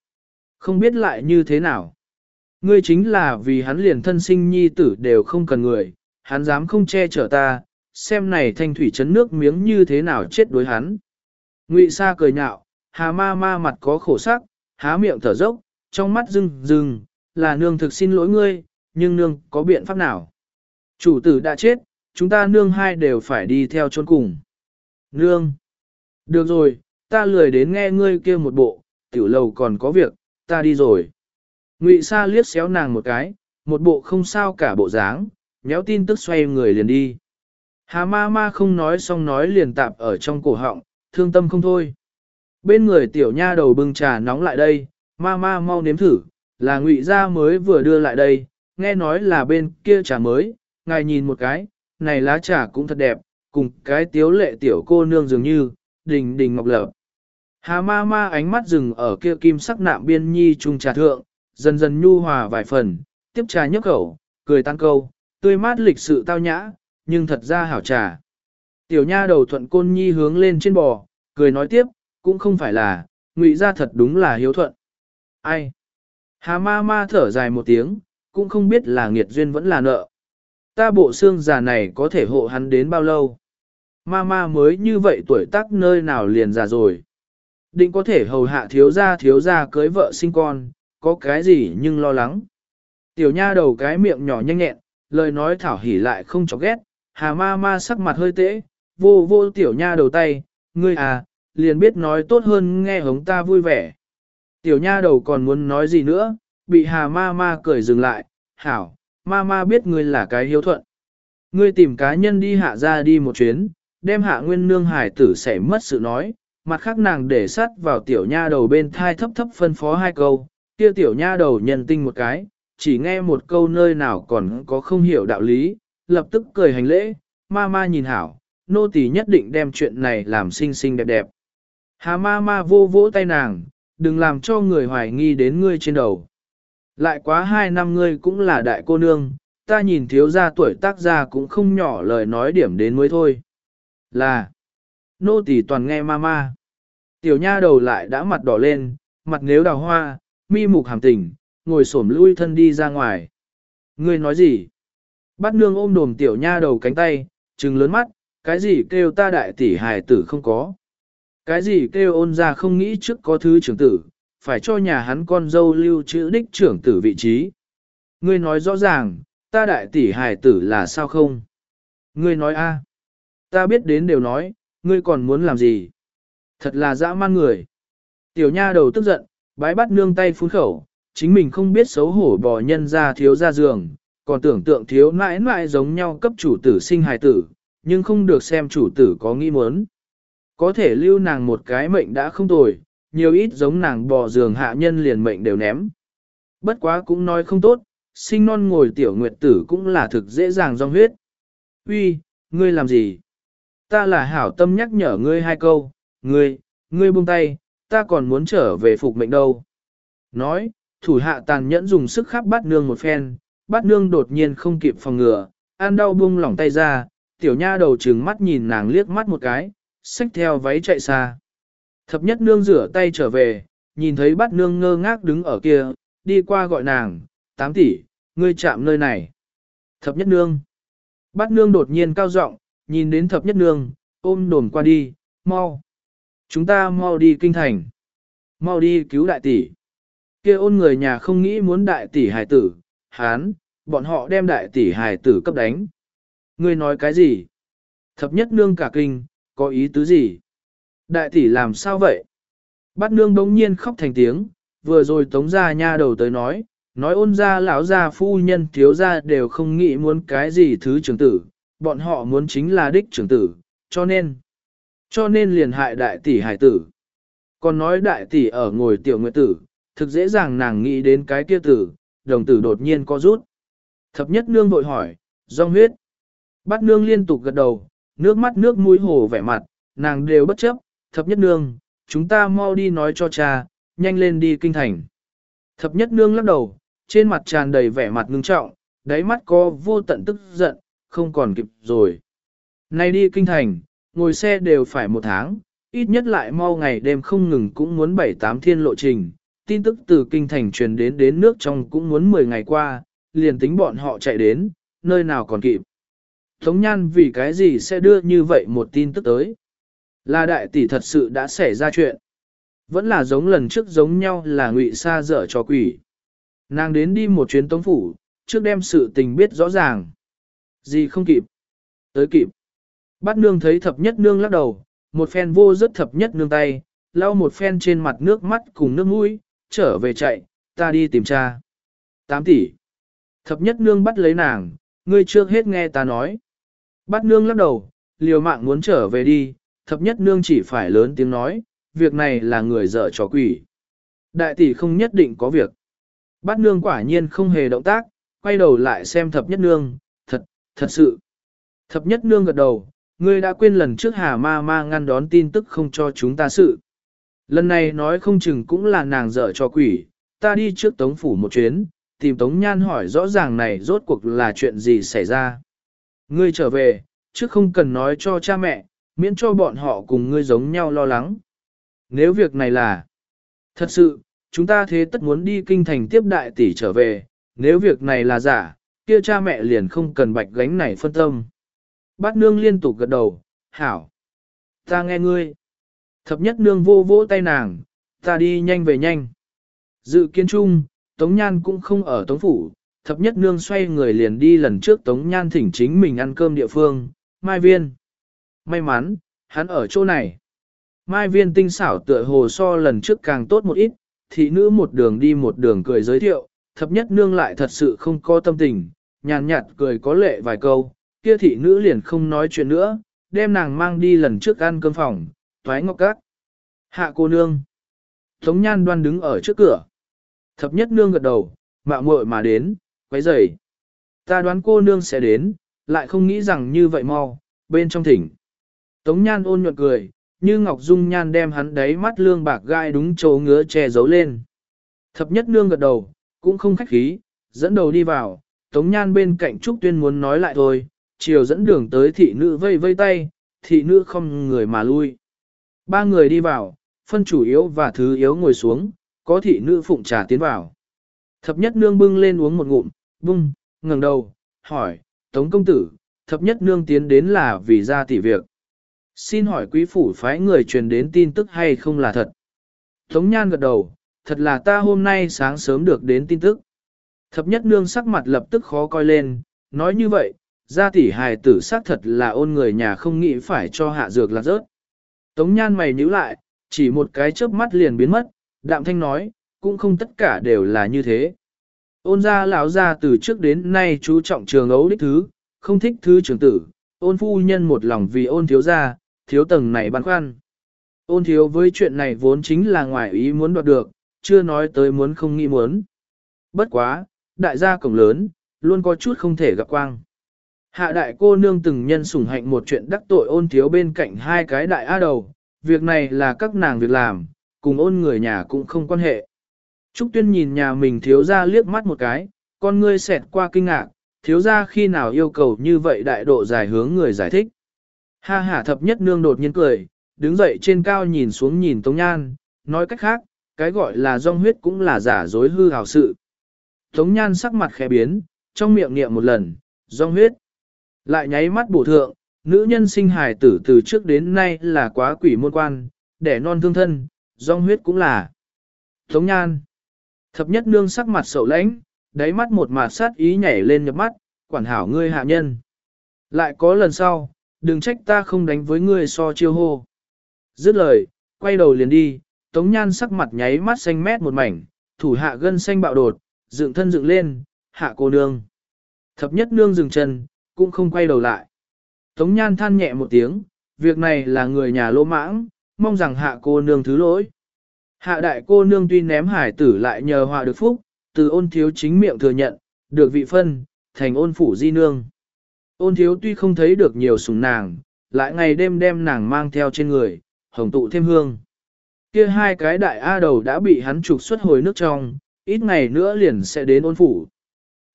Không biết lại như thế nào? Ngươi chính là vì hắn liền thân sinh nhi tử đều không cần người, hắn dám không che chở ta, xem này thanh thủy chấn nước miếng như thế nào chết đối hắn. Ngụy Sa cười nhạo, hà ma ma mặt có khổ sắc, há miệng thở dốc, trong mắt rưng rưng, là nương thực xin lỗi ngươi, nhưng nương có biện pháp nào? Chủ tử đã chết, chúng ta nương hai đều phải đi theo chôn cùng. Nương! Được rồi, ta lười đến nghe ngươi kia một bộ, tiểu lầu còn có việc, ta đi rồi. Ngụy Sa liếc xéo nàng một cái, một bộ không sao cả bộ dáng, nhéo tin tức xoay người liền đi. Hà ma ma không nói xong nói liền tạp ở trong cổ họng, thương tâm không thôi. Bên người tiểu nha đầu bưng trà nóng lại đây, ma ma mau nếm thử, là ngụy gia mới vừa đưa lại đây, nghe nói là bên kia trà mới, ngài nhìn một cái, này lá trà cũng thật đẹp, cùng cái tiếu lệ tiểu cô nương dường như, đình đình ngọc lợp. Hà ma ma ánh mắt dừng ở kia kim sắc nạm biên nhi trung trà thượng, dần dần nhu hòa vài phần, tiếp trà nhấp khẩu, cười tăng câu, tươi mát lịch sự tao nhã, nhưng thật ra hảo trà. Tiểu nha đầu thuận côn nhi hướng lên trên bò, cười nói tiếp, cũng không phải là, ngụy ra thật đúng là hiếu thuận. Ai? Hà ma ma thở dài một tiếng, cũng không biết là nghiệt duyên vẫn là nợ. Ta bộ xương già này có thể hộ hắn đến bao lâu? Ma ma mới như vậy tuổi tác nơi nào liền già rồi. Định có thể hầu hạ thiếu gia thiếu gia cưới vợ sinh con, có cái gì nhưng lo lắng. Tiểu nha đầu cái miệng nhỏ nhanh nhẹn, lời nói thảo hỉ lại không chọc ghét, hà ma ma sắc mặt hơi tễ, vô vô tiểu nha đầu tay, ngươi à, liền biết nói tốt hơn nghe hống ta vui vẻ. Tiểu nha đầu còn muốn nói gì nữa, bị hà ma ma cười dừng lại, hảo, ma ma biết ngươi là cái hiếu thuận. Ngươi tìm cá nhân đi hạ ra đi một chuyến, đem hạ nguyên nương hải tử sẽ mất sự nói, mặt khác nàng để sắt vào tiểu nha đầu bên thai thấp thấp phân phó hai câu, kia tiểu nha đầu nhân tinh một cái, chỉ nghe một câu nơi nào còn có không hiểu đạo lý, lập tức cười hành lễ, ma ma nhìn hảo, nô tỳ nhất định đem chuyện này làm xinh xinh đẹp đẹp. Hà ma ma vô vỗ tay nàng, đừng làm cho người hoài nghi đến ngươi trên đầu. Lại quá hai năm ngươi cũng là đại cô nương, ta nhìn thiếu gia tuổi tác gia cũng không nhỏ lời nói điểm đến mới thôi. Là, nô tỳ toàn nghe ma ma. Tiểu nha đầu lại đã mặt đỏ lên, mặt nếu đào hoa, mi mục hàm tình, ngồi xổm lui thân đi ra ngoài. Ngươi nói gì? Bắt nương ôm đồm tiểu nha đầu cánh tay, trừng lớn mắt, cái gì kêu ta đại tỷ hài tử không có. Cái gì kêu ôn ra không nghĩ trước có thứ trưởng tử, phải cho nhà hắn con dâu lưu trữ đích trưởng tử vị trí. Ngươi nói rõ ràng, ta đại tỷ hài tử là sao không? Ngươi nói a, Ta biết đến đều nói, ngươi còn muốn làm gì? Thật là dã man người. Tiểu nha đầu tức giận, bái bắt nương tay phun khẩu, chính mình không biết xấu hổ bò nhân ra thiếu ra giường, còn tưởng tượng thiếu mãi mãi giống nhau cấp chủ tử sinh hài tử, nhưng không được xem chủ tử có nghi muốn. Có thể lưu nàng một cái mệnh đã không tồi, nhiều ít giống nàng bò giường hạ nhân liền mệnh đều ném. Bất quá cũng nói không tốt, sinh non ngồi tiểu nguyệt tử cũng là thực dễ dàng dòng huyết. Uy, ngươi làm gì? Ta là hảo tâm nhắc nhở ngươi hai câu, ngươi, ngươi buông tay, ta còn muốn trở về phục mệnh đâu. Nói, thủ hạ tàn nhẫn dùng sức khắp bắt nương một phen, bắt nương đột nhiên không kịp phòng ngừa, an đau buông lỏng tay ra, tiểu nha đầu trừng mắt nhìn nàng liếc mắt một cái, xách theo váy chạy xa. Thập nhất nương rửa tay trở về, nhìn thấy Bát nương ngơ ngác đứng ở kia, đi qua gọi nàng, tám tỷ, ngươi chạm nơi này. Thập nhất nương. Bát nương đột nhiên cao giọng, nhìn đến thập nhất nương, ôm đồn qua đi, mau. Chúng ta mau đi kinh thành. Mau đi cứu đại tỷ. kia ôn người nhà không nghĩ muốn đại tỷ hài tử, hán, bọn họ đem đại tỷ hài tử cấp đánh. Ngươi nói cái gì? Thập nhất nương cả kinh, có ý tứ gì? Đại tỷ làm sao vậy? Bát nương đống nhiên khóc thành tiếng, vừa rồi tống ra nha đầu tới nói, nói ôn ra lão gia phu nhân thiếu gia đều không nghĩ muốn cái gì thứ trưởng tử, bọn họ muốn chính là đích trưởng tử, cho nên, cho nên liền hại đại tỷ hải tử. Còn nói đại tỷ ở ngồi tiểu nguyệt tử, thực dễ dàng nàng nghĩ đến cái kia tử, đồng tử đột nhiên có rút. Thập nhất nương vội hỏi, rong huyết. Bát nương liên tục gật đầu, nước mắt nước mũi hồ vẻ mặt, nàng đều bất chấp, thập nhất nương, chúng ta mau đi nói cho cha, nhanh lên đi kinh thành. Thập nhất nương lắc đầu, trên mặt tràn đầy vẻ mặt ngưng trọng, đáy mắt có vô tận tức giận, không còn kịp rồi. Nay đi kinh thành, ngồi xe đều phải một tháng, ít nhất lại mau ngày đêm không ngừng cũng muốn bảy tám thiên lộ trình, tin tức từ kinh thành truyền đến đến nước trong cũng muốn 10 ngày qua, liền tính bọn họ chạy đến, nơi nào còn kịp. Tống Nhan vì cái gì sẽ đưa như vậy một tin tức tới? Là đại tỷ thật sự đã xảy ra chuyện. Vẫn là giống lần trước giống nhau là ngụy sa dở cho quỷ. Nàng đến đi một chuyến tống phủ, trước đem sự tình biết rõ ràng. Gì không kịp? Tới kịp. Bát nương thấy thập nhất nương lắc đầu, một phen vô rất thập nhất nương tay, lau một phen trên mặt nước mắt cùng nước mũi, trở về chạy, ta đi tìm cha. Tám tỷ. Thập nhất nương bắt lấy nàng, ngươi trước hết nghe ta nói. Bát nương lắc đầu, liều mạng muốn trở về đi, thập nhất nương chỉ phải lớn tiếng nói, việc này là người dở trò quỷ. Đại tỷ không nhất định có việc. Bát nương quả nhiên không hề động tác, quay đầu lại xem thập nhất nương, thật, thật sự. Thập nhất nương gật đầu, ngươi đã quên lần trước hà ma ma ngăn đón tin tức không cho chúng ta sự. Lần này nói không chừng cũng là nàng dở cho quỷ, ta đi trước tống phủ một chuyến, tìm tống nhan hỏi rõ ràng này rốt cuộc là chuyện gì xảy ra. Ngươi trở về, chứ không cần nói cho cha mẹ, miễn cho bọn họ cùng ngươi giống nhau lo lắng. Nếu việc này là thật sự, chúng ta thế tất muốn đi kinh thành tiếp đại tỷ trở về, nếu việc này là giả, kia cha mẹ liền không cần bạch gánh này phân tâm. Bát nương liên tục gật đầu, hảo. Ta nghe ngươi. Thập nhất nương vô vỗ tay nàng, ta đi nhanh về nhanh. Dự kiến chung, Tống Nhan cũng không ở Tống Phủ, thập nhất nương xoay người liền đi lần trước Tống Nhan thỉnh chính mình ăn cơm địa phương, Mai Viên. May mắn, hắn ở chỗ này. Mai Viên tinh xảo tựa hồ so lần trước càng tốt một ít, thị nữ một đường đi một đường cười giới thiệu, thập nhất nương lại thật sự không có tâm tình, nhàn nhạt cười có lệ vài câu, kia thị nữ liền không nói chuyện nữa, đem nàng mang đi lần trước ăn cơm phòng, toái ngọc cát. Hạ cô nương. Tống nhan đoan đứng ở trước cửa. Thập nhất nương gật đầu, mạo muội mà đến, quấy rầy. Ta đoán cô nương sẽ đến, lại không nghĩ rằng như vậy mau, bên trong thỉnh. Tống nhan ôn nhuận cười, như Ngọc Dung nhan đem hắn đáy mắt lương bạc gai đúng chỗ ngứa che giấu lên. Thập nhất nương gật đầu, cũng không khách khí, dẫn đầu đi vào, Tống nhan bên cạnh Trúc Tuyên muốn nói lại thôi, chiều dẫn đường tới thị nữ vây vây tay, thị nữ không người mà lui. Ba người đi vào, phân chủ yếu và thứ yếu ngồi xuống, có thị nữ phụng trà tiến vào. Thập nhất nương bưng lên uống một ngụm, bung, ngẩng đầu, hỏi, Tống công tử, thập nhất nương tiến đến là vì ra tỷ việc. Xin hỏi quý phủ phái người truyền đến tin tức hay không là thật? Tống nhan gật đầu, thật là ta hôm nay sáng sớm được đến tin tức. Thập nhất nương sắc mặt lập tức khó coi lên, nói như vậy, gia tỷ hài tử xác thật là ôn người nhà không nghĩ phải cho hạ dược là rớt. Tống nhan mày nhíu lại, chỉ một cái chớp mắt liền biến mất, đạm thanh nói, cũng không tất cả đều là như thế. Ôn gia lão gia từ trước đến nay chú trọng trường ấu đích thứ, không thích thứ trường tử, ôn phu nhân một lòng vì ôn thiếu gia, thiếu tầng này băn khoăn. Ôn thiếu với chuyện này vốn chính là ngoài ý muốn đoạt được, chưa nói tới muốn không nghĩ muốn. Bất quá, đại gia cổng lớn, luôn có chút không thể gặp quang. Hạ đại cô nương từng nhân sủng hạnh một chuyện đắc tội ôn thiếu bên cạnh hai cái đại á đầu, việc này là các nàng việc làm, cùng ôn người nhà cũng không quan hệ. Trúc Tuyên nhìn nhà mình thiếu ra liếc mắt một cái, con ngươi xẹt qua kinh ngạc, thiếu ra khi nào yêu cầu như vậy đại độ dài hướng người giải thích. Ha hả thập nhất nương đột nhiên cười, đứng dậy trên cao nhìn xuống nhìn Tống Nhan, nói cách khác, cái gọi là rong huyết cũng là giả dối hư hào sự. Tống Nhan sắc mặt khẽ biến, trong miệng niệm một lần, rong huyết. Lại nháy mắt bổ thượng, nữ nhân sinh hài tử từ trước đến nay là quá quỷ môn quan, đẻ non thương thân, rong huyết cũng là. Tống Nhan. Thập nhất nương sắc mặt sầu lãnh, đáy mắt một mạt sát ý nhảy lên nhập mắt, quản hảo ngươi hạ nhân. Lại có lần sau, đừng trách ta không đánh với ngươi so chiêu hô. Dứt lời, quay đầu liền đi, tống nhan sắc mặt nháy mắt xanh mét một mảnh, thủ hạ gân xanh bạo đột, dựng thân dựng lên, hạ cô nương. Thập nhất nương dừng chân, cũng không quay đầu lại. Tống nhan than nhẹ một tiếng, việc này là người nhà lỗ mãng, mong rằng hạ cô nương thứ lỗi. Hạ đại cô nương tuy ném hải tử lại nhờ hòa được phúc, từ ôn thiếu chính miệng thừa nhận, được vị phân, thành ôn phủ di nương. Ôn thiếu tuy không thấy được nhiều sùng nàng, lại ngày đêm đem nàng mang theo trên người, hồng tụ thêm hương. Kia hai cái đại A đầu đã bị hắn trục xuất hồi nước trong, ít ngày nữa liền sẽ đến ôn phủ.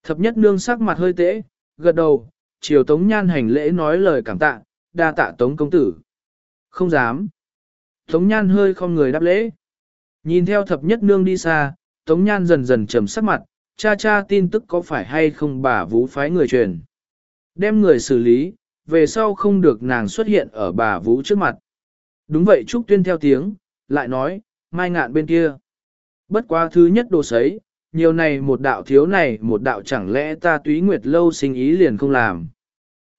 Thập nhất nương sắc mặt hơi tễ, gật đầu, chiều tống nhan hành lễ nói lời cảm tạ, đa tạ tống công tử. Không dám. Tống nhan hơi không người đáp lễ. Nhìn theo thập nhất nương đi xa, tống nhan dần dần trầm sắc mặt, cha cha tin tức có phải hay không bà vũ phái người truyền. Đem người xử lý, về sau không được nàng xuất hiện ở bà vũ trước mặt. Đúng vậy Trúc Tuyên theo tiếng, lại nói, mai ngạn bên kia. Bất quá thứ nhất đồ sấy, nhiều này một đạo thiếu này một đạo chẳng lẽ ta túy nguyệt lâu sinh ý liền không làm.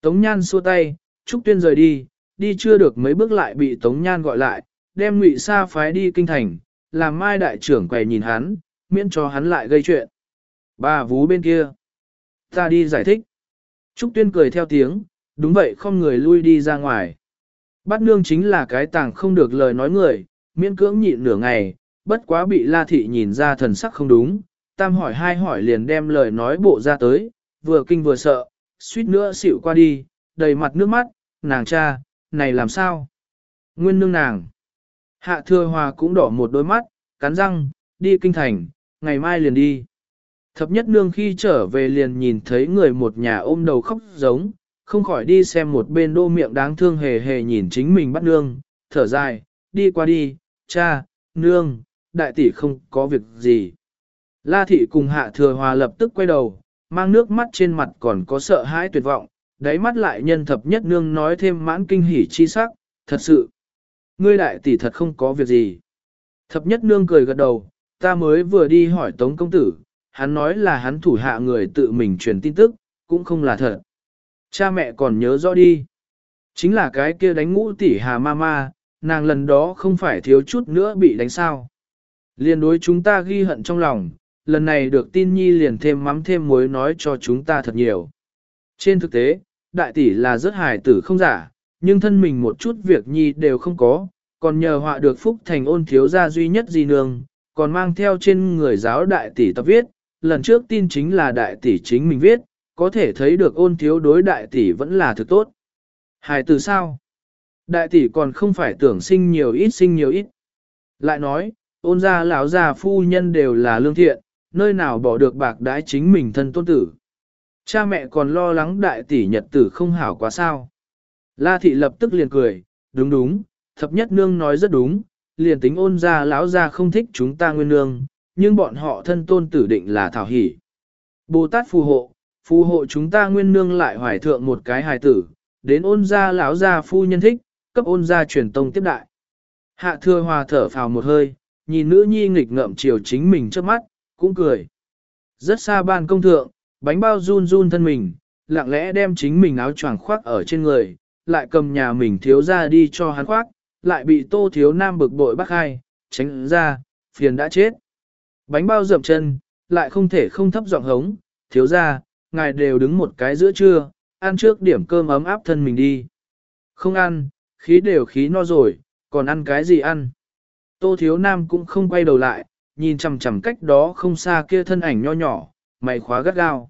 Tống Nhan xua tay, Trúc Tuyên rời đi, đi chưa được mấy bước lại bị Tống Nhan gọi lại, đem ngụy sa phái đi kinh thành, làm mai đại trưởng quầy nhìn hắn, miễn cho hắn lại gây chuyện. Bà vũ bên kia. Ta đi giải thích. Trúc Tuyên cười theo tiếng, đúng vậy không người lui đi ra ngoài. Bát nương chính là cái tàng không được lời nói người, miễn cưỡng nhịn nửa ngày, bất quá bị La Thị nhìn ra thần sắc không đúng, tam hỏi hai hỏi liền đem lời nói bộ ra tới, vừa kinh vừa sợ, suýt nữa xịu qua đi, đầy mặt nước mắt, nàng cha, này làm sao? Nguyên nương nàng. Hạ thừa hòa cũng đỏ một đôi mắt, cắn răng, đi kinh thành, ngày mai liền đi. Thập nhất nương khi trở về liền nhìn thấy người một nhà ôm đầu khóc giống, không khỏi đi xem một bên đô miệng đáng thương hề hề nhìn chính mình bắt nương, thở dài, đi qua đi, cha, nương, đại tỷ không có việc gì. La thị cùng hạ thừa hòa lập tức quay đầu, mang nước mắt trên mặt còn có sợ hãi tuyệt vọng, đáy mắt lại nhân thập nhất nương nói thêm mãn kinh hỉ chi sắc, thật sự. Ngươi đại tỷ thật không có việc gì. Thập nhất nương cười gật đầu, ta mới vừa đi hỏi tống công tử, hắn nói là hắn thủ hạ người tự mình truyền tin tức, cũng không là thật. Cha mẹ còn nhớ rõ đi. Chính là cái kia đánh ngũ tỷ hà ma ma, nàng lần đó không phải thiếu chút nữa bị đánh sao. Liên đối chúng ta ghi hận trong lòng, lần này được tin nhi liền thêm mắm thêm muối nói cho chúng ta thật nhiều. Trên thực tế, đại tỷ là rất hài tử không giả, nhưng thân mình một chút việc nhi đều không có, còn nhờ họa được phúc thành ôn thiếu gia duy nhất di nương, còn mang theo trên người giáo đại tỷ tập viết, lần trước tin chính là đại tỷ chính mình viết, có thể thấy được ôn thiếu đối đại tỷ vẫn là thực tốt. Hài từ sao? Đại tỷ còn không phải tưởng sinh nhiều ít sinh nhiều ít. Lại nói, ôn gia lão gia phu nhân đều là lương thiện, nơi nào bỏ được bạc đái chính mình thân tôn tử. Cha mẹ còn lo lắng đại tỷ nhật tử không hảo quá sao. La thị lập tức liền cười, đúng đúng, thập nhất nương nói rất đúng, liền tính ôn gia lão gia không thích chúng ta nguyên nương, nhưng bọn họ thân tôn tử định là thảo hỷ. Bồ Tát phù hộ, phù hộ chúng ta nguyên nương lại hoài thượng một cái hài tử, đến ôn gia lão gia phu nhân thích, cấp ôn gia truyền tông tiếp đại. Hạ thừa hòa thở phào một hơi, nhìn nữ nhi nghịch ngợm chiều chính mình trước mắt, cũng cười. Rất xa ban công thượng, bánh bao run run thân mình, lặng lẽ đem chính mình áo choàng khoác ở trên người, lại cầm nhà mình thiếu ra đi cho hắn khoác, lại bị tô thiếu nam bực bội bắt hai, tránh ra, phiền đã chết. Bánh bao dậm chân, lại không thể không thấp giọng hống, thiếu ra, ngài đều đứng một cái giữa trưa, ăn trước điểm cơm ấm áp thân mình đi. Không ăn, khí đều khí no rồi, còn ăn cái gì ăn. Tô thiếu nam cũng không quay đầu lại, nhìn chằm chằm cách đó không xa kia thân ảnh nho nhỏ, mày khóa gắt gao.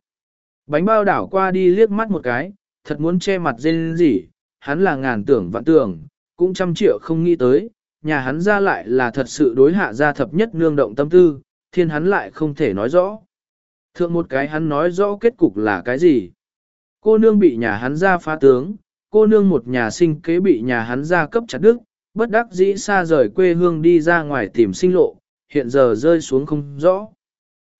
Bánh bao đảo qua đi liếc mắt một cái, thật muốn che mặt dên gì, hắn là ngàn tưởng vạn tưởng, cũng trăm triệu không nghĩ tới, nhà hắn ra lại là thật sự đối hạ gia thập nhất nương động tâm tư, thiên hắn lại không thể nói rõ. Thượng một cái hắn nói rõ kết cục là cái gì? Cô nương bị nhà hắn ra phá tướng, cô nương một nhà sinh kế bị nhà hắn ra cấp chặt đức, bất đắc dĩ xa rời quê hương đi ra ngoài tìm sinh lộ, hiện giờ rơi xuống không rõ.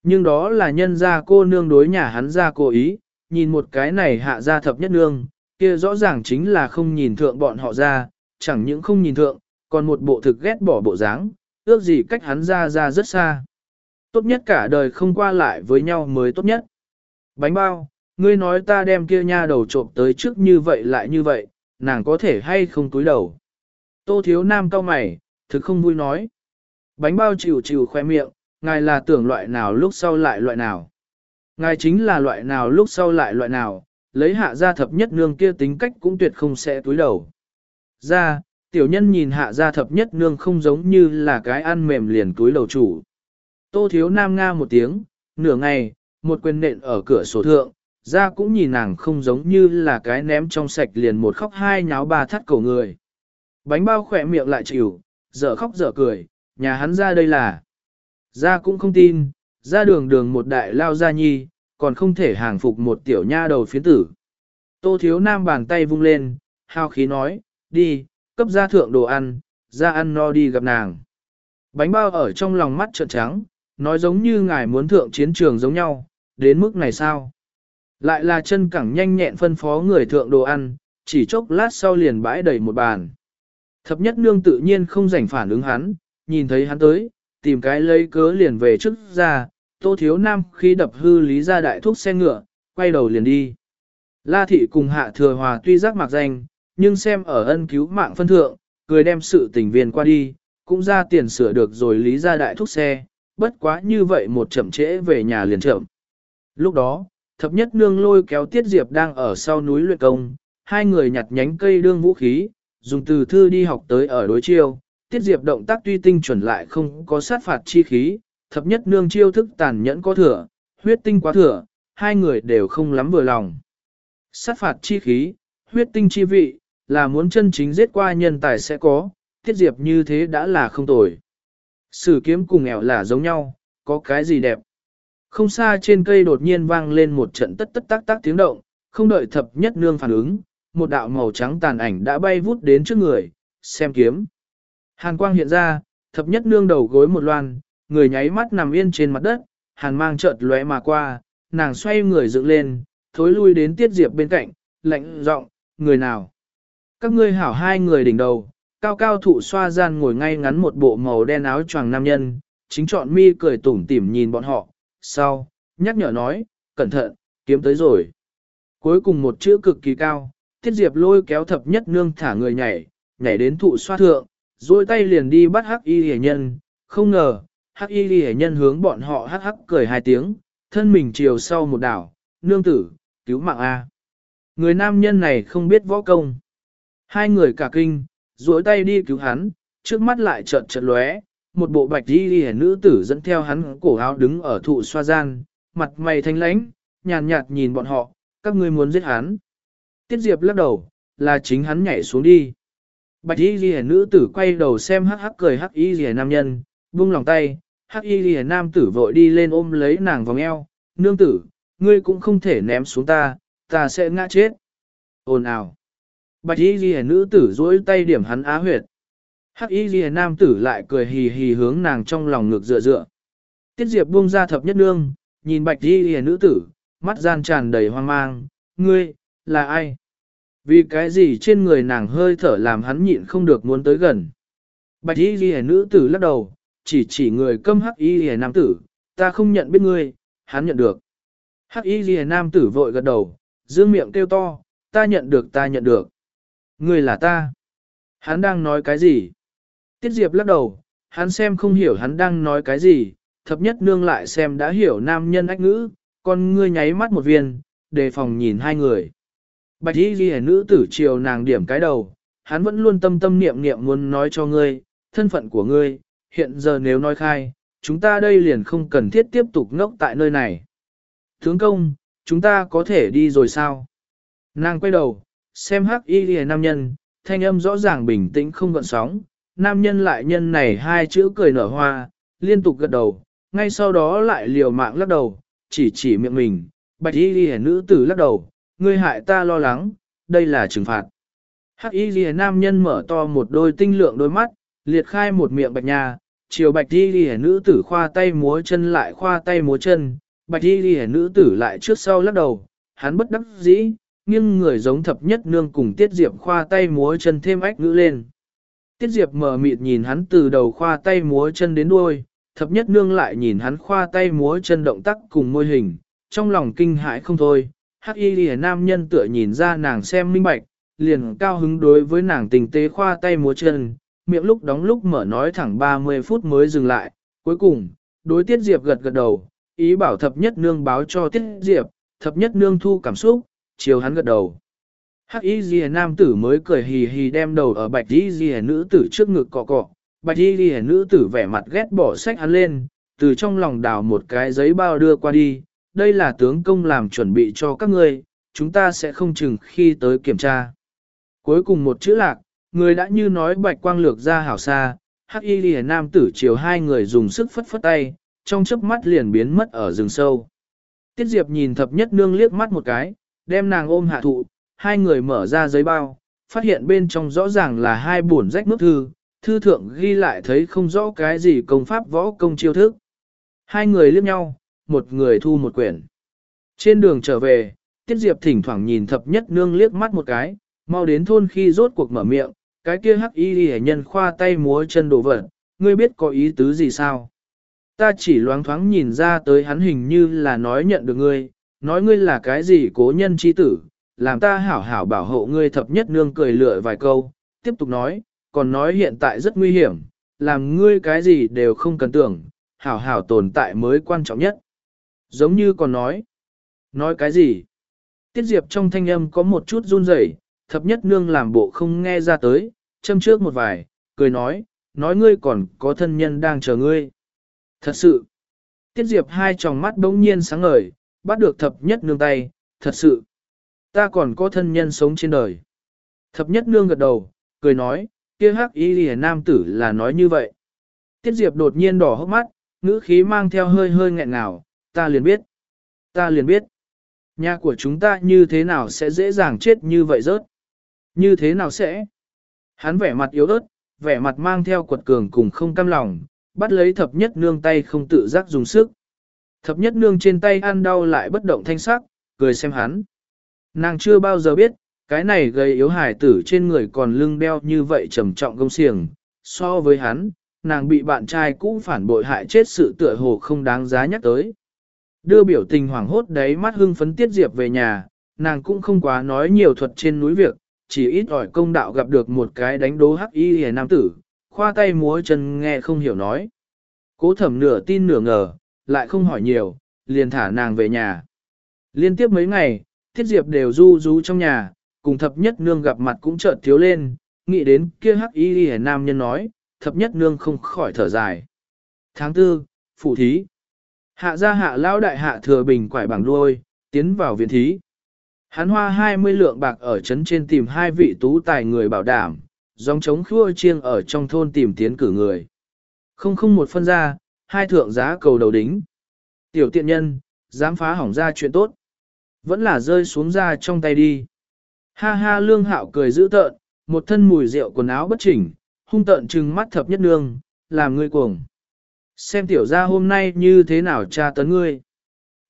Nhưng đó là nhân gia cô nương đối nhà hắn ra cố ý, nhìn một cái này hạ ra thập nhất nương, kia rõ ràng chính là không nhìn thượng bọn họ ra, chẳng những không nhìn thượng, còn một bộ thực ghét bỏ bộ dáng, ước gì cách hắn ra ra rất xa. Tốt nhất cả đời không qua lại với nhau mới tốt nhất. Bánh bao, ngươi nói ta đem kia nha đầu trộm tới trước như vậy lại như vậy, nàng có thể hay không túi đầu. Tô thiếu nam cao mày, thực không vui nói. Bánh bao chịu chịu khoe miệng, ngài là tưởng loại nào lúc sau lại loại nào. Ngài chính là loại nào lúc sau lại loại nào, lấy hạ gia thập nhất nương kia tính cách cũng tuyệt không sẽ túi đầu. Ra, tiểu nhân nhìn hạ gia thập nhất nương không giống như là cái ăn mềm liền túi đầu chủ. Tô thiếu nam nga một tiếng, nửa ngày, một quyền nện ở cửa sổ thượng, ra cũng nhìn nàng không giống như là cái ném trong sạch liền một khóc hai nháo ba thắt cổ người. Bánh bao khỏe miệng lại chịu, dở khóc dở cười, nhà hắn ra đây là. Ra cũng không tin, ra đường đường một đại lao gia nhi, còn không thể hàng phục một tiểu nha đầu phiến tử. Tô thiếu nam bàn tay vung lên, hao khí nói, đi, cấp ra thượng đồ ăn, ra ăn no đi gặp nàng. Bánh bao ở trong lòng mắt trợn trắng, nói giống như ngài muốn thượng chiến trường giống nhau, đến mức này sao? Lại là chân cẳng nhanh nhẹn phân phó người thượng đồ ăn, chỉ chốc lát sau liền bãi đầy một bàn. Thập nhất nương tự nhiên không rảnh phản ứng hắn, nhìn thấy hắn tới, tìm cái lấy cớ liền về trước ra, tô thiếu nam khi đập hư lý ra đại thuốc xe ngựa, quay đầu liền đi. La thị cùng hạ thừa hòa tuy giác mạc danh, nhưng xem ở ân cứu mạng phân thượng, cười đem sự tình viên qua đi, cũng ra tiền sửa được rồi lý ra đại thuốc xe, bất quá như vậy một chậm trễ về nhà liền chậm. Lúc đó, thập nhất nương lôi kéo tiết diệp đang ở sau núi luyện công, hai người nhặt nhánh cây đương vũ khí, dùng từ thư đi học tới ở đối chiêu, tiết diệp động tác tuy tinh chuẩn lại không có sát phạt chi khí, thập nhất nương chiêu thức tàn nhẫn có thừa, huyết tinh quá thừa, hai người đều không lắm vừa lòng. Sát phạt chi khí, huyết tinh chi vị, là muốn chân chính giết qua nhân tài sẽ có, tiết diệp như thế đã là không tồi. Sử kiếm cùng ẻo là giống nhau, có cái gì đẹp. Không xa trên cây đột nhiên vang lên một trận tất tất tác tác tiếng động, không đợi thập nhất nương phản ứng, một đạo màu trắng tàn ảnh đã bay vút đến trước người, xem kiếm. Hàn quang hiện ra, thập nhất nương đầu gối một loan, người nháy mắt nằm yên trên mặt đất, hàn mang chợt lóe mà qua, nàng xoay người dựng lên, thối lui đến tiết diệp bên cạnh, lạnh giọng, người nào? Các ngươi hảo hai người đỉnh đầu, cao cao thụ xoa gian ngồi ngay ngắn một bộ màu đen áo choàng nam nhân, chính chọn mi cười tủm tỉm nhìn bọn họ, sau, nhắc nhở nói, cẩn thận, kiếm tới rồi. Cuối cùng một chữ cực kỳ cao, thiết Diệp lôi kéo thập nhất nương thả người nhảy, nhảy đến thụ xoa thượng, duỗi tay liền đi bắt hắc y hề nhân, không ngờ, hắc y hề nhân hướng bọn họ hắc hắc cười hai tiếng, thân mình chiều sau một đảo, nương tử, cứu mạng A. Người nam nhân này không biết võ công. Hai người cả kinh, duỗi tay đi cứu hắn, trước mắt lại chợt chợt lóe, một bộ bạch y ghi nữ tử dẫn theo hắn cổ áo đứng ở thụ xoa gian, mặt mày thanh lãnh, nhàn nhạt, nhìn bọn họ, các ngươi muốn giết hắn. Tiết Diệp lắc đầu, là chính hắn nhảy xuống đi. Bạch y ghi nữ tử quay đầu xem hắc hắc cười hắc y ghi nam nhân, buông lòng tay, hắc y ghi nam tử vội đi lên ôm lấy nàng vòng eo, nương tử, ngươi cũng không thể ném xuống ta, ta sẽ ngã chết. Ồn ào. Bạch y ghi nữ tử duỗi tay điểm hắn á huyệt. Hắc y ghi nam tử lại cười hì hì hướng nàng trong lòng ngực dựa dựa. Tiết Diệp buông ra thập nhất nương, nhìn bạch y ghi nữ tử, mắt gian tràn đầy hoang mang, ngươi, là ai? Vì cái gì trên người nàng hơi thở làm hắn nhịn không được muốn tới gần. Bạch y ghi nữ tử lắc đầu, chỉ chỉ người câm hắc y ghi nam tử, ta không nhận biết ngươi, hắn nhận được. Hắc y ghi nam tử vội gật đầu, dương miệng kêu to, ta nhận được ta nhận được. Ngươi là ta. Hắn đang nói cái gì? Tiết Diệp lắc đầu, hắn xem không hiểu hắn đang nói cái gì, thập nhất nương lại xem đã hiểu nam nhân ách ngữ, con ngươi nháy mắt một viên, đề phòng nhìn hai người. Bạch y ghi nữ tử chiều nàng điểm cái đầu, hắn vẫn luôn tâm tâm niệm niệm muốn nói cho ngươi, thân phận của ngươi, hiện giờ nếu nói khai, chúng ta đây liền không cần thiết tiếp tục ngốc tại nơi này. Thướng công, chúng ta có thể đi rồi sao? Nàng quay đầu, xem hắc y lìa nam nhân, thanh âm rõ ràng bình tĩnh không gợn sóng, nam nhân lại nhân này hai chữ cười nở hoa, liên tục gật đầu, ngay sau đó lại liều mạng lắc đầu, chỉ chỉ miệng mình, bạch y lìa nữ tử lắc đầu, ngươi hại ta lo lắng, đây là trừng phạt. Hắc y lìa nam nhân mở to một đôi tinh lượng đôi mắt, liệt khai một miệng bạch nhà, chiều bạch y lìa nữ tử khoa tay múa chân lại khoa tay múa chân, bạch y lìa nữ tử lại trước sau lắc đầu, hắn bất đắc dĩ, nghiêng người giống thập nhất nương cùng tiết diệp khoa tay múa chân thêm ách ngữ lên. Tiết diệp mở mịt nhìn hắn từ đầu khoa tay múa chân đến đuôi, thập nhất nương lại nhìn hắn khoa tay múa chân động tác cùng môi hình, trong lòng kinh hãi không thôi, hắc y lìa nam nhân tựa nhìn ra nàng xem minh bạch, liền cao hứng đối với nàng tình tế khoa tay múa chân, miệng lúc đóng lúc mở nói thẳng 30 phút mới dừng lại, cuối cùng, đối tiết diệp gật gật đầu, ý bảo thập nhất nương báo cho tiết diệp, thập nhất nương thu cảm xúc, chiều hắn gật đầu. Hắc y ghi nam tử mới cười hì hì đem đầu ở bạch y ghi nữ tử trước ngực cọ cọ, bạch y ghi nữ tử vẻ mặt ghét bỏ sách hắn lên, từ trong lòng đào một cái giấy bao đưa qua đi, đây là tướng công làm chuẩn bị cho các ngươi, chúng ta sẽ không chừng khi tới kiểm tra. Cuối cùng một chữ lạc, người đã như nói bạch quang lược ra hảo xa, hắc y lìa nam tử chiều hai người dùng sức phất phất tay, trong chớp mắt liền biến mất ở rừng sâu. Tiết Diệp nhìn thập nhất nương liếc mắt một cái, đem nàng ôm hạ thụ, hai người mở ra giấy bao, phát hiện bên trong rõ ràng là hai buồn rách nước thư, thư thượng ghi lại thấy không rõ cái gì công pháp võ công chiêu thức. Hai người liếc nhau, một người thu một quyển. Trên đường trở về, Tiết Diệp thỉnh thoảng nhìn thập nhất nương liếc mắt một cái, mau đến thôn khi rốt cuộc mở miệng, cái kia hắc y hề nhân khoa tay múa chân đổ vật, ngươi biết có ý tứ gì sao? Ta chỉ loáng thoáng nhìn ra tới hắn hình như là nói nhận được ngươi, nói ngươi là cái gì cố nhân chi tử, làm ta hảo hảo bảo hộ ngươi thập nhất nương cười lựa vài câu, tiếp tục nói, còn nói hiện tại rất nguy hiểm, làm ngươi cái gì đều không cần tưởng, hảo hảo tồn tại mới quan trọng nhất. Giống như còn nói, nói cái gì? Tiết Diệp trong thanh âm có một chút run rẩy, thập nhất nương làm bộ không nghe ra tới, châm trước một vài, cười nói, nói ngươi còn có thân nhân đang chờ ngươi. Thật sự, Tiết Diệp hai tròng mắt bỗng nhiên sáng ngời, bắt được thập nhất nương tay, thật sự, ta còn có thân nhân sống trên đời. Thập nhất nương gật đầu, cười nói, kia hắc y lìa nam tử là nói như vậy. Tiết Diệp đột nhiên đỏ hốc mắt, ngữ khí mang theo hơi hơi nghẹn ngào, ta liền biết, ta liền biết. Nhà của chúng ta như thế nào sẽ dễ dàng chết như vậy rớt? Như thế nào sẽ? Hắn vẻ mặt yếu ớt, vẻ mặt mang theo quật cường cùng không cam lòng, bắt lấy thập nhất nương tay không tự giác dùng sức. Thập nhất nương trên tay ăn đau lại bất động thanh sắc, cười xem hắn. Nàng chưa bao giờ biết, cái này gây yếu hải tử trên người còn lưng đeo như vậy trầm trọng công xiềng. So với hắn, nàng bị bạn trai cũ phản bội hại chết sự tựa hồ không đáng giá nhắc tới. Đưa biểu tình hoảng hốt đấy mắt hưng phấn tiết diệp về nhà, nàng cũng không quá nói nhiều thuật trên núi việc, chỉ ít ỏi công đạo gặp được một cái đánh đố hắc y hề nam tử, khoa tay múa chân nghe không hiểu nói. Cố thẩm nửa tin nửa ngờ, lại không hỏi nhiều, liền thả nàng về nhà. Liên tiếp mấy ngày, Thiết Diệp đều du rú trong nhà, cùng thập nhất nương gặp mặt cũng chợt thiếu lên, nghĩ đến kia hắc y y nam nhân nói, thập nhất nương không khỏi thở dài. Tháng tư, phủ thí. Hạ gia hạ lão đại hạ thừa bình quải bảng đuôi, tiến vào viện thí. Hắn hoa 20 lượng bạc ở trấn trên tìm hai vị tú tài người bảo đảm, dòng chống khua chiêng ở trong thôn tìm tiến cử người. Không không một phân ra, hai thượng giá cầu đầu đính. Tiểu tiện nhân, dám phá hỏng ra chuyện tốt. Vẫn là rơi xuống ra trong tay đi. Ha ha lương hạo cười dữ tợn, một thân mùi rượu quần áo bất chỉnh, hung tợn trừng mắt thập nhất nương, làm ngươi cuồng. Xem tiểu ra hôm nay như thế nào tra tấn ngươi.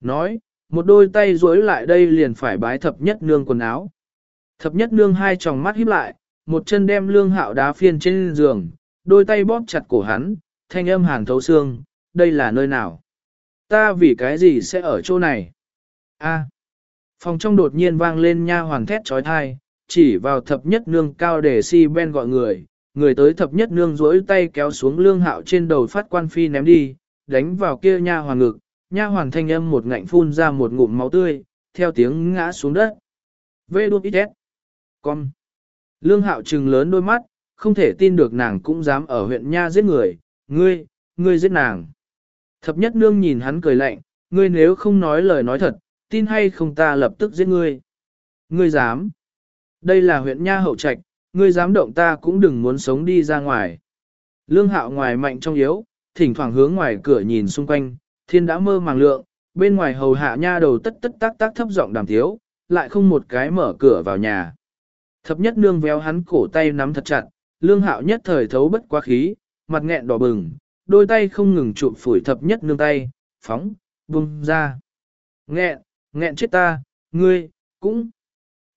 Nói, một đôi tay duỗi lại đây liền phải bái thập nhất nương quần áo. Thập nhất nương hai tròng mắt híp lại, một chân đem lương hạo đá phiên trên giường, đôi tay bóp chặt cổ hắn, thanh âm hàn thấu xương, đây là nơi nào? Ta vì cái gì sẽ ở chỗ này? A. Phòng trong đột nhiên vang lên nha hoàng thét trói thai, chỉ vào thập nhất nương cao để si ben gọi người, người tới thập nhất nương duỗi tay kéo xuống lương hạo trên đầu phát quan phi ném đi, đánh vào kia nha hoàng ngực, nha hoàng thanh âm một ngạnh phun ra một ngụm máu tươi, theo tiếng ngã xuống đất. Vê đuốc ít Con. Lương hạo trừng lớn đôi mắt, không thể tin được nàng cũng dám ở huyện nha giết người, ngươi, ngươi giết nàng. Thập nhất nương nhìn hắn cười lạnh, ngươi nếu không nói lời nói thật, tin hay không ta lập tức giết ngươi. Ngươi dám. Đây là huyện nha hậu trạch, ngươi dám động ta cũng đừng muốn sống đi ra ngoài. Lương hạo ngoài mạnh trong yếu, thỉnh thoảng hướng ngoài cửa nhìn xung quanh, thiên đã mơ màng lượng, bên ngoài hầu hạ nha đầu tất tất tác tác thấp giọng đàm thiếu, lại không một cái mở cửa vào nhà. Thập nhất nương véo hắn cổ tay nắm thật chặt, lương hạo nhất thời thấu bất quá khí, mặt nghẹn đỏ bừng, đôi tay không ngừng chụp phủi thập nhất nương tay, phóng, buông ra. Nghẹn, nghẹn chết ta, ngươi, cũng,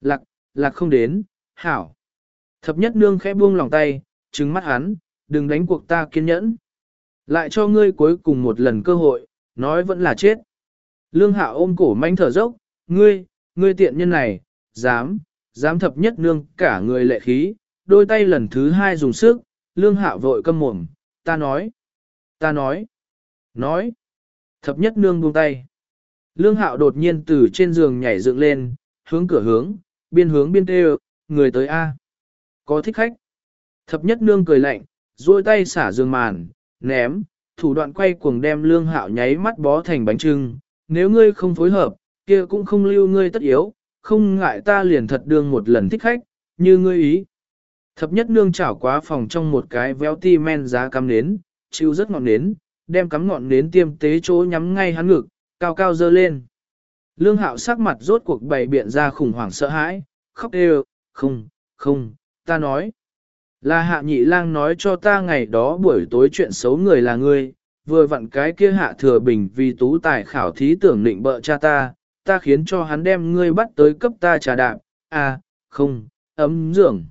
lạc, lạc không đến, hảo. Thập nhất nương khẽ buông lòng tay, trừng mắt hắn, đừng đánh cuộc ta kiên nhẫn. Lại cho ngươi cuối cùng một lần cơ hội, nói vẫn là chết. Lương hạ ôm cổ manh thở dốc, ngươi, ngươi tiện nhân này, dám, dám thập nhất nương cả người lệ khí, đôi tay lần thứ hai dùng sức, lương hạ vội câm mồm, ta nói, ta nói, nói, thập nhất nương buông tay. Lương hạo đột nhiên từ trên giường nhảy dựng lên, hướng cửa hướng, biên hướng biên tê người tới A. Có thích khách. Thập nhất nương cười lạnh, duỗi tay xả giường màn, ném, thủ đoạn quay cuồng đem lương hạo nháy mắt bó thành bánh trưng. Nếu ngươi không phối hợp, kia cũng không lưu ngươi tất yếu, không ngại ta liền thật đương một lần thích khách, như ngươi ý. Thập nhất nương chảo quá phòng trong một cái véo ti men giá cắm nến, chịu rất ngọn nến, đem cắm ngọn nến tiêm tế chỗ nhắm ngay hắn ngực, cao cao dơ lên. Lương hạo sắc mặt rốt cuộc bày biện ra khủng hoảng sợ hãi, khóc đều, không, không, ta nói. Là hạ nhị lang nói cho ta ngày đó buổi tối chuyện xấu người là ngươi, vừa vặn cái kia hạ thừa bình vì tú tài khảo thí tưởng định bợ cha ta, ta khiến cho hắn đem ngươi bắt tới cấp ta trà đạp, à, không, ấm dưỡng.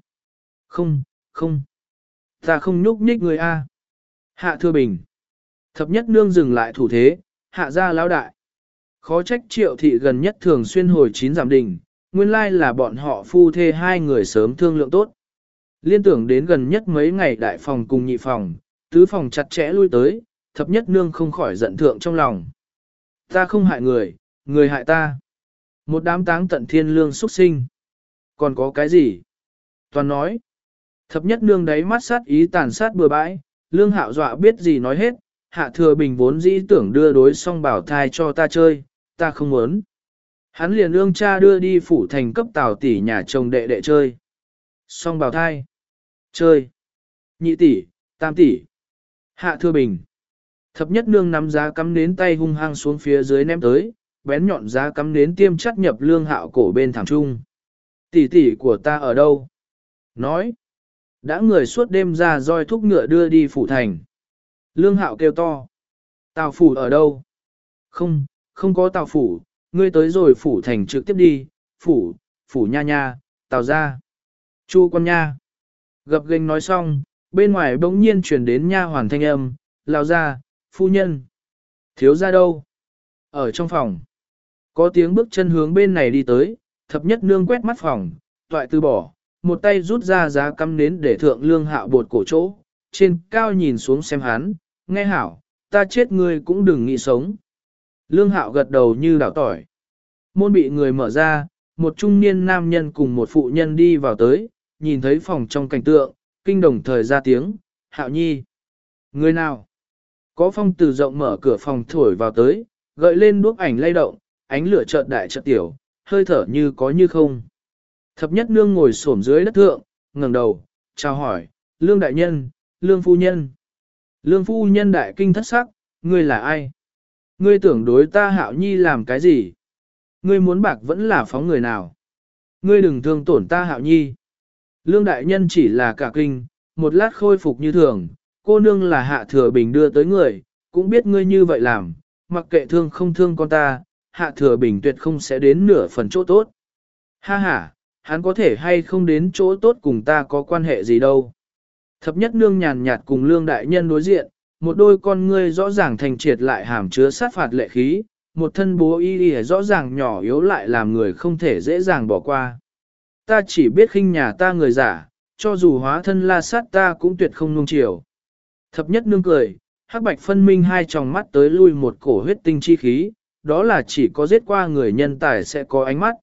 Không, không, ta không nhúc nhích người a. Hạ thừa bình. Thập nhất nương dừng lại thủ thế, hạ ra lão đại. Khó trách triệu thị gần nhất thường xuyên hồi chín giảm đình, nguyên lai là bọn họ phu thê hai người sớm thương lượng tốt. Liên tưởng đến gần nhất mấy ngày đại phòng cùng nhị phòng, tứ phòng chặt chẽ lui tới, thập nhất nương không khỏi giận thượng trong lòng. Ta không hại người, người hại ta. Một đám táng tận thiên lương xuất sinh. Còn có cái gì? Toàn nói. Thập nhất nương đáy mắt sát ý tàn sát bừa bãi, lương hạo dọa biết gì nói hết, hạ thừa bình vốn dĩ tưởng đưa đối song bảo thai cho ta chơi, ta không muốn. Hắn liền ương cha đưa đi phủ thành cấp tào tỷ nhà chồng đệ đệ chơi. Song bảo thai. Chơi. Nhị tỷ, tam tỷ. Hạ thừa bình. Thập nhất nương nắm giá cắm nến tay hung hăng xuống phía dưới ném tới, bén nhọn giá cắm nến tiêm chắt nhập lương hạo cổ bên thẳng trung. Tỷ tỷ của ta ở đâu? Nói. Đã người suốt đêm ra roi thúc ngựa đưa đi phủ thành. Lương hạo kêu to. Tào phủ ở đâu? Không, không có tào phủ, ngươi tới rồi phủ thành trực tiếp đi, phủ, phủ nha nha, tào ra. Chu con nha. Gập gênh nói xong, bên ngoài bỗng nhiên chuyển đến nha hoàn thanh âm, lao ra, phu nhân. Thiếu ra đâu? Ở trong phòng. Có tiếng bước chân hướng bên này đi tới, thập nhất nương quét mắt phòng, toại từ bỏ, một tay rút ra giá cắm nến để thượng lương hạo bột cổ chỗ, trên cao nhìn xuống xem hắn, nghe hảo, ta chết ngươi cũng đừng nghĩ sống. Lương hạo gật đầu như đảo tỏi. Môn bị người mở ra, một trung niên nam nhân cùng một phụ nhân đi vào tới, nhìn thấy phòng trong cảnh tượng, kinh đồng thời ra tiếng, hạo nhi. Người nào? Có phong từ rộng mở cửa phòng thổi vào tới, gợi lên đuốc ảnh lay động, ánh lửa chợt đại chợt tiểu, hơi thở như có như không. Thập nhất nương ngồi xổm dưới đất thượng, ngẩng đầu, chào hỏi, lương đại nhân, lương phu nhân. Lương phu nhân đại kinh thất sắc, ngươi là ai? Ngươi tưởng đối ta hạo nhi làm cái gì? Ngươi muốn bạc vẫn là phóng người nào? Ngươi đừng thương tổn ta hạo nhi. Lương đại nhân chỉ là cả kinh, một lát khôi phục như thường, cô nương là hạ thừa bình đưa tới người, cũng biết ngươi như vậy làm, mặc kệ thương không thương con ta, hạ thừa bình tuyệt không sẽ đến nửa phần chỗ tốt. Ha ha, hắn có thể hay không đến chỗ tốt cùng ta có quan hệ gì đâu. Thập nhất nương nhàn nhạt cùng lương đại nhân đối diện, một đôi con ngươi rõ ràng thành triệt lại hàm chứa sát phạt lệ khí, một thân bố y y rõ ràng nhỏ yếu lại làm người không thể dễ dàng bỏ qua. Ta chỉ biết khinh nhà ta người giả, cho dù hóa thân la sát ta cũng tuyệt không nung chiều. Thập nhất nương cười, hắc bạch phân minh hai tròng mắt tới lui một cổ huyết tinh chi khí, đó là chỉ có giết qua người nhân tài sẽ có ánh mắt.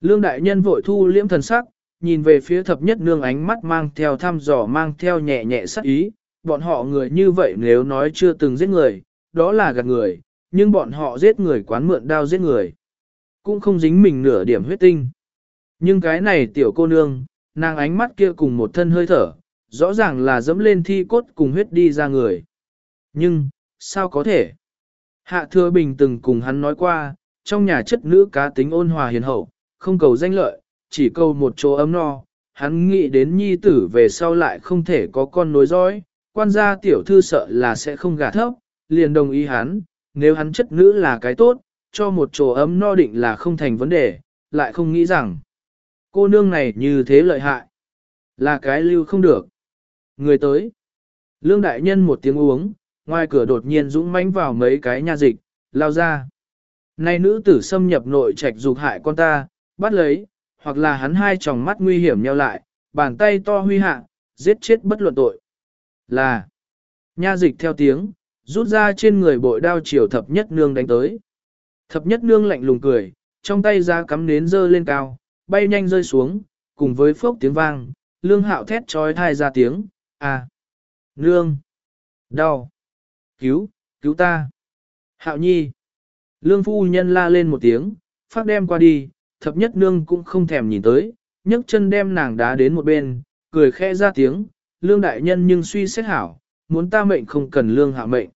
Lương đại nhân vội thu liễm thần sắc, nhìn về phía thập nhất nương ánh mắt mang theo thăm dò mang theo nhẹ nhẹ sắc ý, bọn họ người như vậy nếu nói chưa từng giết người, đó là gạt người, nhưng bọn họ giết người quán mượn đao giết người. Cũng không dính mình nửa điểm huyết tinh. Nhưng cái này tiểu cô nương, nàng ánh mắt kia cùng một thân hơi thở, rõ ràng là dẫm lên thi cốt cùng huyết đi ra người. Nhưng, sao có thể? Hạ thừa bình từng cùng hắn nói qua, trong nhà chất nữ cá tính ôn hòa hiền hậu, không cầu danh lợi, chỉ cầu một chỗ ấm no. Hắn nghĩ đến nhi tử về sau lại không thể có con nối dõi, quan gia tiểu thư sợ là sẽ không gả thấp, liền đồng ý hắn, nếu hắn chất nữ là cái tốt, cho một chỗ ấm no định là không thành vấn đề, lại không nghĩ rằng cô nương này như thế lợi hại, là cái lưu không được. Người tới, lương đại nhân một tiếng uống, ngoài cửa đột nhiên dũng mãnh vào mấy cái nha dịch, lao ra. Này nữ tử xâm nhập nội trạch dục hại con ta, bắt lấy, hoặc là hắn hai tròng mắt nguy hiểm nheo lại, bàn tay to huy hạ, giết chết bất luận tội. Là, nha dịch theo tiếng, rút ra trên người bội đao chiều thập nhất nương đánh tới. Thập nhất nương lạnh lùng cười, trong tay ra cắm nến dơ lên cao, bay nhanh rơi xuống, cùng với phốc tiếng vang, lương hạo thét trói thai ra tiếng, à, nương, đau, cứu, cứu ta, hạo nhi. Lương phu nhân la lên một tiếng, phát đem qua đi, thập nhất nương cũng không thèm nhìn tới, nhấc chân đem nàng đá đến một bên, cười khẽ ra tiếng, lương đại nhân nhưng suy xét hảo, muốn ta mệnh không cần lương hạ mệnh.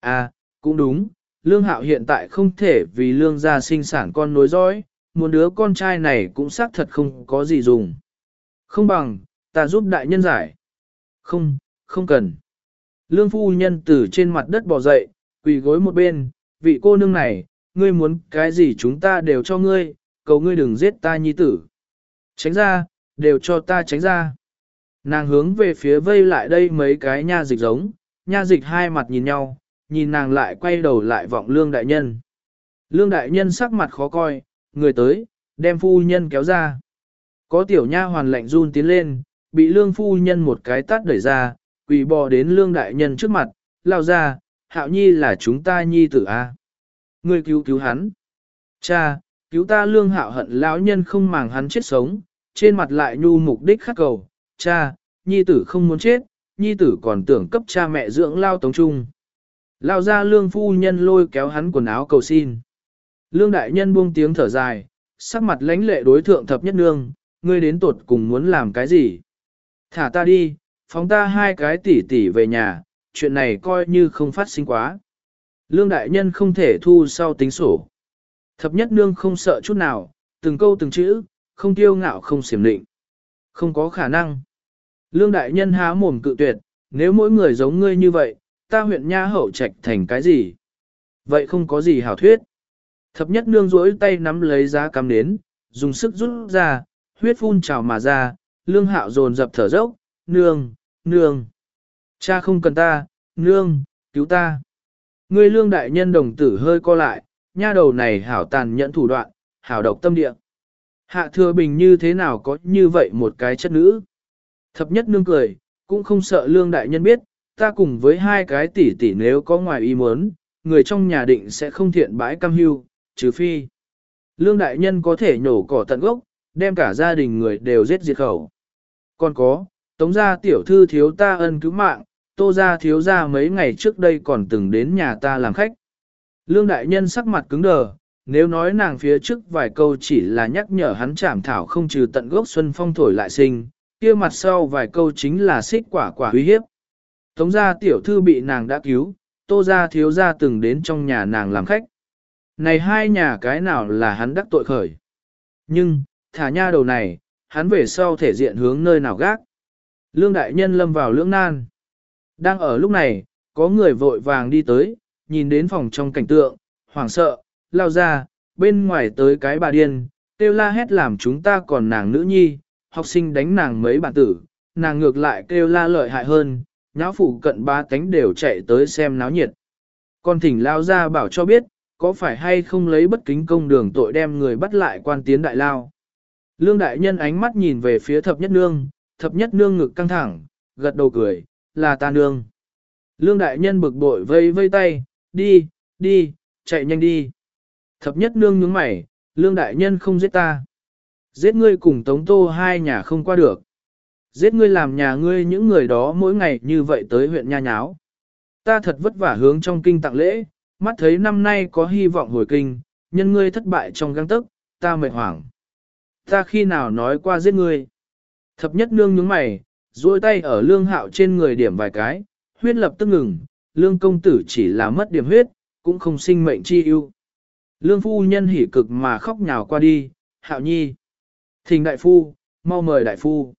À, cũng đúng, lương hạo hiện tại không thể vì lương gia sinh sản con nối dõi, một đứa con trai này cũng xác thật không có gì dùng. Không bằng, ta giúp đại nhân giải. Không, không cần. Lương phu nhân từ trên mặt đất bò dậy, quỳ gối một bên, vị cô nương này, ngươi muốn cái gì chúng ta đều cho ngươi, cầu ngươi đừng giết ta nhi tử. Tránh ra, đều cho ta tránh ra. Nàng hướng về phía vây lại đây mấy cái nha dịch giống, nha dịch hai mặt nhìn nhau, nhìn nàng lại quay đầu lại vọng lương đại nhân. Lương đại nhân sắc mặt khó coi, người tới, đem phu nhân kéo ra. Có tiểu nha hoàn lạnh run tiến lên, bị lương phu nhân một cái tát đẩy ra, quỳ bò đến lương đại nhân trước mặt, lao ra, hạo nhi là chúng ta nhi tử à? a. Người cứu cứu hắn. Cha, cứu ta lương hạo hận lão nhân không màng hắn chết sống, trên mặt lại nhu mục đích khắc cầu, cha, nhi tử không muốn chết, nhi tử còn tưởng cấp cha mẹ dưỡng lao tống trung. Lao ra lương phu nhân lôi kéo hắn quần áo cầu xin. Lương đại nhân buông tiếng thở dài, sắc mặt lãnh lệ đối thượng thập nhất nương, ngươi đến tột cùng muốn làm cái gì? Thả ta đi, phóng ta hai cái tỷ tỷ về nhà, chuyện này coi như không phát sinh quá. Lương đại nhân không thể thu sau tính sổ. Thập nhất nương không sợ chút nào, từng câu từng chữ, không tiêu ngạo không xiểm định. Không có khả năng. Lương đại nhân há mồm cự tuyệt, nếu mỗi người giống ngươi như vậy, ta huyện nha hậu trạch thành cái gì? Vậy không có gì hảo thuyết. Thập nhất nương rỗi tay nắm lấy giá cắm nến, dùng sức rút ra, huyết phun trào mà ra, lương hạo dồn dập thở dốc, nương, nương. Cha không cần ta, nương, cứu ta. Ngươi lương đại nhân đồng tử hơi co lại, nha đầu này hảo tàn nhẫn thủ đoạn, hảo độc tâm địa. Hạ thừa bình như thế nào có như vậy một cái chất nữ. Thập nhất nương cười, cũng không sợ lương đại nhân biết, ta cùng với hai cái tỷ tỷ nếu có ngoài ý muốn, người trong nhà định sẽ không thiện bãi cam hưu, trừ phi. Lương đại nhân có thể nhổ cỏ tận gốc, đem cả gia đình người đều giết diệt khẩu. Còn có, tống gia tiểu thư thiếu ta ân cứu mạng, tô gia thiếu gia mấy ngày trước đây còn từng đến nhà ta làm khách. Lương đại nhân sắc mặt cứng đờ, nếu nói nàng phía trước vài câu chỉ là nhắc nhở hắn chảm thảo không trừ tận gốc xuân phong thổi lại sinh, kia mặt sau vài câu chính là xích quả quả uy hiếp. Tống gia tiểu thư bị nàng đã cứu, tô gia thiếu gia từng đến trong nhà nàng làm khách. Này hai nhà cái nào là hắn đắc tội khởi. Nhưng, thả nha đầu này, hắn về sau thể diện hướng nơi nào gác. Lương đại nhân lâm vào lưỡng nan. Đang ở lúc này, có người vội vàng đi tới, nhìn đến phòng trong cảnh tượng, hoảng sợ, lao ra, bên ngoài tới cái bà điên, kêu la hét làm chúng ta còn nàng nữ nhi, học sinh đánh nàng mấy bản tử, nàng ngược lại kêu la lợi hại hơn, nháo phụ cận ba cánh đều chạy tới xem náo nhiệt. Con thỉnh lao ra bảo cho biết, có phải hay không lấy bất kính công đường tội đem người bắt lại quan tiến đại lao. Lương đại nhân ánh mắt nhìn về phía thập nhất nương, thập nhất nương ngực căng thẳng, gật đầu cười, là ta nương. Lương đại nhân bực bội vây vây tay, đi, đi, chạy nhanh đi. Thập nhất nương nhướng mày, lương đại nhân không giết ta. Giết ngươi cùng tống tô hai nhà không qua được. Giết ngươi làm nhà ngươi những người đó mỗi ngày như vậy tới huyện nha nháo. Ta thật vất vả hướng trong kinh tặng lễ, mắt thấy năm nay có hy vọng hồi kinh, nhân ngươi thất bại trong găng tức, ta mệt hoảng. Ta khi nào nói qua giết ngươi. Thập nhất nương nhướng mày, duỗi tay ở lương hạo trên người điểm vài cái, huyết lập tức ngừng, lương công tử chỉ là mất điểm huyết, cũng không sinh mệnh chi ưu. Lương phu nhân hỉ cực mà khóc nhào qua đi, hạo nhi. Thình đại phu, mau mời đại phu.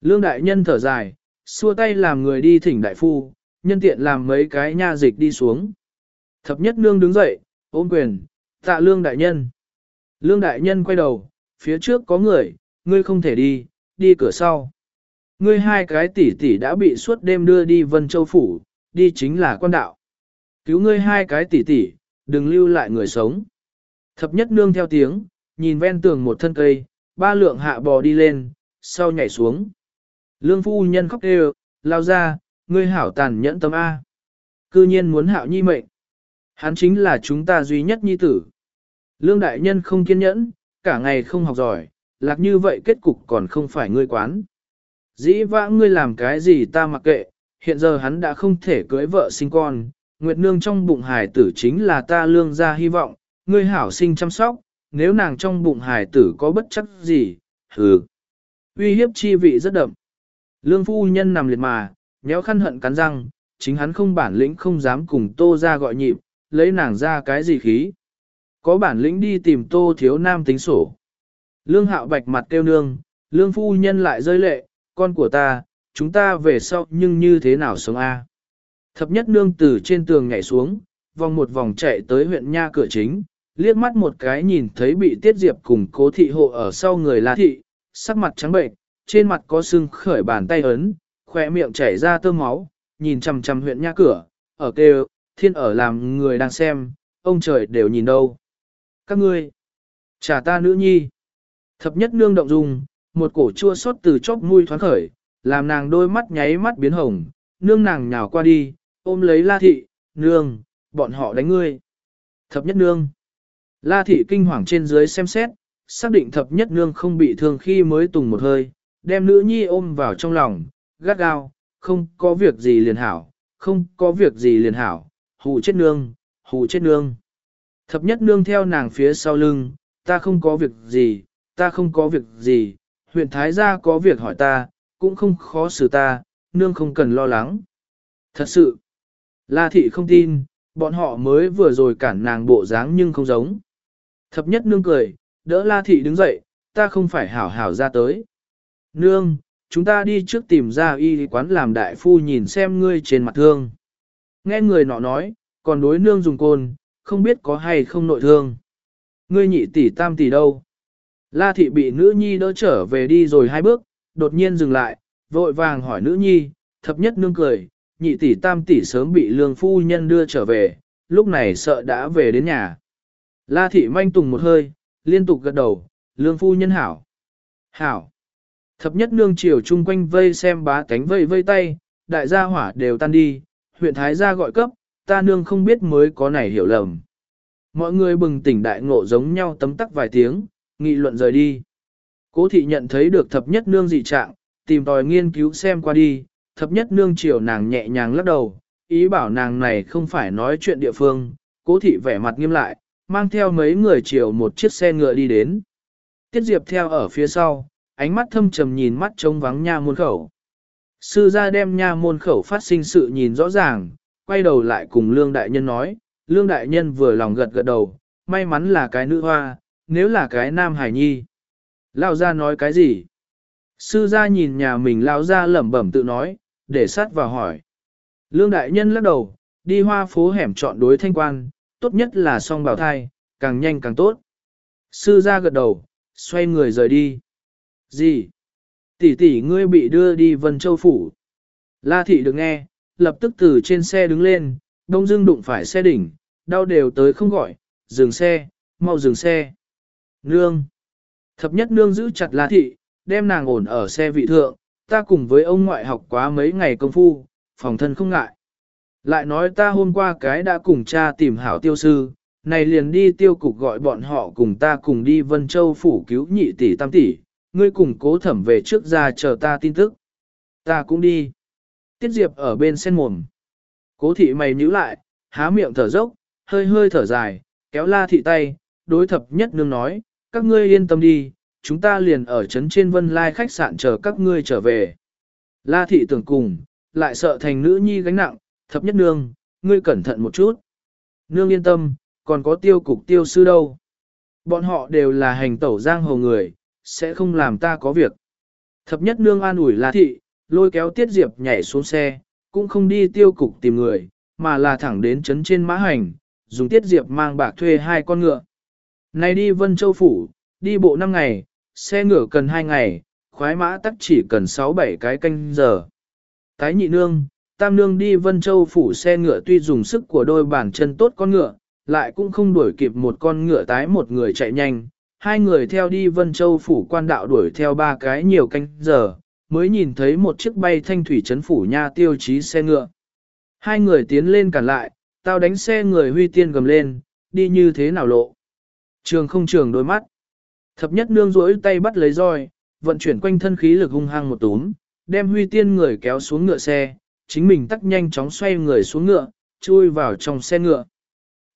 Lương đại nhân thở dài, xua tay làm người đi thỉnh đại phu, nhân tiện làm mấy cái nha dịch đi xuống. Thập nhất nương đứng dậy, ôm quyền, tạ lương đại nhân. Lương đại nhân quay đầu, phía trước có người, ngươi không thể đi, đi cửa sau. Ngươi hai cái tỷ tỷ đã bị suốt đêm đưa đi Vân Châu Phủ, đi chính là quan đạo. Cứu ngươi hai cái tỷ tỷ, đừng lưu lại người sống. Thập nhất nương theo tiếng, nhìn ven tường một thân cây, ba lượng hạ bò đi lên, sau nhảy xuống. Lương phu nhân khóc kêu, lao ra, ngươi hảo tàn nhẫn tâm A. Cư nhiên muốn hạo nhi mệnh. Hắn chính là chúng ta duy nhất nhi tử. Lương đại nhân không kiên nhẫn, cả ngày không học giỏi, lạc như vậy kết cục còn không phải ngươi quán. Dĩ vãng ngươi làm cái gì ta mặc kệ, hiện giờ hắn đã không thể cưới vợ sinh con, Nguyệt Nương trong bụng hài tử chính là ta lương ra hy vọng, ngươi hảo sinh chăm sóc, nếu nàng trong bụng hài tử có bất chấp gì, hừ. Uy hiếp chi vị rất đậm. Lương phu nhân nằm liệt mà, nhéo khăn hận cắn răng, chính hắn không bản lĩnh không dám cùng tô ra gọi nhịp, lấy nàng ra cái gì khí. Có bản lĩnh đi tìm tô thiếu nam tính sổ. Lương hạo bạch mặt kêu nương, lương phu nhân lại rơi lệ, con của ta, chúng ta về sau nhưng như thế nào sống a? Thập nhất nương từ trên tường nhảy xuống, vòng một vòng chạy tới huyện nha cửa chính, liếc mắt một cái nhìn thấy bị tiết diệp cùng cố thị hộ ở sau người la thị, sắc mặt trắng bệnh, trên mặt có sưng khởi bàn tay ấn, khỏe miệng chảy ra tơ máu, nhìn chằm chằm huyện nha cửa, ở kêu, thiên ở làm người đang xem, ông trời đều nhìn đâu. Các ngươi, trả ta nữ nhi. Thập nhất nương động dung, một cổ chua xót từ chóp mũi thoáng khởi, làm nàng đôi mắt nháy mắt biến hồng, nương nàng nhào qua đi, ôm lấy la thị, nương, bọn họ đánh ngươi. Thập nhất nương. La thị kinh hoàng trên dưới xem xét, xác định thập nhất nương không bị thương khi mới tùng một hơi, đem nữ nhi ôm vào trong lòng, gắt gao, không có việc gì liền hảo, không có việc gì liền hảo, hù chết nương, hù chết nương. Thập nhất nương theo nàng phía sau lưng, ta không có việc gì, ta không có việc gì, huyện Thái gia có việc hỏi ta, cũng không khó xử ta, nương không cần lo lắng. Thật sự, La thị không tin, bọn họ mới vừa rồi cản nàng bộ dáng nhưng không giống. Thập nhất nương cười, đỡ La thị đứng dậy, ta không phải hảo hảo ra tới. Nương, chúng ta đi trước tìm ra y quán làm đại phu nhìn xem ngươi trên mặt thương. Nghe người nọ nói, còn đối nương dùng côn, không biết có hay không nội thương. Ngươi nhị tỷ tam tỷ đâu? La thị bị nữ nhi đỡ trở về đi rồi hai bước, đột nhiên dừng lại, vội vàng hỏi nữ nhi, thập nhất nương cười, nhị tỷ tam tỷ sớm bị lương phu nhân đưa trở về, lúc này sợ đã về đến nhà. La thị manh tùng một hơi, liên tục gật đầu, lương phu nhân hảo. Hảo. Thập nhất nương chiều chung quanh vây xem bá cánh vây vây tay, đại gia hỏa đều tan đi, huyện Thái gia gọi cấp, ta nương không biết mới có này hiểu lầm. Mọi người bừng tỉnh đại ngộ giống nhau tấm tắc vài tiếng, nghị luận rời đi. Cố thị nhận thấy được thập nhất nương dị trạng, tìm tòi nghiên cứu xem qua đi, thập nhất nương chiều nàng nhẹ nhàng lắc đầu, ý bảo nàng này không phải nói chuyện địa phương, cố thị vẻ mặt nghiêm lại, mang theo mấy người chiều một chiếc xe ngựa đi đến. Tiết Diệp theo ở phía sau, ánh mắt thâm trầm nhìn mắt trống vắng nha môn khẩu. Sư gia đem nha môn khẩu phát sinh sự nhìn rõ ràng, quay đầu lại cùng Lương Đại Nhân nói, Lương Đại Nhân vừa lòng gật gật đầu, may mắn là cái nữ hoa, nếu là cái nam hải nhi. Lao ra nói cái gì? Sư gia nhìn nhà mình lao ra lẩm bẩm tự nói, để sát vào hỏi. Lương Đại Nhân lắc đầu, đi hoa phố hẻm chọn đối thanh quan, tốt nhất là song bảo thai, càng nhanh càng tốt. Sư gia gật đầu, xoay người rời đi. Gì? Tỷ tỷ ngươi bị đưa đi Vân Châu Phủ. La thị được nghe, lập tức từ trên xe đứng lên, đông dưng đụng phải xe đỉnh, đau đều tới không gọi, dừng xe, mau dừng xe. Nương. Thập nhất nương giữ chặt La thị, đem nàng ổn ở xe vị thượng, ta cùng với ông ngoại học quá mấy ngày công phu, phòng thân không ngại. Lại nói ta hôm qua cái đã cùng cha tìm hảo tiêu sư, này liền đi tiêu cục gọi bọn họ cùng ta cùng đi Vân Châu phủ cứu nhị tỷ tam tỷ, ngươi cùng cố thẩm về trước ra chờ ta tin tức. Ta cũng đi. Tiết Diệp ở bên sen mồm. Cố thị mày nhíu lại, há miệng thở dốc, hơi hơi thở dài, kéo la thị tay, đối thập nhất nương nói, các ngươi yên tâm đi, chúng ta liền ở trấn trên vân lai khách sạn chờ các ngươi trở về. La thị tưởng cùng, lại sợ thành nữ nhi gánh nặng, thập nhất nương, ngươi cẩn thận một chút. Nương yên tâm, còn có tiêu cục tiêu sư đâu. Bọn họ đều là hành tẩu giang hồ người, sẽ không làm ta có việc. Thập nhất nương an ủi La thị, lôi kéo tiết diệp nhảy xuống xe, cũng không đi tiêu cục tìm người, mà là thẳng đến trấn trên mã hành, dùng tiết diệp mang bạc thuê hai con ngựa. Này đi Vân Châu Phủ, đi bộ 5 ngày, xe ngựa cần 2 ngày, khoái mã tắc chỉ cần 6-7 cái canh giờ. Tái nhị nương, tam nương đi Vân Châu Phủ xe ngựa tuy dùng sức của đôi bàn chân tốt con ngựa, lại cũng không đuổi kịp một con ngựa tái một người chạy nhanh. Hai người theo đi Vân Châu Phủ quan đạo đuổi theo ba cái nhiều canh giờ, mới nhìn thấy một chiếc bay thanh thủy chấn phủ nha tiêu chí xe ngựa. Hai người tiến lên cản lại, tao đánh xe người huy tiên gầm lên, đi như thế nào lộ. Trường không trường đôi mắt. Thập nhất nương rỗi tay bắt lấy roi, vận chuyển quanh thân khí lực hung hăng một túm, đem huy tiên người kéo xuống ngựa xe, chính mình tắt nhanh chóng xoay người xuống ngựa, chui vào trong xe ngựa.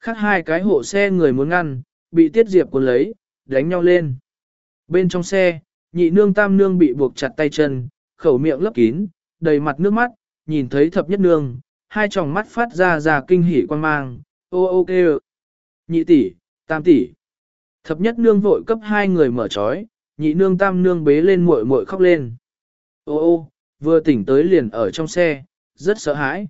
Khác hai cái hộ xe người muốn ngăn, bị tiết diệp cuốn lấy, đánh nhau lên. Bên trong xe, nhị nương tam nương bị buộc chặt tay chân, khẩu miệng lấp kín, đầy mặt nước mắt, nhìn thấy thập nhất nương, hai tròng mắt phát ra ra kinh hỉ quan mang, ô ô kêu. Nhị tỷ, tam tỷ. Thập nhất nương vội cấp hai người mở trói, nhị nương tam nương bế lên muội muội khóc lên. Ô ô, vừa tỉnh tới liền ở trong xe, rất sợ hãi.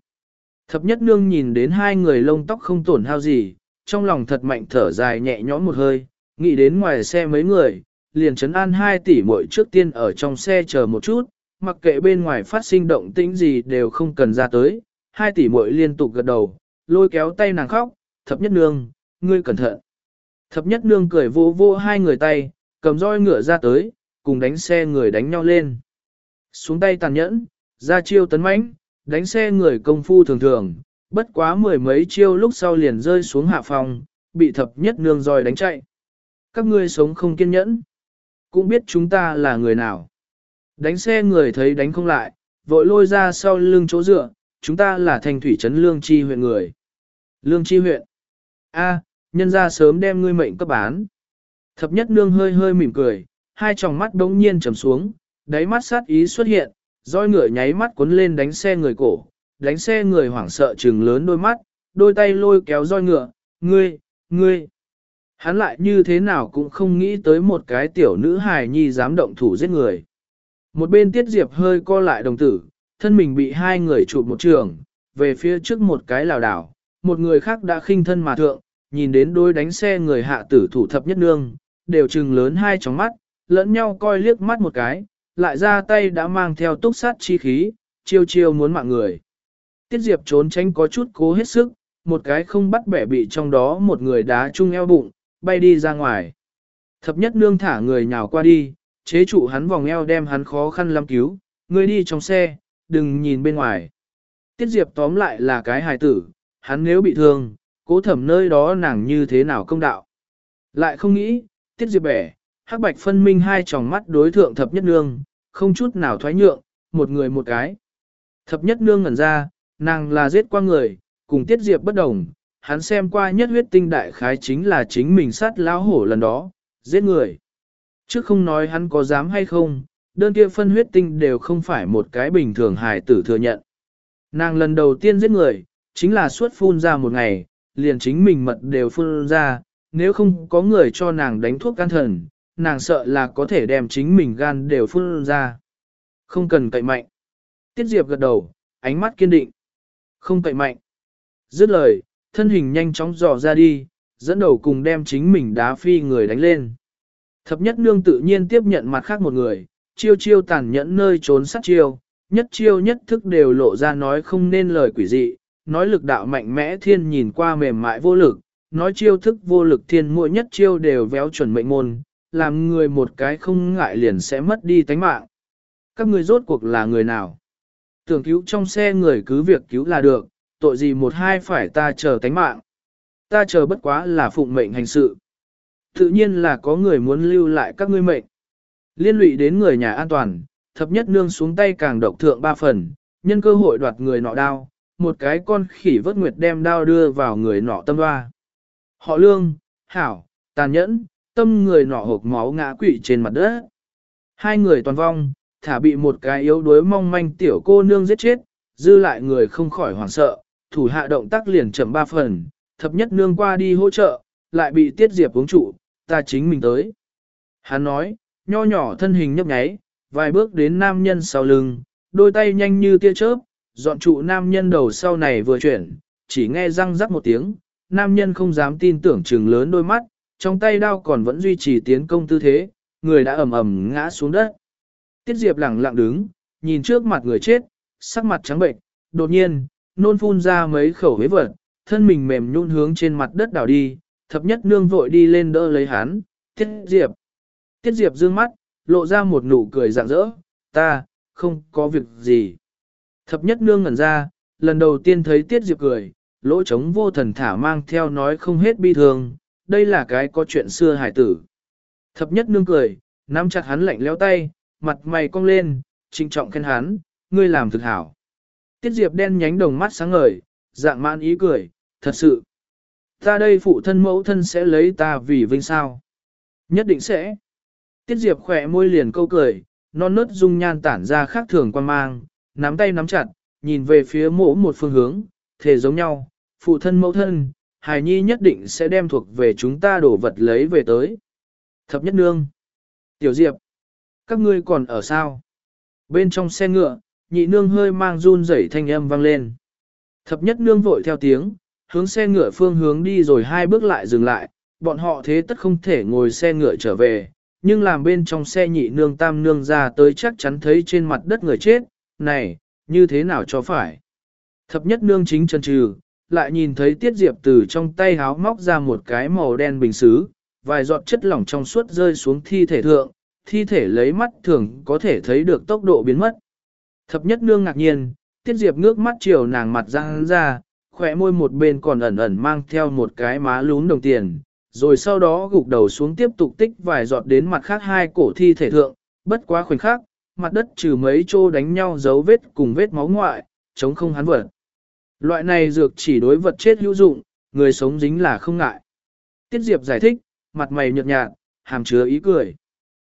Thập nhất nương nhìn đến hai người lông tóc không tổn hao gì, trong lòng thật mạnh thở dài nhẹ nhõm một hơi, nghĩ đến ngoài xe mấy người, liền chấn an hai tỷ muội trước tiên ở trong xe chờ một chút, mặc kệ bên ngoài phát sinh động tĩnh gì đều không cần ra tới, hai tỷ muội liên tục gật đầu, lôi kéo tay nàng khóc, thập nhất nương, ngươi cẩn thận. Thập nhất nương cười vô vô hai người tay, cầm roi ngựa ra tới, cùng đánh xe người đánh nhau lên. Xuống tay tàn nhẫn, ra chiêu tấn mãnh, đánh xe người công phu thường thường, bất quá mười mấy chiêu lúc sau liền rơi xuống hạ phòng, bị thập nhất nương roi đánh chạy. Các ngươi sống không kiên nhẫn, cũng biết chúng ta là người nào. Đánh xe người thấy đánh không lại, vội lôi ra sau lưng chỗ dựa, chúng ta là thành thủy trấn lương chi huyện người. Lương chi huyện. A, nhân ra sớm đem ngươi mệnh cấp bán. Thập nhất nương hơi hơi mỉm cười, hai tròng mắt đống nhiên trầm xuống, đáy mắt sát ý xuất hiện, roi ngựa nháy mắt cuốn lên đánh xe người cổ, đánh xe người hoảng sợ trừng lớn đôi mắt, đôi tay lôi kéo roi ngựa, ngươi, ngươi. Hắn lại như thế nào cũng không nghĩ tới một cái tiểu nữ hài nhi dám động thủ giết người. Một bên tiết diệp hơi co lại đồng tử, thân mình bị hai người chụp một trường, về phía trước một cái lào đảo, một người khác đã khinh thân mà thượng, nhìn đến đôi đánh xe người hạ tử thủ thập nhất nương, đều trừng lớn hai tròng mắt, lẫn nhau coi liếc mắt một cái, lại ra tay đã mang theo túc sát chi khí, chiêu chiêu muốn mạng người. Tiết Diệp trốn tránh có chút cố hết sức, một cái không bắt bẻ bị trong đó một người đá chung eo bụng, bay đi ra ngoài. Thập nhất nương thả người nhào qua đi, chế trụ hắn vòng eo đem hắn khó khăn lắm cứu, người đi trong xe, đừng nhìn bên ngoài. Tiết Diệp tóm lại là cái hài tử, hắn nếu bị thương, cố thẩm nơi đó nàng như thế nào công đạo. Lại không nghĩ, Tiết Diệp bẻ, hắc bạch phân minh hai tròng mắt đối thượng thập nhất nương, không chút nào thoái nhượng, một người một cái. Thập nhất nương ngẩn ra, nàng là giết qua người, cùng Tiết Diệp bất đồng, hắn xem qua nhất huyết tinh đại khái chính là chính mình sát lão hổ lần đó, giết người. Trước không nói hắn có dám hay không, đơn kia phân huyết tinh đều không phải một cái bình thường hài tử thừa nhận. Nàng lần đầu tiên giết người, chính là suốt phun ra một ngày, liền chính mình mật đều phun ra, nếu không có người cho nàng đánh thuốc can thần, nàng sợ là có thể đem chính mình gan đều phun ra. Không cần cậy mạnh. Tiết Diệp gật đầu, ánh mắt kiên định. Không cậy mạnh. Dứt lời, thân hình nhanh chóng dò ra đi, dẫn đầu cùng đem chính mình đá phi người đánh lên. Thập nhất nương tự nhiên tiếp nhận mặt khác một người, chiêu chiêu tàn nhẫn nơi trốn sát chiêu, nhất chiêu nhất thức đều lộ ra nói không nên lời quỷ dị, nói lực đạo mạnh mẽ thiên nhìn qua mềm mại vô lực, nói chiêu thức vô lực thiên mỗi nhất chiêu đều véo chuẩn mệnh môn, làm người một cái không ngại liền sẽ mất đi tánh mạng. Các người rốt cuộc là người nào? Tưởng cứu trong xe người cứ việc cứu là được, tội gì một hai phải ta chờ tánh mạng. Ta chờ bất quá là phụng mệnh hành sự. Tự nhiên là có người muốn lưu lại các ngươi mệnh. Liên lụy đến người nhà an toàn, thập nhất nương xuống tay càng độc thượng ba phần, nhân cơ hội đoạt người nọ đao, một cái con khỉ vớt nguyệt đem đao đưa vào người nọ tâm hoa. Họ lương, hảo, tàn nhẫn, tâm người nọ hộp máu ngã quỵ trên mặt đất. Hai người toàn vong, thả bị một cái yếu đuối mong manh tiểu cô nương giết chết, dư lại người không khỏi hoảng sợ, thủ hạ động tác liền chậm ba phần, thập nhất nương qua đi hỗ trợ, lại bị tiết diệp uống trụ, ta chính mình tới. Hắn nói, nho nhỏ thân hình nhấp nháy, vài bước đến nam nhân sau lưng, đôi tay nhanh như tia chớp, dọn trụ nam nhân đầu sau này vừa chuyển, chỉ nghe răng rắc một tiếng, nam nhân không dám tin tưởng trừng lớn đôi mắt, trong tay đao còn vẫn duy trì tiến công tư thế, người đã ầm ầm ngã xuống đất. Tiết Diệp lặng lặng đứng, nhìn trước mặt người chết, sắc mặt trắng bệnh, đột nhiên, nôn phun ra mấy khẩu huế vật, thân mình mềm nhún hướng trên mặt đất đảo đi, thập nhất nương vội đi lên đỡ lấy hắn, Tiết Diệp. Tiết Diệp dương mắt, lộ ra một nụ cười rạng rỡ, ta, không có việc gì. Thập nhất nương ngẩn ra, lần đầu tiên thấy Tiết Diệp cười, lỗ trống vô thần thả mang theo nói không hết bi thương, đây là cái có chuyện xưa hải tử. Thập nhất nương cười, nắm chặt hắn lạnh leo tay, mặt mày cong lên, trinh trọng khen hắn, ngươi làm thực hảo. Tiết Diệp đen nhánh đồng mắt sáng ngời, dạng mãn ý cười, thật sự. Ta đây phụ thân mẫu thân sẽ lấy ta vì vinh sao. Nhất định sẽ. Tiết Diệp khỏe môi liền câu cười, non nớt dung nhan tản ra khác thường quan mang, nắm tay nắm chặt, nhìn về phía mỗ một phương hướng, thể giống nhau, phụ thân mẫu thân, hài nhi nhất định sẽ đem thuộc về chúng ta đổ vật lấy về tới. Thập nhất nương. Tiểu Diệp. Các ngươi còn ở sao? Bên trong xe ngựa, nhị nương hơi mang run rẩy thanh âm vang lên. Thập nhất nương vội theo tiếng, hướng xe ngựa phương hướng đi rồi hai bước lại dừng lại, bọn họ thế tất không thể ngồi xe ngựa trở về, nhưng làm bên trong xe nhị nương tam nương ra tới chắc chắn thấy trên mặt đất người chết, này, như thế nào cho phải. Thập nhất nương chính chân trừ, lại nhìn thấy tiết diệp từ trong tay háo móc ra một cái màu đen bình xứ, vài giọt chất lỏng trong suốt rơi xuống thi thể thượng, thi thể lấy mắt thường có thể thấy được tốc độ biến mất. Thập nhất nương ngạc nhiên, tiết diệp ngước mắt chiều nàng mặt ra hắn ra, khỏe môi một bên còn ẩn ẩn mang theo một cái má lún đồng tiền, rồi sau đó gục đầu xuống tiếp tục tích vài giọt đến mặt khác hai cổ thi thể thượng, bất quá khoảnh khắc, mặt đất trừ mấy chỗ đánh nhau dấu vết cùng vết máu ngoại, chống không hắn vật. Loại này dược chỉ đối vật chết hữu dụng, người sống dính là không ngại. Tiết Diệp giải thích, mặt mày nhợt nhạt, hàm chứa ý cười.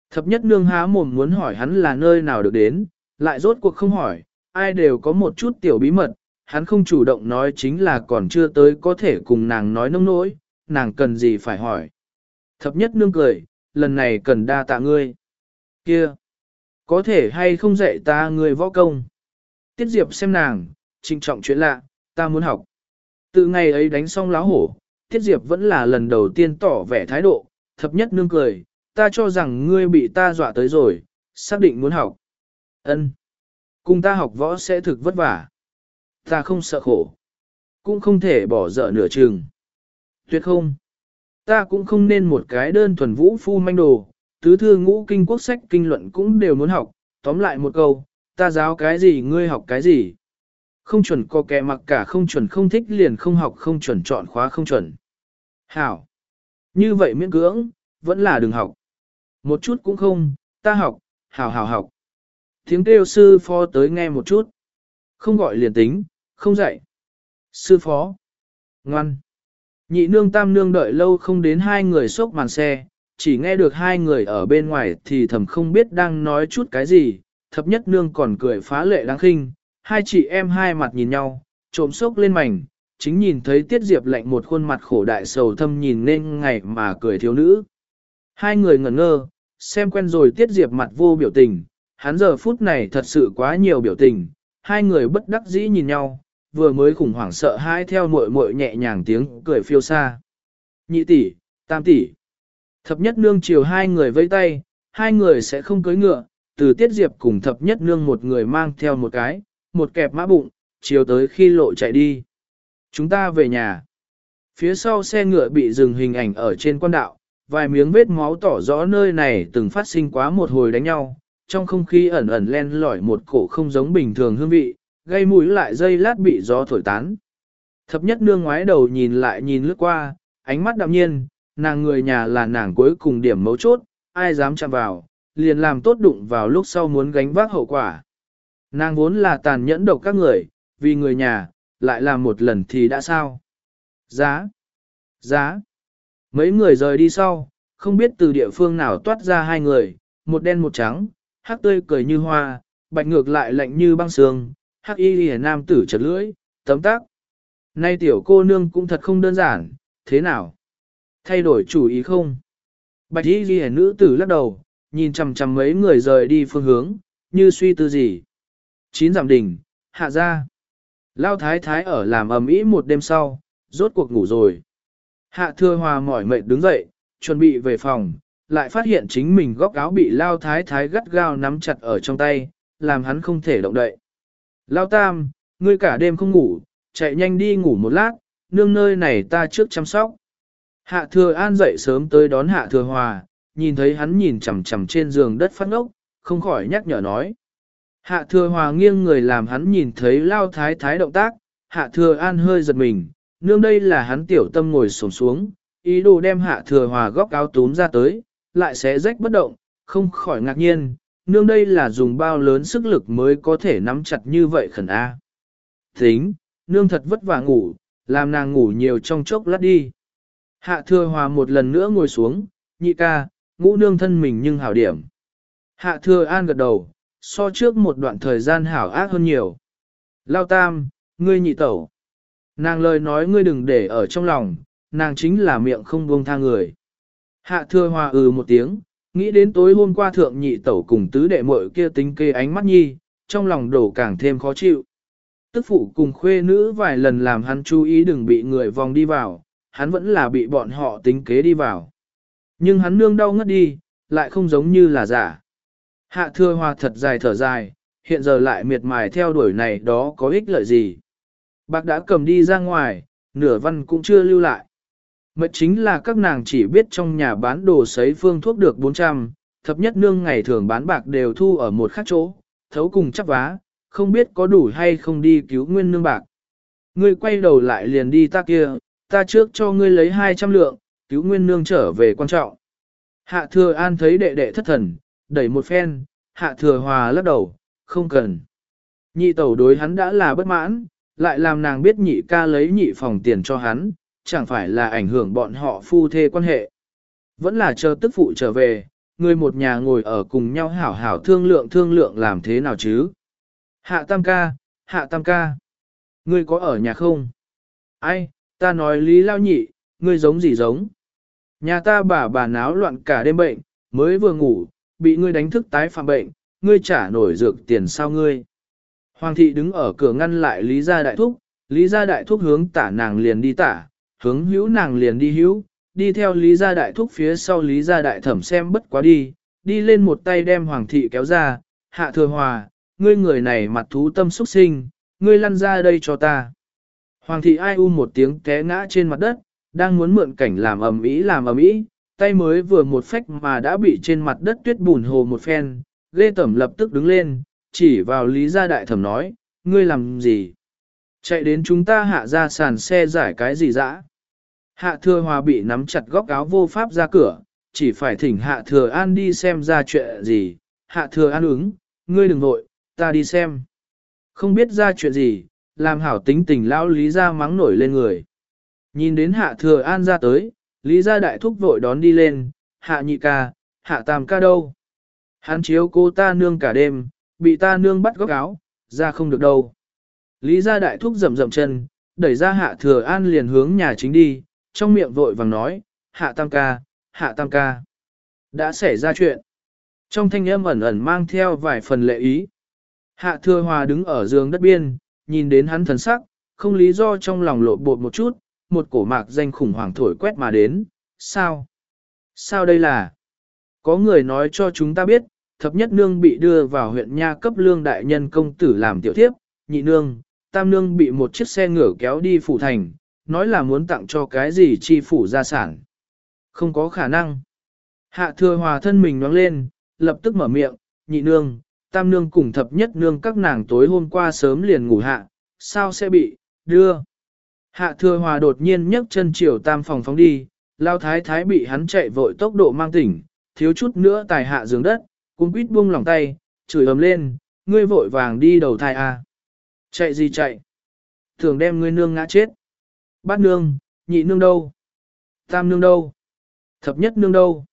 Thập nhất nương há mồm muốn hỏi hắn là nơi nào được đến, lại rốt cuộc không hỏi, ai đều có một chút tiểu bí mật, hắn không chủ động nói chính là còn chưa tới có thể cùng nàng nói nông nỗi, nàng cần gì phải hỏi. Thập nhất nương cười, lần này cần đa tạ ngươi. Kia, có thể hay không dạy ta người võ công. Tiết Diệp xem nàng, trinh trọng chuyện lạ, ta muốn học. Từ ngày ấy đánh xong láo hổ, Tiết Diệp vẫn là lần đầu tiên tỏ vẻ thái độ, thập nhất nương cười, ta cho rằng ngươi bị ta dọa tới rồi, xác định muốn học. Ân, Cùng ta học võ sẽ thực vất vả. Ta không sợ khổ. Cũng không thể bỏ dở nửa chừng. Tuyệt không. Ta cũng không nên một cái đơn thuần vũ phu manh đồ, tứ thư ngũ kinh quốc sách kinh luận cũng đều muốn học, tóm lại một câu, ta giáo cái gì ngươi học cái gì. Không chuẩn có kẻ mặc cả không chuẩn không thích liền không học không chuẩn chọn khóa không chuẩn. Hảo. Như vậy miễn cưỡng, vẫn là đừng học. Một chút cũng không, ta học, hảo hảo học. Tiếng kêu sư phó tới nghe một chút. Không gọi liền tính, không dạy. Sư phó. Ngoan. Nhị nương tam nương đợi lâu không đến hai người sốc màn xe, chỉ nghe được hai người ở bên ngoài thì thầm không biết đang nói chút cái gì, thập nhất nương còn cười phá lệ đáng khinh, hai chị em hai mặt nhìn nhau, trộm sốc lên mảnh, chính nhìn thấy tiết diệp lạnh một khuôn mặt khổ đại sầu thâm nhìn nên ngày mà cười thiếu nữ. Hai người ngẩn ngơ, xem quen rồi tiết diệp mặt vô biểu tình, hắn giờ phút này thật sự quá nhiều biểu tình, hai người bất đắc dĩ nhìn nhau, vừa mới khủng hoảng sợ hai theo muội muội nhẹ nhàng tiếng cười phiêu xa. Nhị tỷ, tam tỷ. Thập nhất nương chiều hai người vây tay, hai người sẽ không cưới ngựa, từ tiết diệp cùng thập nhất nương một người mang theo một cái, một kẹp mã bụng, chiều tới khi lộ chạy đi. Chúng ta về nhà. Phía sau xe ngựa bị dừng hình ảnh ở trên quan đạo, vài miếng vết máu tỏ rõ nơi này từng phát sinh quá một hồi đánh nhau, trong không khí ẩn ẩn len lỏi một cổ không giống bình thường hương vị, gây mũi lại dây lát bị gió thổi tán. Thập nhất nương ngoái đầu nhìn lại nhìn lướt qua, ánh mắt đạm nhiên, nàng người nhà là nàng cuối cùng điểm mấu chốt, ai dám chạm vào, liền làm tốt đụng vào lúc sau muốn gánh vác hậu quả. Nàng vốn là tàn nhẫn độc các người, vì người nhà, lại làm một lần thì đã sao? Giá! Giá! Mấy người rời đi sau, không biết từ địa phương nào toát ra hai người, một đen một trắng, hắc tươi cười như hoa, bạch ngược lại lạnh như băng sương, hắc y lìa nam tử chật lưỡi, tấm tắc. Nay tiểu cô nương cũng thật không đơn giản, thế nào? Thay đổi chủ ý không? Bạch y ghi nữ tử lắc đầu, nhìn chằm chằm mấy người rời đi phương hướng, như suy tư gì. Chín giảm đỉnh, hạ ra. Lao thái thái ở làm ầm ĩ một đêm sau, rốt cuộc ngủ rồi. Hạ thừa hòa mỏi mệt đứng dậy, chuẩn bị về phòng, lại phát hiện chính mình góc áo bị lao thái thái gắt gao nắm chặt ở trong tay, làm hắn không thể động đậy. Lao tam, ngươi cả đêm không ngủ, chạy nhanh đi ngủ một lát, nương nơi này ta trước chăm sóc. Hạ thừa an dậy sớm tới đón hạ thừa hòa, nhìn thấy hắn nhìn chằm chằm trên giường đất phát ngốc, không khỏi nhắc nhở nói. Hạ thừa hòa nghiêng người làm hắn nhìn thấy lao thái thái động tác, hạ thừa an hơi giật mình, nương đây là hắn tiểu tâm ngồi sổm xuống, ý đồ đem hạ thừa hòa góc áo túm ra tới, lại sẽ rách bất động, không khỏi ngạc nhiên, nương đây là dùng bao lớn sức lực mới có thể nắm chặt như vậy khẩn A. Tính, nương thật vất vả ngủ, làm nàng ngủ nhiều trong chốc lát đi. Hạ thừa hòa một lần nữa ngồi xuống, nhị ca, ngũ nương thân mình nhưng hảo điểm. Hạ thừa an gật đầu, so trước một đoạn thời gian hảo ác hơn nhiều. Lao tam, ngươi nhị tẩu. Nàng lời nói ngươi đừng để ở trong lòng, nàng chính là miệng không buông tha người. Hạ thừa hòa ừ một tiếng, nghĩ đến tối hôm qua thượng nhị tẩu cùng tứ đệ muội kia tính kê ánh mắt nhi, trong lòng đổ càng thêm khó chịu. Tức phụ cùng khuê nữ vài lần làm hắn chú ý đừng bị người vòng đi vào, hắn vẫn là bị bọn họ tính kế đi vào. Nhưng hắn nương đau ngất đi, lại không giống như là giả. Hạ thừa hòa thật dài thở dài, hiện giờ lại miệt mài theo đuổi này đó có ích lợi gì. Bạc đã cầm đi ra ngoài, nửa văn cũng chưa lưu lại. Mật chính là các nàng chỉ biết trong nhà bán đồ sấy phương thuốc được 400, thập nhất nương ngày thường bán bạc đều thu ở một khác chỗ, thấu cùng chắp vá, không biết có đủ hay không đi cứu nguyên nương bạc. Ngươi quay đầu lại liền đi ta kia, ta trước cho ngươi lấy 200 lượng, cứu nguyên nương trở về quan trọng. Hạ thừa an thấy đệ đệ thất thần, đẩy một phen, hạ thừa hòa lắc đầu, không cần. Nhị tẩu đối hắn đã là bất mãn, lại làm nàng biết nhị ca lấy nhị phòng tiền cho hắn, chẳng phải là ảnh hưởng bọn họ phu thê quan hệ. Vẫn là chờ tức phụ trở về, người một nhà ngồi ở cùng nhau hảo hảo thương lượng thương lượng làm thế nào chứ. Hạ tam ca, hạ tam ca, ngươi có ở nhà không? Ai, ta nói lý lao nhị, ngươi giống gì giống? Nhà ta bà bà náo loạn cả đêm bệnh, mới vừa ngủ, bị ngươi đánh thức tái phạm bệnh, ngươi trả nổi dược tiền sao ngươi. Hoàng thị đứng ở cửa ngăn lại Lý gia đại thúc, Lý gia đại thúc hướng tả nàng liền đi tả, hướng hữu nàng liền đi hữu, đi theo Lý gia đại thúc phía sau Lý gia đại thẩm xem bất quá đi, đi lên một tay đem hoàng thị kéo ra, hạ thừa hòa, ngươi người này mặt thú tâm xuất sinh, ngươi lăn ra đây cho ta. Hoàng thị ai u một tiếng té ngã trên mặt đất, đang muốn mượn cảnh làm ầm ĩ làm ầm ĩ, tay mới vừa một phách mà đã bị trên mặt đất tuyết bùn hồ một phen, ghê tẩm lập tức đứng lên, chỉ vào Lý Gia Đại Thẩm nói, ngươi làm gì? Chạy đến chúng ta hạ ra sàn xe giải cái gì dã? Hạ thừa hòa bị nắm chặt góc áo vô pháp ra cửa, chỉ phải thỉnh hạ thừa an đi xem ra chuyện gì. Hạ thừa an ứng, ngươi đừng vội, ta đi xem. Không biết ra chuyện gì, làm hảo tính tình lão lý ra mắng nổi lên người. Nhìn đến hạ thừa an ra tới, lý gia đại thúc vội đón đi lên, hạ nhị ca, hạ tam ca đâu. Hắn chiếu cô ta nương cả đêm, bị ta nương bắt góc áo, ra không được đâu. Lý gia đại thúc rầm rầm chân, đẩy ra hạ thừa an liền hướng nhà chính đi, trong miệng vội vàng nói, hạ tam ca, hạ tam ca. Đã xảy ra chuyện. Trong thanh âm ẩn ẩn mang theo vài phần lệ ý. Hạ thừa hòa đứng ở giường đất biên, nhìn đến hắn thần sắc, không lý do trong lòng lộ bột một chút, một cổ mạc danh khủng hoảng thổi quét mà đến. Sao? Sao đây là? Có người nói cho chúng ta biết, thập nhất nương bị đưa vào huyện nha cấp lương đại nhân công tử làm tiểu thiếp, nhị nương, tam nương bị một chiếc xe ngựa kéo đi phủ thành, nói là muốn tặng cho cái gì chi phủ gia sản. Không có khả năng. Hạ thừa hòa thân mình nhoáng lên, lập tức mở miệng, nhị nương, tam nương cùng thập nhất nương các nàng tối hôm qua sớm liền ngủ hạ, sao sẽ bị, đưa. Hạ thừa hòa đột nhiên nhấc chân chiều tam phòng phóng đi, lao thái thái bị hắn chạy vội tốc độ mang tỉnh, thiếu chút nữa tài hạ giường đất, cung quýt buông lòng tay, chửi ầm lên, ngươi vội vàng đi đầu thai à. Chạy gì chạy? Thường đem ngươi nương ngã chết. Bát nương, nhị nương đâu? Tam nương đâu? Thập nhất nương đâu?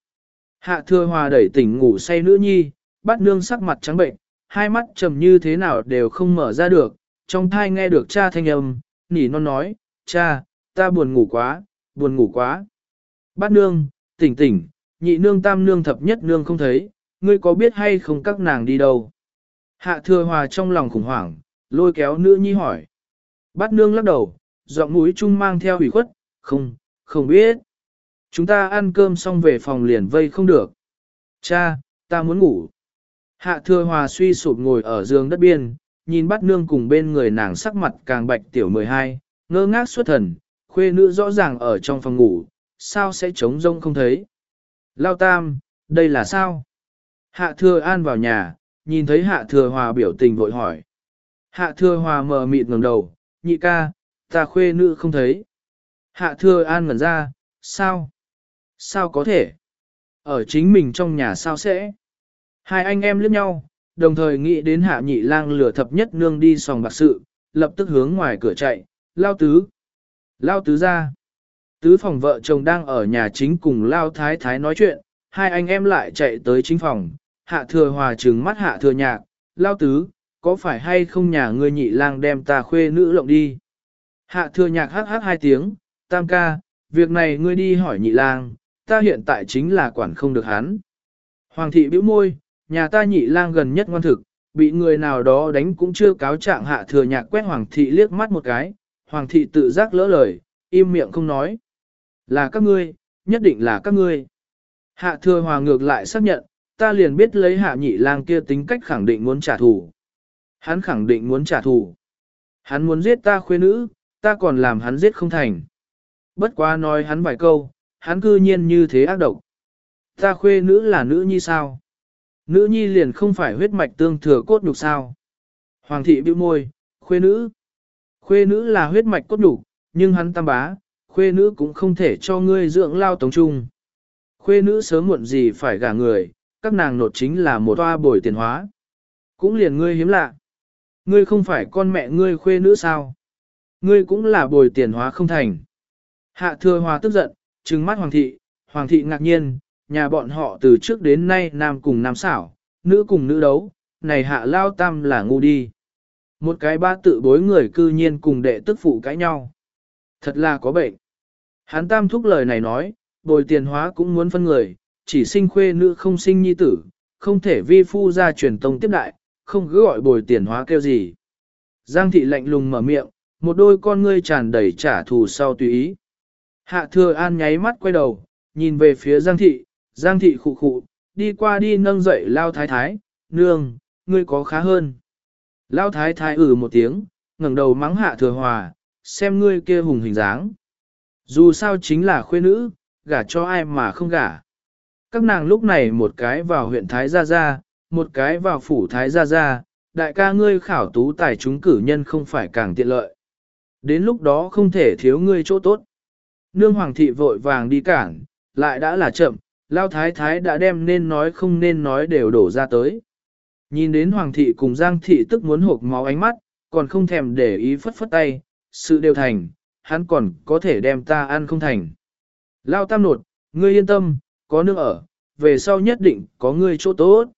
Hạ thừa hòa đẩy tỉnh ngủ say nữ nhi, bát nương sắc mặt trắng bệnh, hai mắt trầm như thế nào đều không mở ra được, trong thai nghe được cha thanh âm, nỉ non nói, cha, ta buồn ngủ quá, buồn ngủ quá. Bát nương, tỉnh tỉnh, nhị nương tam nương thập nhất nương không thấy, ngươi có biết hay không các nàng đi đâu? Hạ thừa hòa trong lòng khủng hoảng, lôi kéo nữ nhi hỏi. Bát nương lắc đầu, giọng mũi chung mang theo ủy khuất, không, không biết. Chúng ta ăn cơm xong về phòng liền vây không được. Cha, ta muốn ngủ. Hạ thừa hòa suy sụp ngồi ở giường đất biên, nhìn bắt nương cùng bên người nàng sắc mặt càng bạch tiểu 12, ngơ ngác xuất thần, khuê nữ rõ ràng ở trong phòng ngủ, sao sẽ trống rông không thấy. Lao tam, đây là sao? Hạ thừa an vào nhà, nhìn thấy hạ thừa hòa biểu tình vội hỏi. Hạ thừa hòa mờ mịt ngẩng đầu, nhị ca, ta khuê nữ không thấy. Hạ thừa an ngẩn ra, sao? Sao có thể? Ở chính mình trong nhà sao sẽ? Hai anh em liếc nhau, đồng thời nghĩ đến hạ nhị lang lửa thập nhất nương đi sòng bạc sự, lập tức hướng ngoài cửa chạy, lao tứ. Lao tứ ra. Tứ phòng vợ chồng đang ở nhà chính cùng lao thái thái nói chuyện, hai anh em lại chạy tới chính phòng, hạ thừa hòa trừng mắt hạ thừa nhạc, lao tứ, có phải hay không nhà ngươi nhị lang đem ta khuê nữ lộng đi? Hạ thừa nhạc hát hát hai tiếng, tam ca, việc này ngươi đi hỏi nhị lang, ta hiện tại chính là quản không được hắn. Hoàng thị bĩu môi, nhà ta nhị lang gần nhất ngoan thực, bị người nào đó đánh cũng chưa cáo trạng hạ thừa nhạc quét hoàng thị liếc mắt một cái, hoàng thị tự giác lỡ lời, im miệng không nói. Là các ngươi, nhất định là các ngươi. Hạ thừa hòa ngược lại xác nhận, ta liền biết lấy hạ nhị lang kia tính cách khẳng định muốn trả thù. Hắn khẳng định muốn trả thù. Hắn muốn giết ta khuê nữ, ta còn làm hắn giết không thành. Bất quá nói hắn vài câu, hắn cư nhiên như thế ác độc. Ta khuê nữ là nữ như sao? Nữ nhi liền không phải huyết mạch tương thừa cốt nhục sao? Hoàng thị bĩu môi, khuê nữ. Khuê nữ là huyết mạch cốt nhục, nhưng hắn tam bá, khuê nữ cũng không thể cho ngươi dưỡng lao tống trung. Khuê nữ sớm muộn gì phải gả người, các nàng nột chính là một toa bồi tiền hóa. Cũng liền ngươi hiếm lạ. Ngươi không phải con mẹ ngươi khuê nữ sao? Ngươi cũng là bồi tiền hóa không thành. Hạ thừa hòa tức giận, trừng mắt hoàng thị, hoàng thị ngạc nhiên, nhà bọn họ từ trước đến nay nam cùng nam xảo, nữ cùng nữ đấu, này hạ lao tam là ngu đi. Một cái ba tự bối người cư nhiên cùng đệ tức phụ cãi nhau. Thật là có bệnh. Hắn tam thúc lời này nói, bồi tiền hóa cũng muốn phân người, chỉ sinh khuê nữ không sinh nhi tử, không thể vi phu ra truyền tông tiếp đại, không cứ gọi bồi tiền hóa kêu gì. Giang thị lạnh lùng mở miệng, một đôi con ngươi tràn đầy trả thù sau tùy ý. Hạ thừa an nháy mắt quay đầu, nhìn về phía Giang thị, Giang thị khụ khụ, đi qua đi nâng dậy lao thái thái, nương, ngươi có khá hơn. Lao thái thái ừ một tiếng, ngẩng đầu mắng hạ thừa hòa, xem ngươi kia hùng hình dáng. Dù sao chính là khuê nữ, gả cho ai mà không gả. Các nàng lúc này một cái vào huyện Thái Gia Gia, một cái vào phủ Thái Gia Gia, đại ca ngươi khảo tú tài chúng cử nhân không phải càng tiện lợi. Đến lúc đó không thể thiếu ngươi chỗ tốt. Nương hoàng thị vội vàng đi cản, lại đã là chậm, lao thái thái đã đem nên nói không nên nói đều đổ ra tới. Nhìn đến hoàng thị cùng giang thị tức muốn hộp máu ánh mắt, còn không thèm để ý phất phất tay, sự đều thành, hắn còn có thể đem ta ăn không thành. Lao tam nột, ngươi yên tâm, có nước ở, về sau nhất định có ngươi chỗ tốt.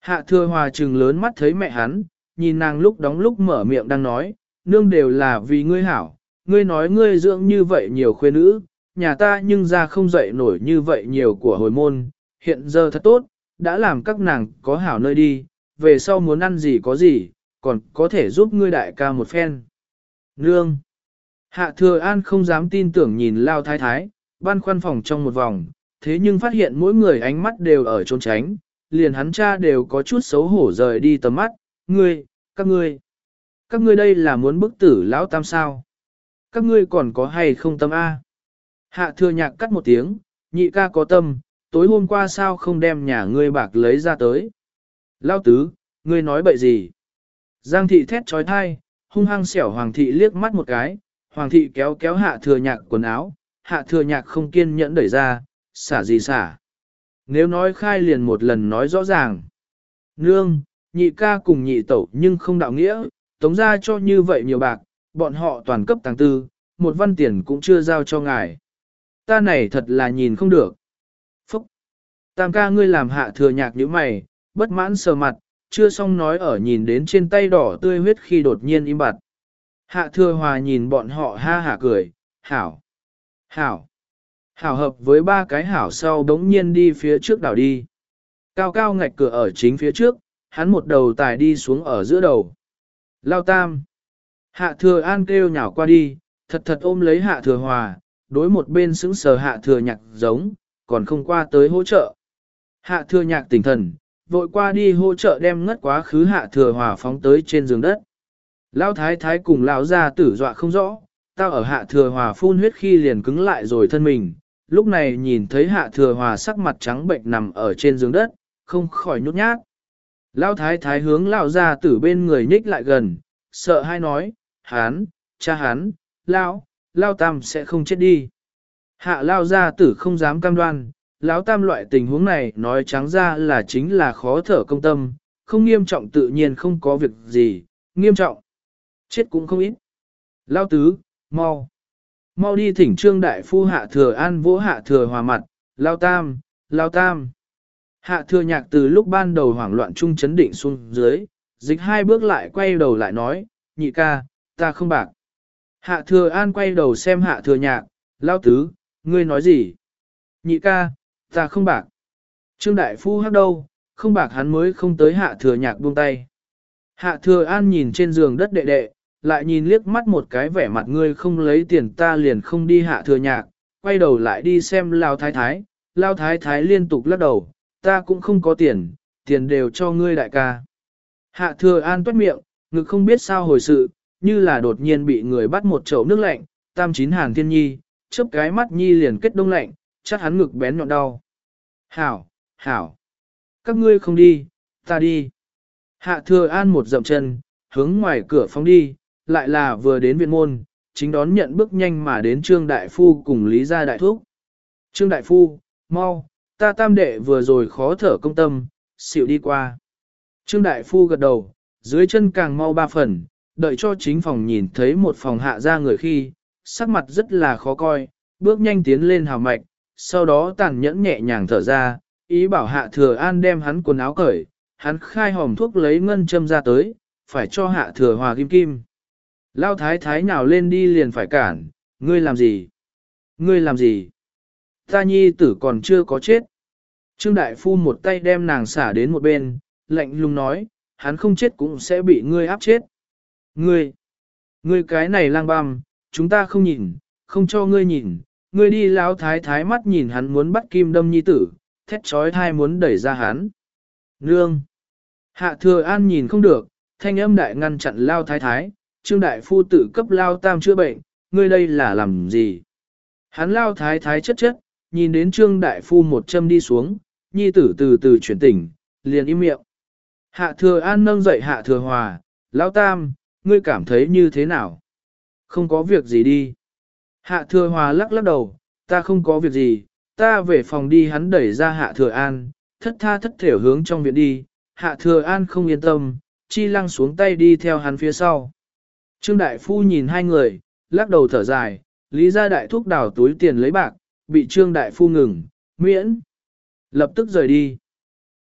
Hạ thừa hòa trừng lớn mắt thấy mẹ hắn, nhìn nàng lúc đóng lúc mở miệng đang nói, nương đều là vì ngươi hảo, ngươi nói ngươi dưỡng như vậy nhiều khuê nữ, nhà ta nhưng ra không dậy nổi như vậy nhiều của hồi môn, hiện giờ thật tốt, đã làm các nàng có hảo nơi đi, về sau muốn ăn gì có gì, còn có thể giúp ngươi đại ca một phen. Nương! Hạ thừa an không dám tin tưởng nhìn lao thái thái, ban khoăn phòng trong một vòng, thế nhưng phát hiện mỗi người ánh mắt đều ở trốn tránh, liền hắn cha đều có chút xấu hổ rời đi tầm mắt, ngươi, các ngươi, các ngươi đây là muốn bức tử lão tam sao? Các ngươi còn có hay không tâm A? Hạ thừa nhạc cắt một tiếng, nhị ca có tâm, tối hôm qua sao không đem nhà ngươi bạc lấy ra tới? Lao tứ, ngươi nói bậy gì? Giang thị thét trói thai, hung hăng xẻo hoàng thị liếc mắt một cái, hoàng thị kéo kéo hạ thừa nhạc quần áo, hạ thừa nhạc không kiên nhẫn đẩy ra, xả gì xả. Nếu nói khai liền một lần nói rõ ràng. Nương, nhị ca cùng nhị tẩu nhưng không đạo nghĩa, tống ra cho như vậy nhiều bạc, bọn họ toàn cấp tàng tư, một văn tiền cũng chưa giao cho ngài. Ta này thật là nhìn không được. Phúc! Tam ca ngươi làm hạ thừa nhạc như mày, bất mãn sờ mặt, chưa xong nói ở nhìn đến trên tay đỏ tươi huyết khi đột nhiên im bặt. Hạ thừa hòa nhìn bọn họ ha hả cười, hảo, hảo, hảo hợp với ba cái hảo sau đống nhiên đi phía trước đảo đi. Cao cao ngạch cửa ở chính phía trước, hắn một đầu tài đi xuống ở giữa đầu. Lao tam. Hạ thừa an kêu nhào qua đi, thật thật ôm lấy hạ thừa hòa, đối một bên xứng sờ hạ thừa nhạc giống, còn không qua tới hỗ trợ. Hạ thừa nhạc tỉnh thần, vội qua đi hỗ trợ đem ngất quá khứ hạ thừa hòa phóng tới trên giường đất. Lão thái thái cùng lão gia tử dọa không rõ, tao ở hạ thừa hòa phun huyết khi liền cứng lại rồi thân mình, lúc này nhìn thấy hạ thừa hòa sắc mặt trắng bệnh nằm ở trên giường đất, không khỏi nhút nhát. Lão thái thái hướng lão gia tử bên người nhích lại gần, sợ hai nói, hán, cha hán, lão, lão tam sẽ không chết đi. Hạ lão gia tử không dám cam đoan, lão tam loại tình huống này nói trắng ra là chính là khó thở công tâm, không nghiêm trọng tự nhiên không có việc gì, nghiêm trọng. Chết cũng không ít. Lão tứ, mau. Mau đi thỉnh trương đại phu hạ thừa an vỗ hạ thừa hòa mặt, lao tam, lao tam. Hạ thừa nhạc từ lúc ban đầu hoảng loạn trung chấn định xuống dưới, dịch hai bước lại quay đầu lại nói, nhị ca, ta không bạc. Hạ thừa an quay đầu xem hạ thừa nhạc, lao tứ, ngươi nói gì? Nhị ca, ta không bạc. Trương đại phu hát đâu, không bạc hắn mới không tới hạ thừa nhạc buông tay. Hạ thừa an nhìn trên giường đất đệ đệ, lại nhìn liếc mắt một cái vẻ mặt ngươi không lấy tiền ta liền không đi hạ thừa nhạc, quay đầu lại đi xem lao thái thái, lao thái thái liên tục lắc đầu, ta cũng không có tiền, tiền đều cho ngươi đại ca. Hạ thừa an toát miệng, ngực không biết sao hồi sự, như là đột nhiên bị người bắt một chậu nước lạnh, tam chín hàn thiên nhi, chớp cái mắt nhi liền kết đông lạnh, chắc hắn ngực bén nhọn đau. Hảo, hảo, các ngươi không đi, ta đi. Hạ thừa an một dậm chân, hướng ngoài cửa phóng đi, lại là vừa đến viện môn, chính đón nhận bước nhanh mà đến Trương Đại Phu cùng Lý Gia Đại Thúc. Trương Đại Phu, mau, ta tam đệ vừa rồi khó thở công tâm, xỉu đi qua. Trương Đại Phu gật đầu, dưới chân càng mau ba phần, đợi cho chính phòng nhìn thấy một phòng hạ ra người khi, sắc mặt rất là khó coi, bước nhanh tiến lên hào mạch, sau đó tàn nhẫn nhẹ nhàng thở ra, ý bảo hạ thừa an đem hắn quần áo cởi, hắn khai hòm thuốc lấy ngân châm ra tới, phải cho hạ thừa hòa kim kim. Lao thái thái nào lên đi liền phải cản, ngươi làm gì? Ngươi làm gì? Ta nhi tử còn chưa có chết. Trương Đại Phu một tay đem nàng xả đến một bên, lạnh lùng nói, hắn không chết cũng sẽ bị ngươi áp chết. Ngươi, ngươi cái này lang băm, chúng ta không nhìn, không cho ngươi nhìn, ngươi đi lão thái thái mắt nhìn hắn muốn bắt kim đâm nhi tử, thét trói thai muốn đẩy ra hắn. Nương, hạ thừa an nhìn không được, thanh âm đại ngăn chặn lao thái thái, trương đại phu tự cấp lao tam chữa bệnh, ngươi đây là làm gì? Hắn lao thái thái chất chất, nhìn đến trương đại phu một châm đi xuống, nhi tử từ từ chuyển tỉnh, liền im miệng. Hạ thừa an nâng dậy hạ thừa hòa, lao tam, ngươi cảm thấy như thế nào? Không có việc gì đi. Hạ thừa hòa lắc lắc đầu, ta không có việc gì, ta về phòng đi hắn đẩy ra hạ thừa an, thất tha thất thể hướng trong viện đi, hạ thừa an không yên tâm, chi lăng xuống tay đi theo hắn phía sau. Trương Đại Phu nhìn hai người, lắc đầu thở dài, lý ra đại thúc đào túi tiền lấy bạc, bị Trương Đại Phu ngừng, miễn. Lập tức rời đi.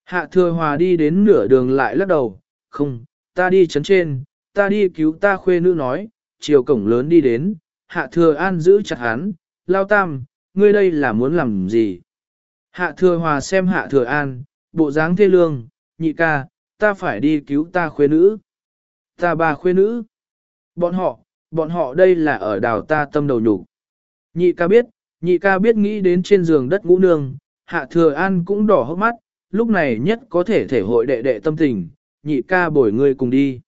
Hạ thừa hòa đi đến nửa đường lại lắc đầu, không, ta đi chấn trên, ta đi cứu ta khuê nữ nói, chiều cổng lớn đi đến, hạ thừa an giữ chặt hắn, lao tam, ngươi đây là muốn làm gì? Hạ thừa hòa xem hạ thừa an, bộ dáng thê lương, nhị ca, ta phải đi cứu ta khuê nữ. Ta bà khuê nữ. Bọn họ, bọn họ đây là ở đảo ta tâm đầu nhục. Nhị ca biết, nhị ca biết nghĩ đến trên giường đất ngũ nương, hạ thừa an cũng đỏ hốc mắt, lúc này nhất có thể thể hội đệ đệ tâm tình, nhị ca bồi ngươi cùng đi.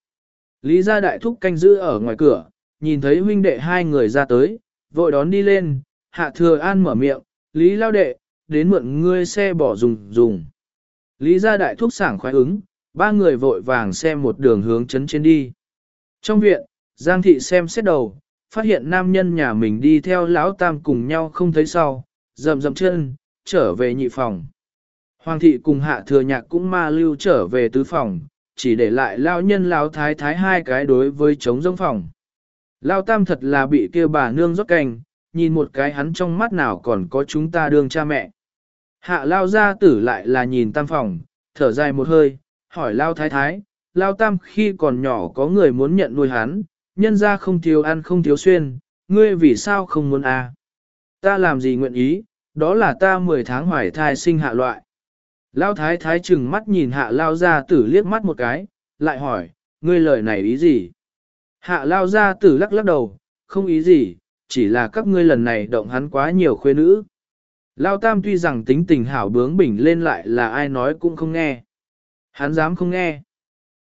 Lý gia đại thúc canh giữ ở ngoài cửa, nhìn thấy huynh đệ hai người ra tới, vội đón đi lên, hạ thừa an mở miệng, Lý lao đệ, đến mượn ngươi xe bỏ dùng dùng. Lý gia đại thúc sảng khoái ứng, ba người vội vàng xem một đường hướng chấn trên đi. Trong viện, Giang thị xem xét đầu, phát hiện nam nhân nhà mình đi theo lão tam cùng nhau không thấy sau, rầm rầm chân, trở về nhị phòng. Hoàng thị cùng hạ thừa nhạc cũng ma lưu trở về tứ phòng, chỉ để lại lao nhân lao thái thái hai cái đối với chống giống phòng. Lao tam thật là bị kia bà nương rót canh, nhìn một cái hắn trong mắt nào còn có chúng ta đương cha mẹ. Hạ lao gia tử lại là nhìn tam phòng, thở dài một hơi, hỏi lao thái thái, lao tam khi còn nhỏ có người muốn nhận nuôi hắn, nhân ra không thiếu ăn không thiếu xuyên, ngươi vì sao không muốn à? Ta làm gì nguyện ý, đó là ta 10 tháng hoài thai sinh hạ loại. Lao thái thái chừng mắt nhìn hạ lao gia tử liếc mắt một cái, lại hỏi, ngươi lời này ý gì? Hạ lao gia tử lắc lắc đầu, không ý gì, chỉ là các ngươi lần này động hắn quá nhiều khuê nữ. Lao tam tuy rằng tính tình hảo bướng bỉnh lên lại là ai nói cũng không nghe. Hắn dám không nghe.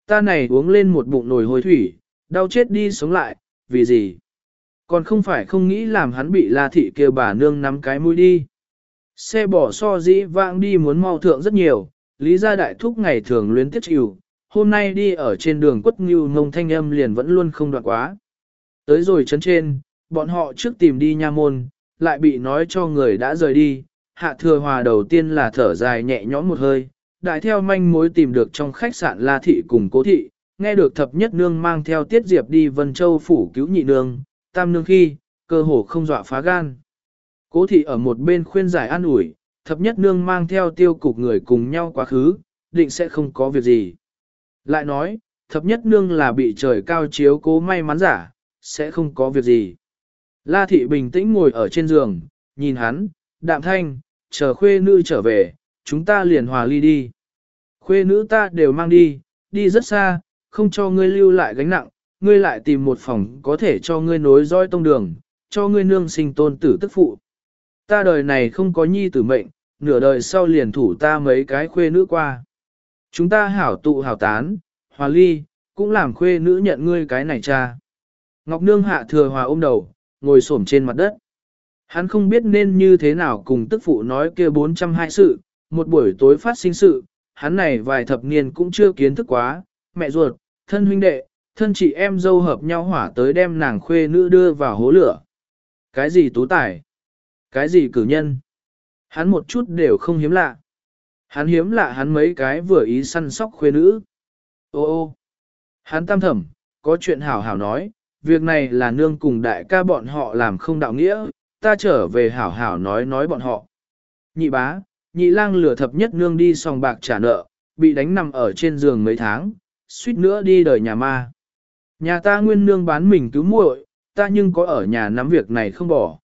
Ta này uống lên một bụng nồi hôi thủy, đau chết đi sống lại, vì gì? Còn không phải không nghĩ làm hắn bị la thị kêu bà nương nắm cái mũi đi. Xe bỏ so dĩ vãng đi muốn mau thượng rất nhiều, lý gia đại thúc ngày thường luyến tiết chịu, hôm nay đi ở trên đường quất ngưu ngông thanh âm liền vẫn luôn không đoạn quá. Tới rồi chấn trên, bọn họ trước tìm đi nha môn, lại bị nói cho người đã rời đi, hạ thừa hòa đầu tiên là thở dài nhẹ nhõm một hơi, đại theo manh mối tìm được trong khách sạn La Thị cùng Cố Thị, nghe được thập nhất nương mang theo Tiết Diệp đi Vân Châu phủ cứu nhị nương, tam nương khi, cơ hồ không dọa phá gan. Cố Thị ở một bên khuyên giải an ủi, thập nhất nương mang theo tiêu cục người cùng nhau quá khứ, định sẽ không có việc gì. Lại nói, thập nhất nương là bị trời cao chiếu cố may mắn giả, sẽ không có việc gì. La Thị bình tĩnh ngồi ở trên giường, nhìn hắn, đạm thanh, chờ khuê nữ trở về, chúng ta liền hòa ly đi. Khuê nữ ta đều mang đi, đi rất xa, không cho ngươi lưu lại gánh nặng, ngươi lại tìm một phòng có thể cho ngươi nối dõi tông đường, cho ngươi nương sinh tôn tử tức phụ. Ta đời này không có nhi tử mệnh, nửa đời sau liền thủ ta mấy cái khuê nữ qua. Chúng ta hảo tụ hảo tán, hòa ly, cũng làm khuê nữ nhận ngươi cái này cha. Ngọc Nương hạ thừa hòa ôm đầu, ngồi xổm trên mặt đất. Hắn không biết nên như thế nào cùng tức phụ nói kia 402 sự, một buổi tối phát sinh sự, hắn này vài thập niên cũng chưa kiến thức quá, mẹ ruột, thân huynh đệ, thân chị em dâu hợp nhau hỏa tới đem nàng khuê nữ đưa vào hố lửa. Cái gì tú tài? Cái gì cử nhân? Hắn một chút đều không hiếm lạ. Hắn hiếm lạ hắn mấy cái vừa ý săn sóc khuê nữ. Ô ô! Hắn tam thẩm, có chuyện hảo hảo nói, việc này là nương cùng đại ca bọn họ làm không đạo nghĩa, ta trở về hảo hảo nói nói bọn họ. Nhị bá, nhị lang lửa thập nhất nương đi sòng bạc trả nợ, bị đánh nằm ở trên giường mấy tháng, suýt nữa đi đời nhà ma. Nhà ta nguyên nương bán mình cứu muội, ta nhưng có ở nhà nắm việc này không bỏ.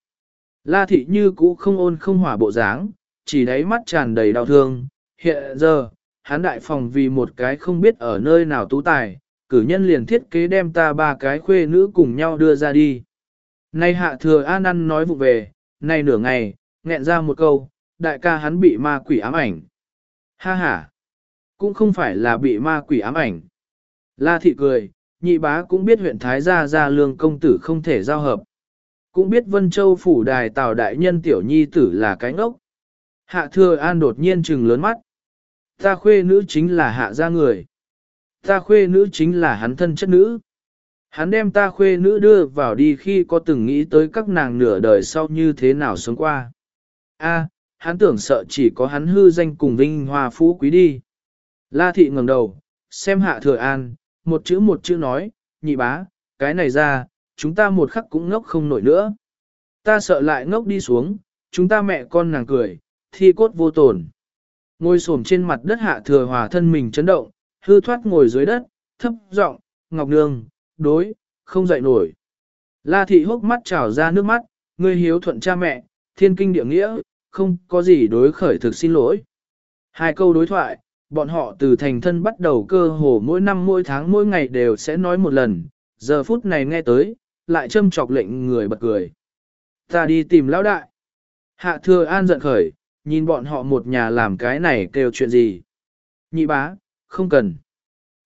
La thị như cũ không ôn không hỏa bộ dáng, chỉ đáy mắt tràn đầy đau thương. Hiện giờ, hắn đại phòng vì một cái không biết ở nơi nào tú tài, cử nhân liền thiết kế đem ta ba cái khuê nữ cùng nhau đưa ra đi. Nay hạ thừa an ăn nói vụ về, nay nửa ngày, nghẹn ra một câu, đại ca hắn bị ma quỷ ám ảnh. Ha ha, cũng không phải là bị ma quỷ ám ảnh. La thị cười, nhị bá cũng biết huyện Thái Gia Gia Lương công tử không thể giao hợp. Cũng biết Vân Châu phủ đài tào đại nhân tiểu nhi tử là cái ngốc. Hạ thừa an đột nhiên trừng lớn mắt. Ta khuê nữ chính là hạ gia người. Ta khuê nữ chính là hắn thân chất nữ. Hắn đem ta khuê nữ đưa vào đi khi có từng nghĩ tới các nàng nửa đời sau như thế nào sống qua. A, hắn tưởng sợ chỉ có hắn hư danh cùng vinh hoa phú quý đi. La thị ngẩng đầu, xem hạ thừa an, một chữ một chữ nói, nhị bá, cái này ra, chúng ta một khắc cũng ngốc không nổi nữa. Ta sợ lại ngốc đi xuống, chúng ta mẹ con nàng cười, thi cốt vô tổn. Ngồi xổm trên mặt đất hạ thừa hòa thân mình chấn động, hư thoát ngồi dưới đất, thấp giọng, ngọc nương, đối, không dậy nổi. La thị hốc mắt trào ra nước mắt, ngươi hiếu thuận cha mẹ, thiên kinh địa nghĩa, không có gì đối khởi thực xin lỗi. Hai câu đối thoại, bọn họ từ thành thân bắt đầu cơ hồ mỗi năm mỗi tháng mỗi ngày đều sẽ nói một lần, giờ phút này nghe tới, lại châm chọc lệnh người bật cười. Ta đi tìm lão đại. Hạ thừa an giận khởi, nhìn bọn họ một nhà làm cái này kêu chuyện gì. Nhị bá, không cần.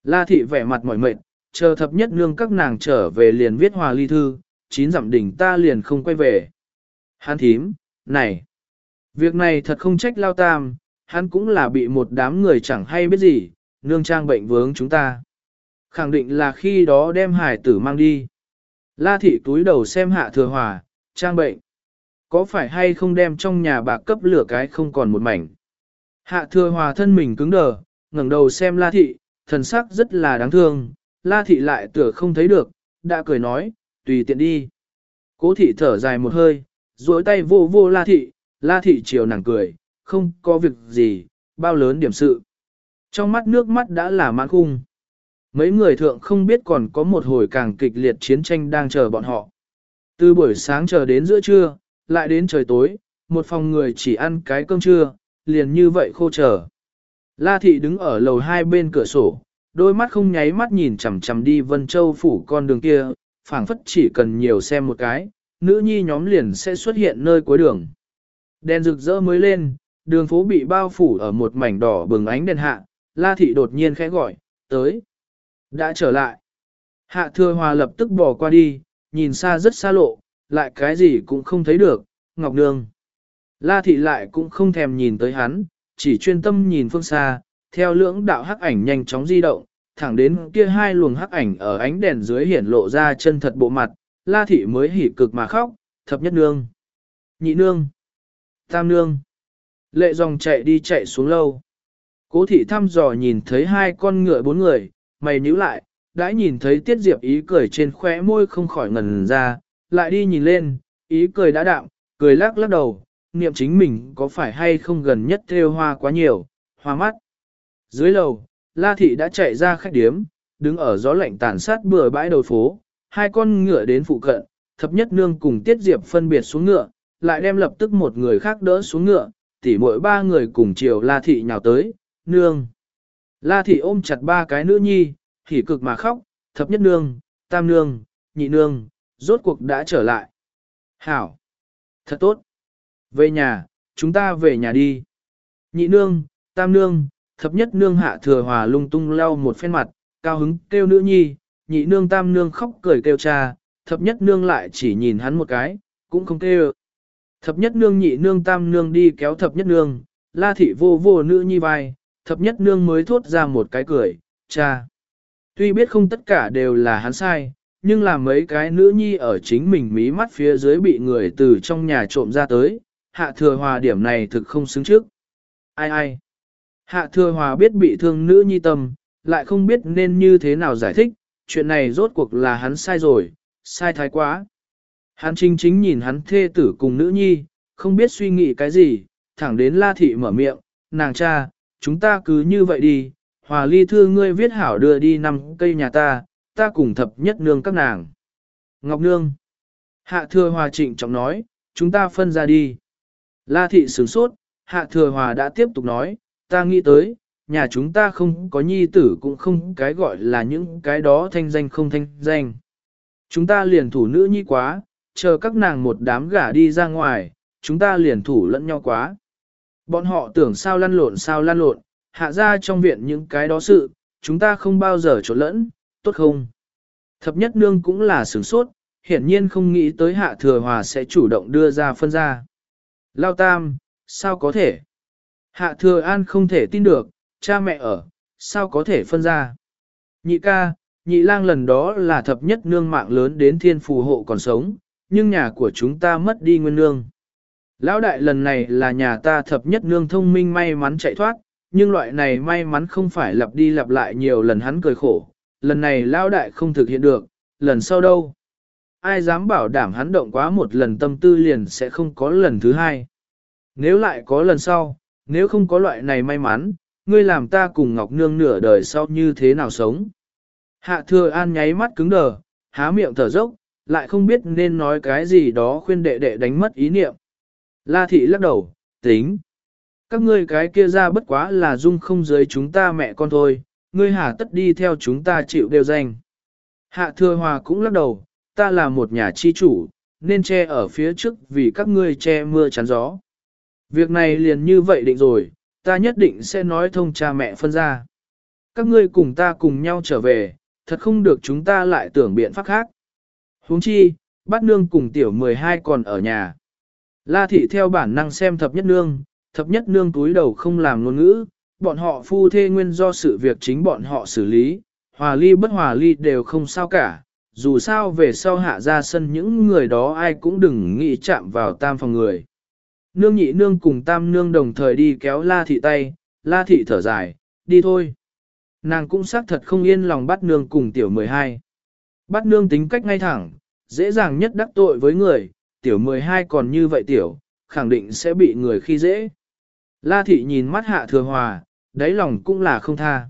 La thị vẻ mặt mỏi mệt, chờ thập nhất nương các nàng trở về liền viết hòa ly thư, chín dặm đỉnh ta liền không quay về. Hắn thím, này, việc này thật không trách lao tam, hắn cũng là bị một đám người chẳng hay biết gì, nương trang bệnh vướng chúng ta. Khẳng định là khi đó đem hải tử mang đi. La thị túi đầu xem hạ thừa hòa, trang bệnh. Có phải hay không đem trong nhà bạc cấp lửa cái không còn một mảnh. Hạ thừa hòa thân mình cứng đờ, ngẩng đầu xem la thị, thần sắc rất là đáng thương, la thị lại tựa không thấy được, đã cười nói, tùy tiện đi. Cố thị thở dài một hơi, duỗi tay vô vô la thị, la thị chiều nàng cười, không có việc gì, bao lớn điểm sự. Trong mắt nước mắt đã là mãn khung. Mấy người thượng không biết còn có một hồi càng kịch liệt chiến tranh đang chờ bọn họ. Từ buổi sáng chờ đến giữa trưa, lại đến trời tối, một phòng người chỉ ăn cái cơm trưa, liền như vậy khô chờ. La thị đứng ở lầu hai bên cửa sổ, đôi mắt không nháy mắt nhìn chằm chằm đi Vân Châu phủ con đường kia, phảng phất chỉ cần nhiều xem một cái, nữ nhi nhóm liền sẽ xuất hiện nơi cuối đường. Đèn rực rỡ mới lên, đường phố bị bao phủ ở một mảnh đỏ bừng ánh đèn hạ, La thị đột nhiên khẽ gọi, tới. Đã trở lại. Hạ thừa hòa lập tức bỏ qua đi, nhìn xa rất xa lộ, lại cái gì cũng không thấy được, Ngọc Nương. La thị lại cũng không thèm nhìn tới hắn, chỉ chuyên tâm nhìn phương xa, theo lưỡng đạo hắc ảnh nhanh chóng di động, thẳng đến kia hai luồng hắc ảnh ở ánh đèn dưới hiển lộ ra chân thật bộ mặt, La thị mới hỉ cực mà khóc, thập nhất nương, nhị nương, tam nương. Lệ dòng chạy đi chạy xuống lâu. Cố thị thăm dò nhìn thấy hai con ngựa bốn người, mày nhíu lại, đã nhìn thấy tiết diệp ý cười trên khóe môi không khỏi ngần ra, lại đi nhìn lên, ý cười đã đạm, cười lắc lắc đầu, niệm chính mình có phải hay không gần nhất theo hoa quá nhiều, hoa mắt. Dưới lầu, La Thị đã chạy ra khách điếm, đứng ở gió lạnh tàn sát bừa bãi đầu phố, hai con ngựa đến phụ cận, thập nhất nương cùng tiết diệp phân biệt xuống ngựa, lại đem lập tức một người khác đỡ xuống ngựa, tỉ mỗi ba người cùng chiều La Thị nhào tới, nương. La Thị ôm chặt ba cái nữ nhi, hỉ cực mà khóc, thập nhất nương, tam nương, nhị nương, rốt cuộc đã trở lại. Hảo! Thật tốt! Về nhà, chúng ta về nhà đi. Nhị nương, tam nương, thập nhất nương hạ thừa hòa lung tung lau một phen mặt, cao hứng kêu nữ nhi, nhị nương tam nương khóc cười kêu cha, thập nhất nương lại chỉ nhìn hắn một cái, cũng không kêu. Thập nhất nương nhị nương tam nương đi kéo thập nhất nương, la thị vô vô nữ nhi vai, thập nhất nương mới thốt ra một cái cười, cha. Tuy biết không tất cả đều là hắn sai, nhưng là mấy cái nữ nhi ở chính mình mí mắt phía dưới bị người từ trong nhà trộm ra tới, hạ thừa hòa điểm này thực không xứng trước. Ai ai? Hạ thừa hòa biết bị thương nữ nhi tâm, lại không biết nên như thế nào giải thích, chuyện này rốt cuộc là hắn sai rồi, sai thái quá. Hắn chính chính nhìn hắn thê tử cùng nữ nhi, không biết suy nghĩ cái gì, thẳng đến la thị mở miệng, nàng cha, chúng ta cứ như vậy đi, hòa ly thư ngươi viết hảo đưa đi năm cây nhà ta, ta cùng thập nhất nương các nàng. Ngọc nương. Hạ thừa hòa trịnh trọng nói, chúng ta phân ra đi. La thị sửng sốt, hạ thừa hòa đã tiếp tục nói, ta nghĩ tới, nhà chúng ta không có nhi tử cũng không cái gọi là những cái đó thanh danh không thanh danh. Chúng ta liền thủ nữ nhi quá, chờ các nàng một đám gả đi ra ngoài, chúng ta liền thủ lẫn nhau quá. Bọn họ tưởng sao lăn lộn sao lăn lộn, hạ ra trong viện những cái đó sự, chúng ta không bao giờ trộn lẫn, tốt không? Thập nhất nương cũng là sửng sốt, hiển nhiên không nghĩ tới hạ thừa hòa sẽ chủ động đưa ra phân ra. Lao tam, sao có thể? Hạ thừa an không thể tin được, cha mẹ ở, sao có thể phân ra? Nhị ca, nhị lang lần đó là thập nhất nương mạng lớn đến thiên phù hộ còn sống, nhưng nhà của chúng ta mất đi nguyên nương. Lão đại lần này là nhà ta thập nhất nương thông minh may mắn chạy thoát, nhưng loại này may mắn không phải lặp đi lặp lại nhiều lần hắn cười khổ, lần này lão đại không thực hiện được, lần sau đâu. Ai dám bảo đảm hắn động quá một lần tâm tư liền sẽ không có lần thứ hai. Nếu lại có lần sau, nếu không có loại này may mắn, ngươi làm ta cùng Ngọc Nương nửa đời sau như thế nào sống. Hạ thừa an nháy mắt cứng đờ, há miệng thở dốc, lại không biết nên nói cái gì đó khuyên đệ đệ đánh mất ý niệm. La thị lắc đầu, tính. Các ngươi cái kia ra bất quá là dung không dưới chúng ta mẹ con thôi, ngươi hà tất đi theo chúng ta chịu đều danh. Hạ thừa hòa cũng lắc đầu, ta là một nhà chi chủ, nên che ở phía trước vì các ngươi che mưa chắn gió. Việc này liền như vậy định rồi, ta nhất định sẽ nói thông cha mẹ phân ra. Các ngươi cùng ta cùng nhau trở về, thật không được chúng ta lại tưởng biện pháp khác. huống chi, Bát nương cùng tiểu 12 còn ở nhà. La thị theo bản năng xem thập nhất nương, thập nhất nương túi đầu không làm ngôn ngữ, bọn họ phu thê nguyên do sự việc chính bọn họ xử lý, hòa ly bất hòa ly đều không sao cả, dù sao về sau hạ ra sân những người đó ai cũng đừng nghĩ chạm vào tam phòng người. Nương nhị nương cùng tam nương đồng thời đi kéo la thị tay, la thị thở dài, đi thôi. Nàng cũng xác thật không yên lòng bắt nương cùng tiểu 12. Bắt nương tính cách ngay thẳng, dễ dàng nhất đắc tội với người, tiểu 12 còn như vậy tiểu, khẳng định sẽ bị người khi dễ. La thị nhìn mắt hạ thừa hòa, đáy lòng cũng là không tha.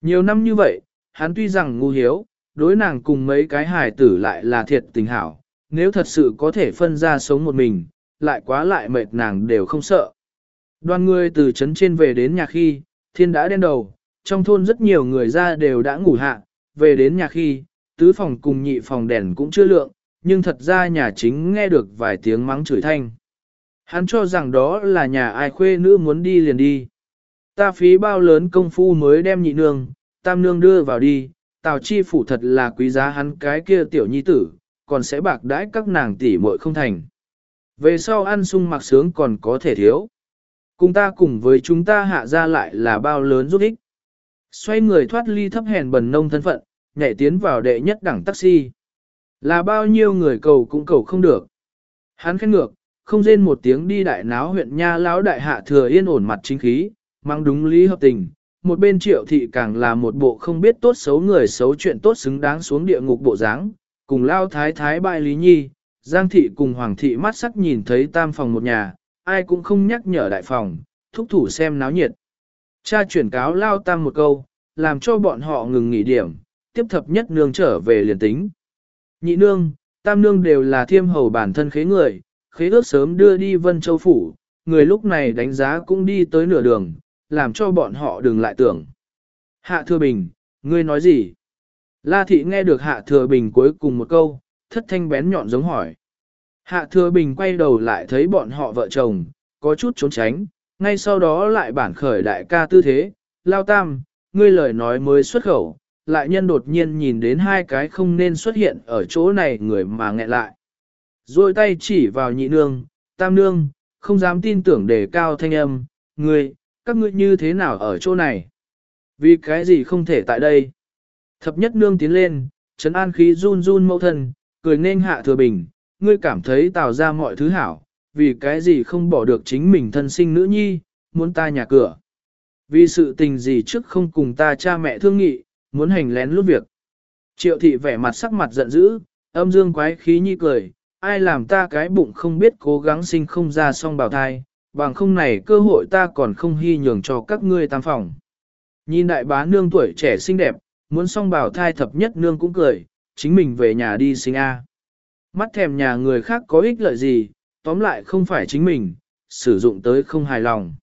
Nhiều năm như vậy, hắn tuy rằng ngu hiếu, đối nàng cùng mấy cái hài tử lại là thiệt tình hảo, nếu thật sự có thể phân ra sống một mình, lại quá lại mệt nàng đều không sợ. Đoàn người từ trấn trên về đến nhà khi, thiên đã đen đầu, trong thôn rất nhiều người ra đều đã ngủ hạ, về đến nhà khi, tứ phòng cùng nhị phòng đèn cũng chưa lượng, nhưng thật ra nhà chính nghe được vài tiếng mắng chửi thanh. Hắn cho rằng đó là nhà ai khuê nữ muốn đi liền đi. Ta phí bao lớn công phu mới đem nhị nương, tam nương đưa vào đi, tào chi phủ thật là quý giá hắn cái kia tiểu nhi tử, còn sẽ bạc đãi các nàng tỷ muội không thành. Về sau ăn sung mặc sướng còn có thể thiếu. Cùng ta cùng với chúng ta hạ ra lại là bao lớn giúp ích. Xoay người thoát ly thấp hèn bần nông thân phận, nhảy tiến vào đệ nhất đẳng taxi. Là bao nhiêu người cầu cũng cầu không được. Hắn khen ngược, không rên một tiếng đi đại náo huyện nha lão đại hạ thừa yên ổn mặt chính khí, mang đúng lý hợp tình. Một bên triệu thị càng là một bộ không biết tốt xấu người xấu chuyện tốt xứng đáng xuống địa ngục bộ dáng, cùng lao thái thái bại lý nhi, giang thị cùng hoàng thị mắt sắc nhìn thấy tam phòng một nhà, ai cũng không nhắc nhở đại phòng, thúc thủ xem náo nhiệt. Cha chuyển cáo lao tam một câu, làm cho bọn họ ngừng nghỉ điểm, tiếp thập nhất nương trở về liền tính. Nhị nương, tam nương đều là thiêm hầu bản thân khế người, khế ước sớm đưa đi Vân Châu Phủ, người lúc này đánh giá cũng đi tới nửa đường, làm cho bọn họ đừng lại tưởng. Hạ Thừa Bình, ngươi nói gì? La Thị nghe được Hạ Thừa Bình cuối cùng một câu, thất thanh bén nhọn giống hỏi. Hạ Thừa Bình quay đầu lại thấy bọn họ vợ chồng, có chút trốn tránh, ngay sau đó lại bản khởi đại ca tư thế, lao tam, ngươi lời nói mới xuất khẩu, lại nhân đột nhiên nhìn đến hai cái không nên xuất hiện ở chỗ này người mà nghẹn lại. Rồi tay chỉ vào nhị nương, tam nương, không dám tin tưởng để cao thanh âm, người các ngươi như thế nào ở chỗ này? Vì cái gì không thể tại đây? Thập nhất nương tiến lên, trấn an khí run run mẫu thân, cười nên hạ thừa bình, ngươi cảm thấy tạo ra mọi thứ hảo, vì cái gì không bỏ được chính mình thân sinh nữ nhi, muốn ta nhà cửa. Vì sự tình gì trước không cùng ta cha mẹ thương nghị, muốn hành lén lút việc. Triệu thị vẻ mặt sắc mặt giận dữ, âm dương quái khí nhi cười, ai làm ta cái bụng không biết cố gắng sinh không ra song bào thai, bằng không này cơ hội ta còn không hy nhường cho các ngươi tam phòng. Nhìn đại bá nương tuổi trẻ xinh đẹp, muốn song bào thai thập nhất nương cũng cười, chính mình về nhà đi sinh A. Mắt thèm nhà người khác có ích lợi gì, tóm lại không phải chính mình, sử dụng tới không hài lòng.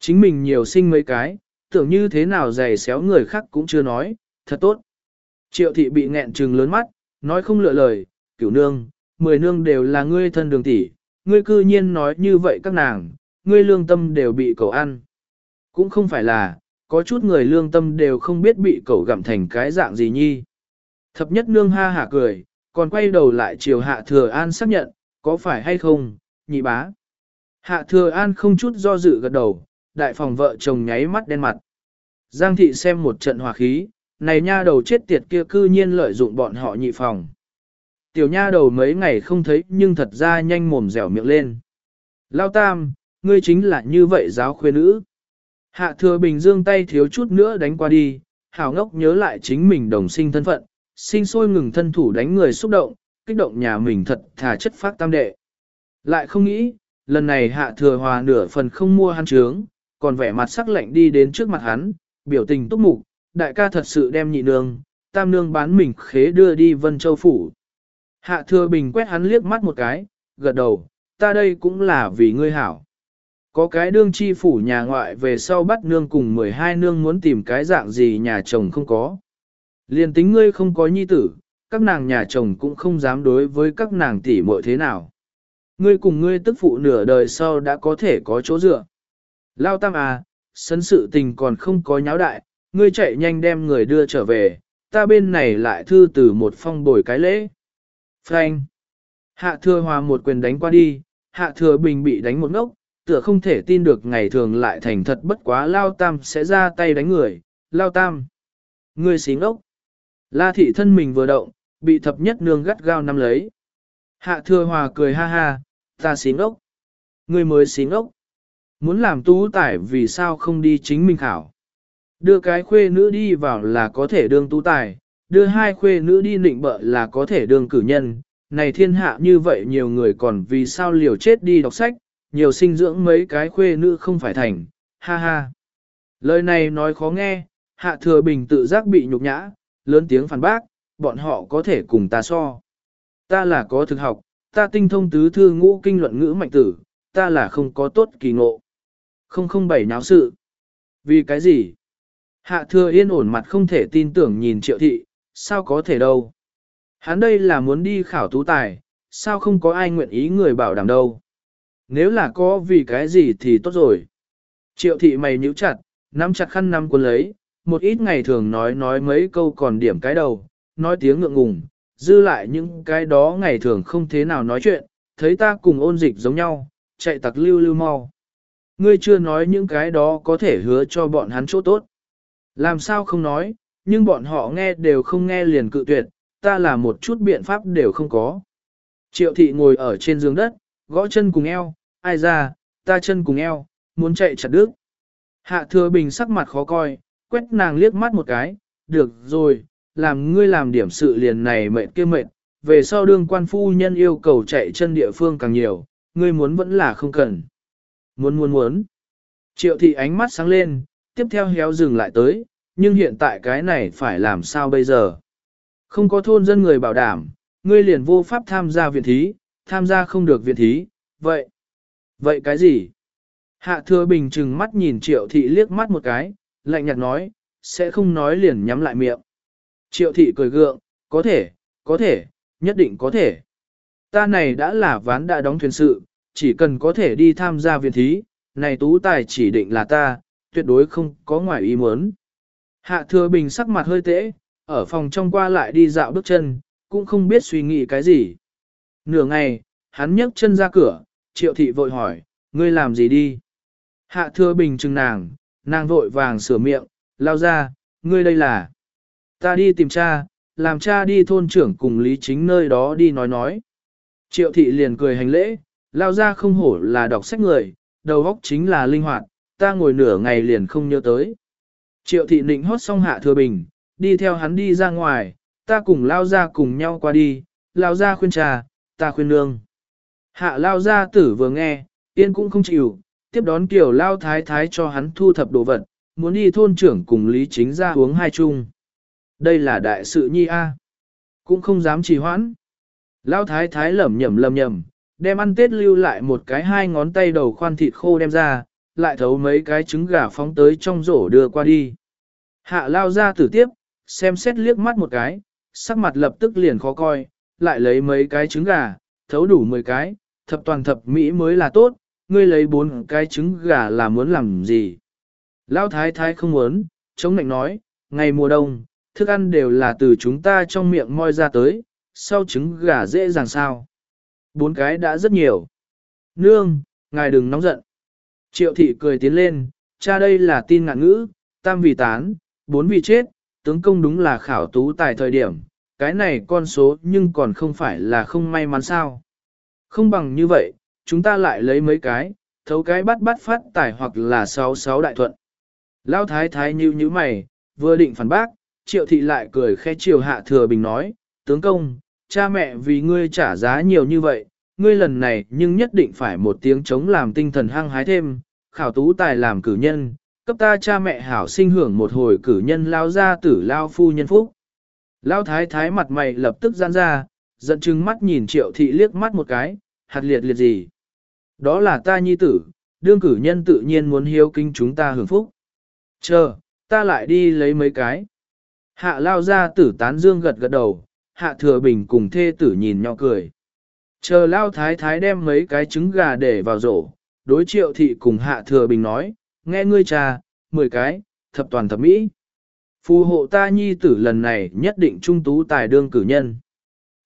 Chính mình nhiều sinh mấy cái, tưởng như thế nào dày xéo người khác cũng chưa nói, thật tốt. Triệu thị bị nghẹn trừng lớn mắt, nói không lựa lời, cửu nương, mười nương đều là ngươi thân đường tỷ, ngươi cư nhiên nói như vậy các nàng, ngươi lương tâm đều bị cậu ăn. Cũng không phải là, có chút người lương tâm đều không biết bị cậu gặm thành cái dạng gì nhi. Thập nhất nương ha hả cười, còn quay đầu lại chiều hạ thừa an xác nhận, có phải hay không, nhị bá. Hạ thừa an không chút do dự gật đầu, đại phòng vợ chồng nháy mắt đen mặt. Giang thị xem một trận hòa khí, này nha đầu chết tiệt kia cư nhiên lợi dụng bọn họ nhị phòng. Tiểu nha đầu mấy ngày không thấy nhưng thật ra nhanh mồm dẻo miệng lên. Lao tam, ngươi chính là như vậy giáo khuê nữ. Hạ thừa bình dương tay thiếu chút nữa đánh qua đi, hảo ngốc nhớ lại chính mình đồng sinh thân phận, sinh sôi ngừng thân thủ đánh người xúc động, kích động nhà mình thật thà chất phát tam đệ. Lại không nghĩ, lần này hạ thừa hòa nửa phần không mua hắn trướng, còn vẻ mặt sắc lạnh đi đến trước mặt hắn, biểu tình túc mục, đại ca thật sự đem nhị nương, tam nương bán mình khế đưa đi Vân Châu Phủ. Hạ thừa bình quét hắn liếc mắt một cái, gật đầu, ta đây cũng là vì ngươi hảo. Có cái đương chi phủ nhà ngoại về sau bắt nương cùng 12 nương muốn tìm cái dạng gì nhà chồng không có. liền tính ngươi không có nhi tử, các nàng nhà chồng cũng không dám đối với các nàng tỷ muội thế nào. Ngươi cùng ngươi tức phụ nửa đời sau đã có thể có chỗ dựa. Lao tam à, sân sự tình còn không có nháo đại, ngươi chạy nhanh đem người đưa trở về, ta bên này lại thư từ một phong bồi cái lễ. Frank. Hạ thừa hòa một quyền đánh qua đi, hạ thừa bình bị đánh một ngốc, tựa không thể tin được ngày thường lại thành thật bất quá Lao Tam sẽ ra tay đánh người, Lao Tam. ngươi xí ngốc. La thị thân mình vừa động, bị thập nhất nương gắt gao nắm lấy. Hạ thừa hòa cười ha ha, ta xí ngốc. ngươi mới xí ngốc. Muốn làm tú tải vì sao không đi chính mình khảo. Đưa cái khuê nữ đi vào là có thể đương tú tài, đưa hai khuê nữ đi nịnh bợ là có thể đương cử nhân. Này thiên hạ như vậy nhiều người còn vì sao liều chết đi đọc sách, nhiều sinh dưỡng mấy cái khuê nữ không phải thành, ha ha. Lời này nói khó nghe, hạ thừa bình tự giác bị nhục nhã, lớn tiếng phản bác, bọn họ có thể cùng ta so. Ta là có thực học, ta tinh thông tứ thư ngũ kinh luận ngữ mạnh tử, ta là không có tốt kỳ ngộ. Không không bảy nháo sự. Vì cái gì? Hạ thừa yên ổn mặt không thể tin tưởng nhìn triệu thị, sao có thể đâu. Hắn đây là muốn đi khảo tú tài, sao không có ai nguyện ý người bảo đảm đâu. Nếu là có vì cái gì thì tốt rồi. Triệu thị mày nhíu chặt, nắm chặt khăn nắm cuốn lấy, một ít ngày thường nói nói mấy câu còn điểm cái đầu, nói tiếng ngượng ngùng, dư lại những cái đó ngày thường không thế nào nói chuyện, thấy ta cùng ôn dịch giống nhau, chạy tặc lưu lưu mau. Ngươi chưa nói những cái đó có thể hứa cho bọn hắn chỗ tốt. Làm sao không nói, nhưng bọn họ nghe đều không nghe liền cự tuyệt, ta là một chút biện pháp đều không có. Triệu thị ngồi ở trên giường đất, gõ chân cùng eo, ai ra, ta chân cùng eo, muốn chạy chặt đứt. Hạ thừa bình sắc mặt khó coi, quét nàng liếc mắt một cái, được rồi, làm ngươi làm điểm sự liền này mệt kia mệt, về sau đương quan phu nhân yêu cầu chạy chân địa phương càng nhiều, ngươi muốn vẫn là không cần. Muốn muốn muốn. Triệu thị ánh mắt sáng lên, tiếp theo héo dừng lại tới, nhưng hiện tại cái này phải làm sao bây giờ? Không có thôn dân người bảo đảm, ngươi liền vô pháp tham gia viện thí, tham gia không được viện thí, vậy. Vậy cái gì? Hạ thừa bình trừng mắt nhìn triệu thị liếc mắt một cái, lạnh nhạt nói, sẽ không nói liền nhắm lại miệng. Triệu thị cười gượng, có thể, có thể, nhất định có thể. Ta này đã là ván đã đóng thuyền sự, chỉ cần có thể đi tham gia viện thí, này tú tài chỉ định là ta, tuyệt đối không có ngoài ý muốn. Hạ thừa bình sắc mặt hơi tễ, ở phòng trong qua lại đi dạo bước chân, cũng không biết suy nghĩ cái gì. Nửa ngày, hắn nhấc chân ra cửa, triệu thị vội hỏi, ngươi làm gì đi? Hạ thừa bình chừng nàng, nàng vội vàng sửa miệng, lao ra, ngươi đây là. Ta đi tìm cha, làm cha đi thôn trưởng cùng lý chính nơi đó đi nói nói. Triệu thị liền cười hành lễ, lao ra không hổ là đọc sách người, đầu óc chính là linh hoạt, ta ngồi nửa ngày liền không nhớ tới. Triệu thị nịnh hót xong hạ thừa bình, đi theo hắn đi ra ngoài, ta cùng lao ra cùng nhau qua đi, lao ra khuyên trà, ta khuyên nương. Hạ lao gia tử vừa nghe, yên cũng không chịu, tiếp đón kiểu lao thái thái cho hắn thu thập đồ vật, muốn đi thôn trưởng cùng Lý Chính ra uống hai chung. Đây là đại sự nhi A. Cũng không dám trì hoãn. Lao thái thái lẩm nhẩm lẩm nhẩm, đem ăn tết lưu lại một cái hai ngón tay đầu khoan thịt khô đem ra, lại thấu mấy cái trứng gà phóng tới trong rổ đưa qua đi. Hạ lao ra tử tiếp, xem xét liếc mắt một cái, sắc mặt lập tức liền khó coi, lại lấy mấy cái trứng gà, thấu đủ 10 cái, thập toàn thập mỹ mới là tốt, ngươi lấy bốn cái trứng gà là muốn làm gì. Lão thái thái không muốn, chống nạnh nói, ngày mùa đông, thức ăn đều là từ chúng ta trong miệng moi ra tới, sau trứng gà dễ dàng sao. Bốn cái đã rất nhiều. Nương, ngài đừng nóng giận. Triệu thị cười tiến lên, cha đây là tin ngạn ngữ, tam vì tán, bốn vì chết, tướng công đúng là khảo tú tài thời điểm, cái này con số nhưng còn không phải là không may mắn sao. Không bằng như vậy, chúng ta lại lấy mấy cái, thấu cái bắt bắt phát tài hoặc là sáu sáu đại thuận. lao thái thái như như mày, vừa định phản bác, triệu thị lại cười khẽ chiều hạ thừa bình nói, tướng công, cha mẹ vì ngươi trả giá nhiều như vậy, ngươi lần này nhưng nhất định phải một tiếng chống làm tinh thần hăng hái thêm, khảo tú tài làm cử nhân, cấp ta cha mẹ hảo sinh hưởng một hồi cử nhân lao ra tử lao phu nhân phúc. Lao thái thái mặt mày lập tức giãn ra, giận chừng mắt nhìn triệu thị liếc mắt một cái, hạt liệt liệt gì. Đó là ta nhi tử, đương cử nhân tự nhiên muốn hiếu kinh chúng ta hưởng phúc. Chờ, ta lại đi lấy mấy cái. Hạ lao ra tử tán dương gật gật đầu, hạ thừa bình cùng thê tử nhìn nhau cười. Chờ lao thái thái đem mấy cái trứng gà để vào rổ, đối triệu thị cùng hạ thừa bình nói, nghe ngươi cha, 10 cái, thập toàn thập mỹ. Phù hộ ta nhi tử lần này nhất định trung tú tài đương cử nhân.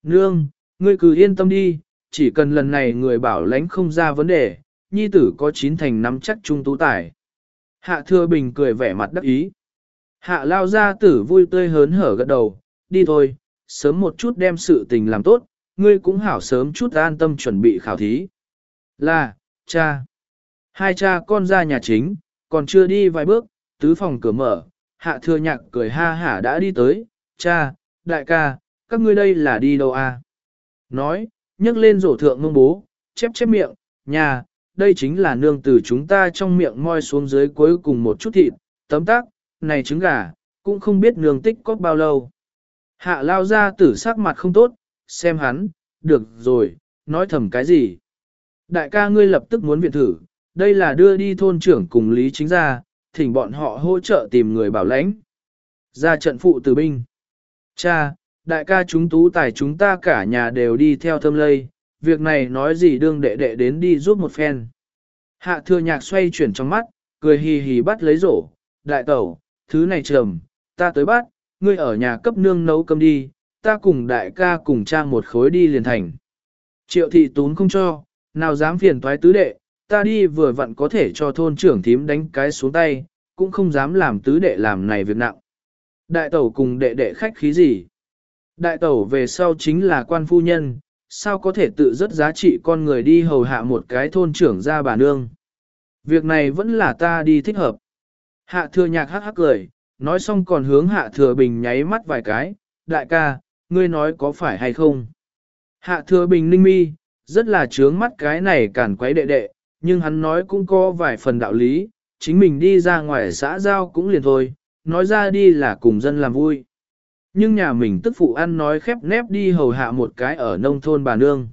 Nương, ngươi cứ yên tâm đi, chỉ cần lần này người bảo lãnh không ra vấn đề, nhi tử có chín thành nắm chắc trung tú tài. Hạ thừa bình cười vẻ mặt đắc ý. Hạ lao ra tử vui tươi hớn hở gật đầu, đi thôi, sớm một chút đem sự tình làm tốt, ngươi cũng hảo sớm chút an tâm chuẩn bị khảo thí. Là, cha. Hai cha con ra nhà chính, còn chưa đi vài bước, tứ phòng cửa mở, hạ thừa nhạc cười ha hả đã đi tới, cha, đại ca, các ngươi đây là đi đâu à? Nói, nhấc lên rổ thượng ngông bố, chép chép miệng, nhà, đây chính là nương từ chúng ta trong miệng moi xuống dưới cuối cùng một chút thịt, tấm tác, này trứng gà, cũng không biết nương tích có bao lâu. Hạ lao ra tử sắc mặt không tốt, xem hắn, được rồi, nói thầm cái gì. Đại ca ngươi lập tức muốn viện thử, đây là đưa đi thôn trưởng cùng Lý Chính ra, thỉnh bọn họ hỗ trợ tìm người bảo lãnh. Ra trận phụ tử binh. Cha, đại ca chúng tú tài chúng ta cả nhà đều đi theo thâm lây, việc này nói gì đương đệ đệ đến đi giúp một phen. Hạ thừa nhạc xoay chuyển trong mắt, cười hì hì bắt lấy rổ, đại tẩu, thứ này trầm, ta tới bắt, ngươi ở nhà cấp nương nấu cơm đi, ta cùng đại ca cùng trang một khối đi liền thành. Triệu thị tún không cho, nào dám phiền toái tứ đệ, ta đi vừa vặn có thể cho thôn trưởng thím đánh cái xuống tay, cũng không dám làm tứ đệ làm này việc nặng. Đại tẩu cùng đệ đệ khách khí gì? Đại tẩu về sau chính là quan phu nhân, sao có thể tự rất giá trị con người đi hầu hạ một cái thôn trưởng ra bà nương. Việc này vẫn là ta đi thích hợp. Hạ thừa nhạc hắc hắc cười, nói xong còn hướng hạ thừa bình nháy mắt vài cái, đại ca, ngươi nói có phải hay không? Hạ thừa bình ninh mi, rất là trướng mắt cái này cản quấy đệ đệ, nhưng hắn nói cũng có vài phần đạo lý, chính mình đi ra ngoài xã giao cũng liền thôi, nói ra đi là cùng dân làm vui. Nhưng nhà mình tức phụ ăn nói khép nép đi hầu hạ một cái ở nông thôn bà nương.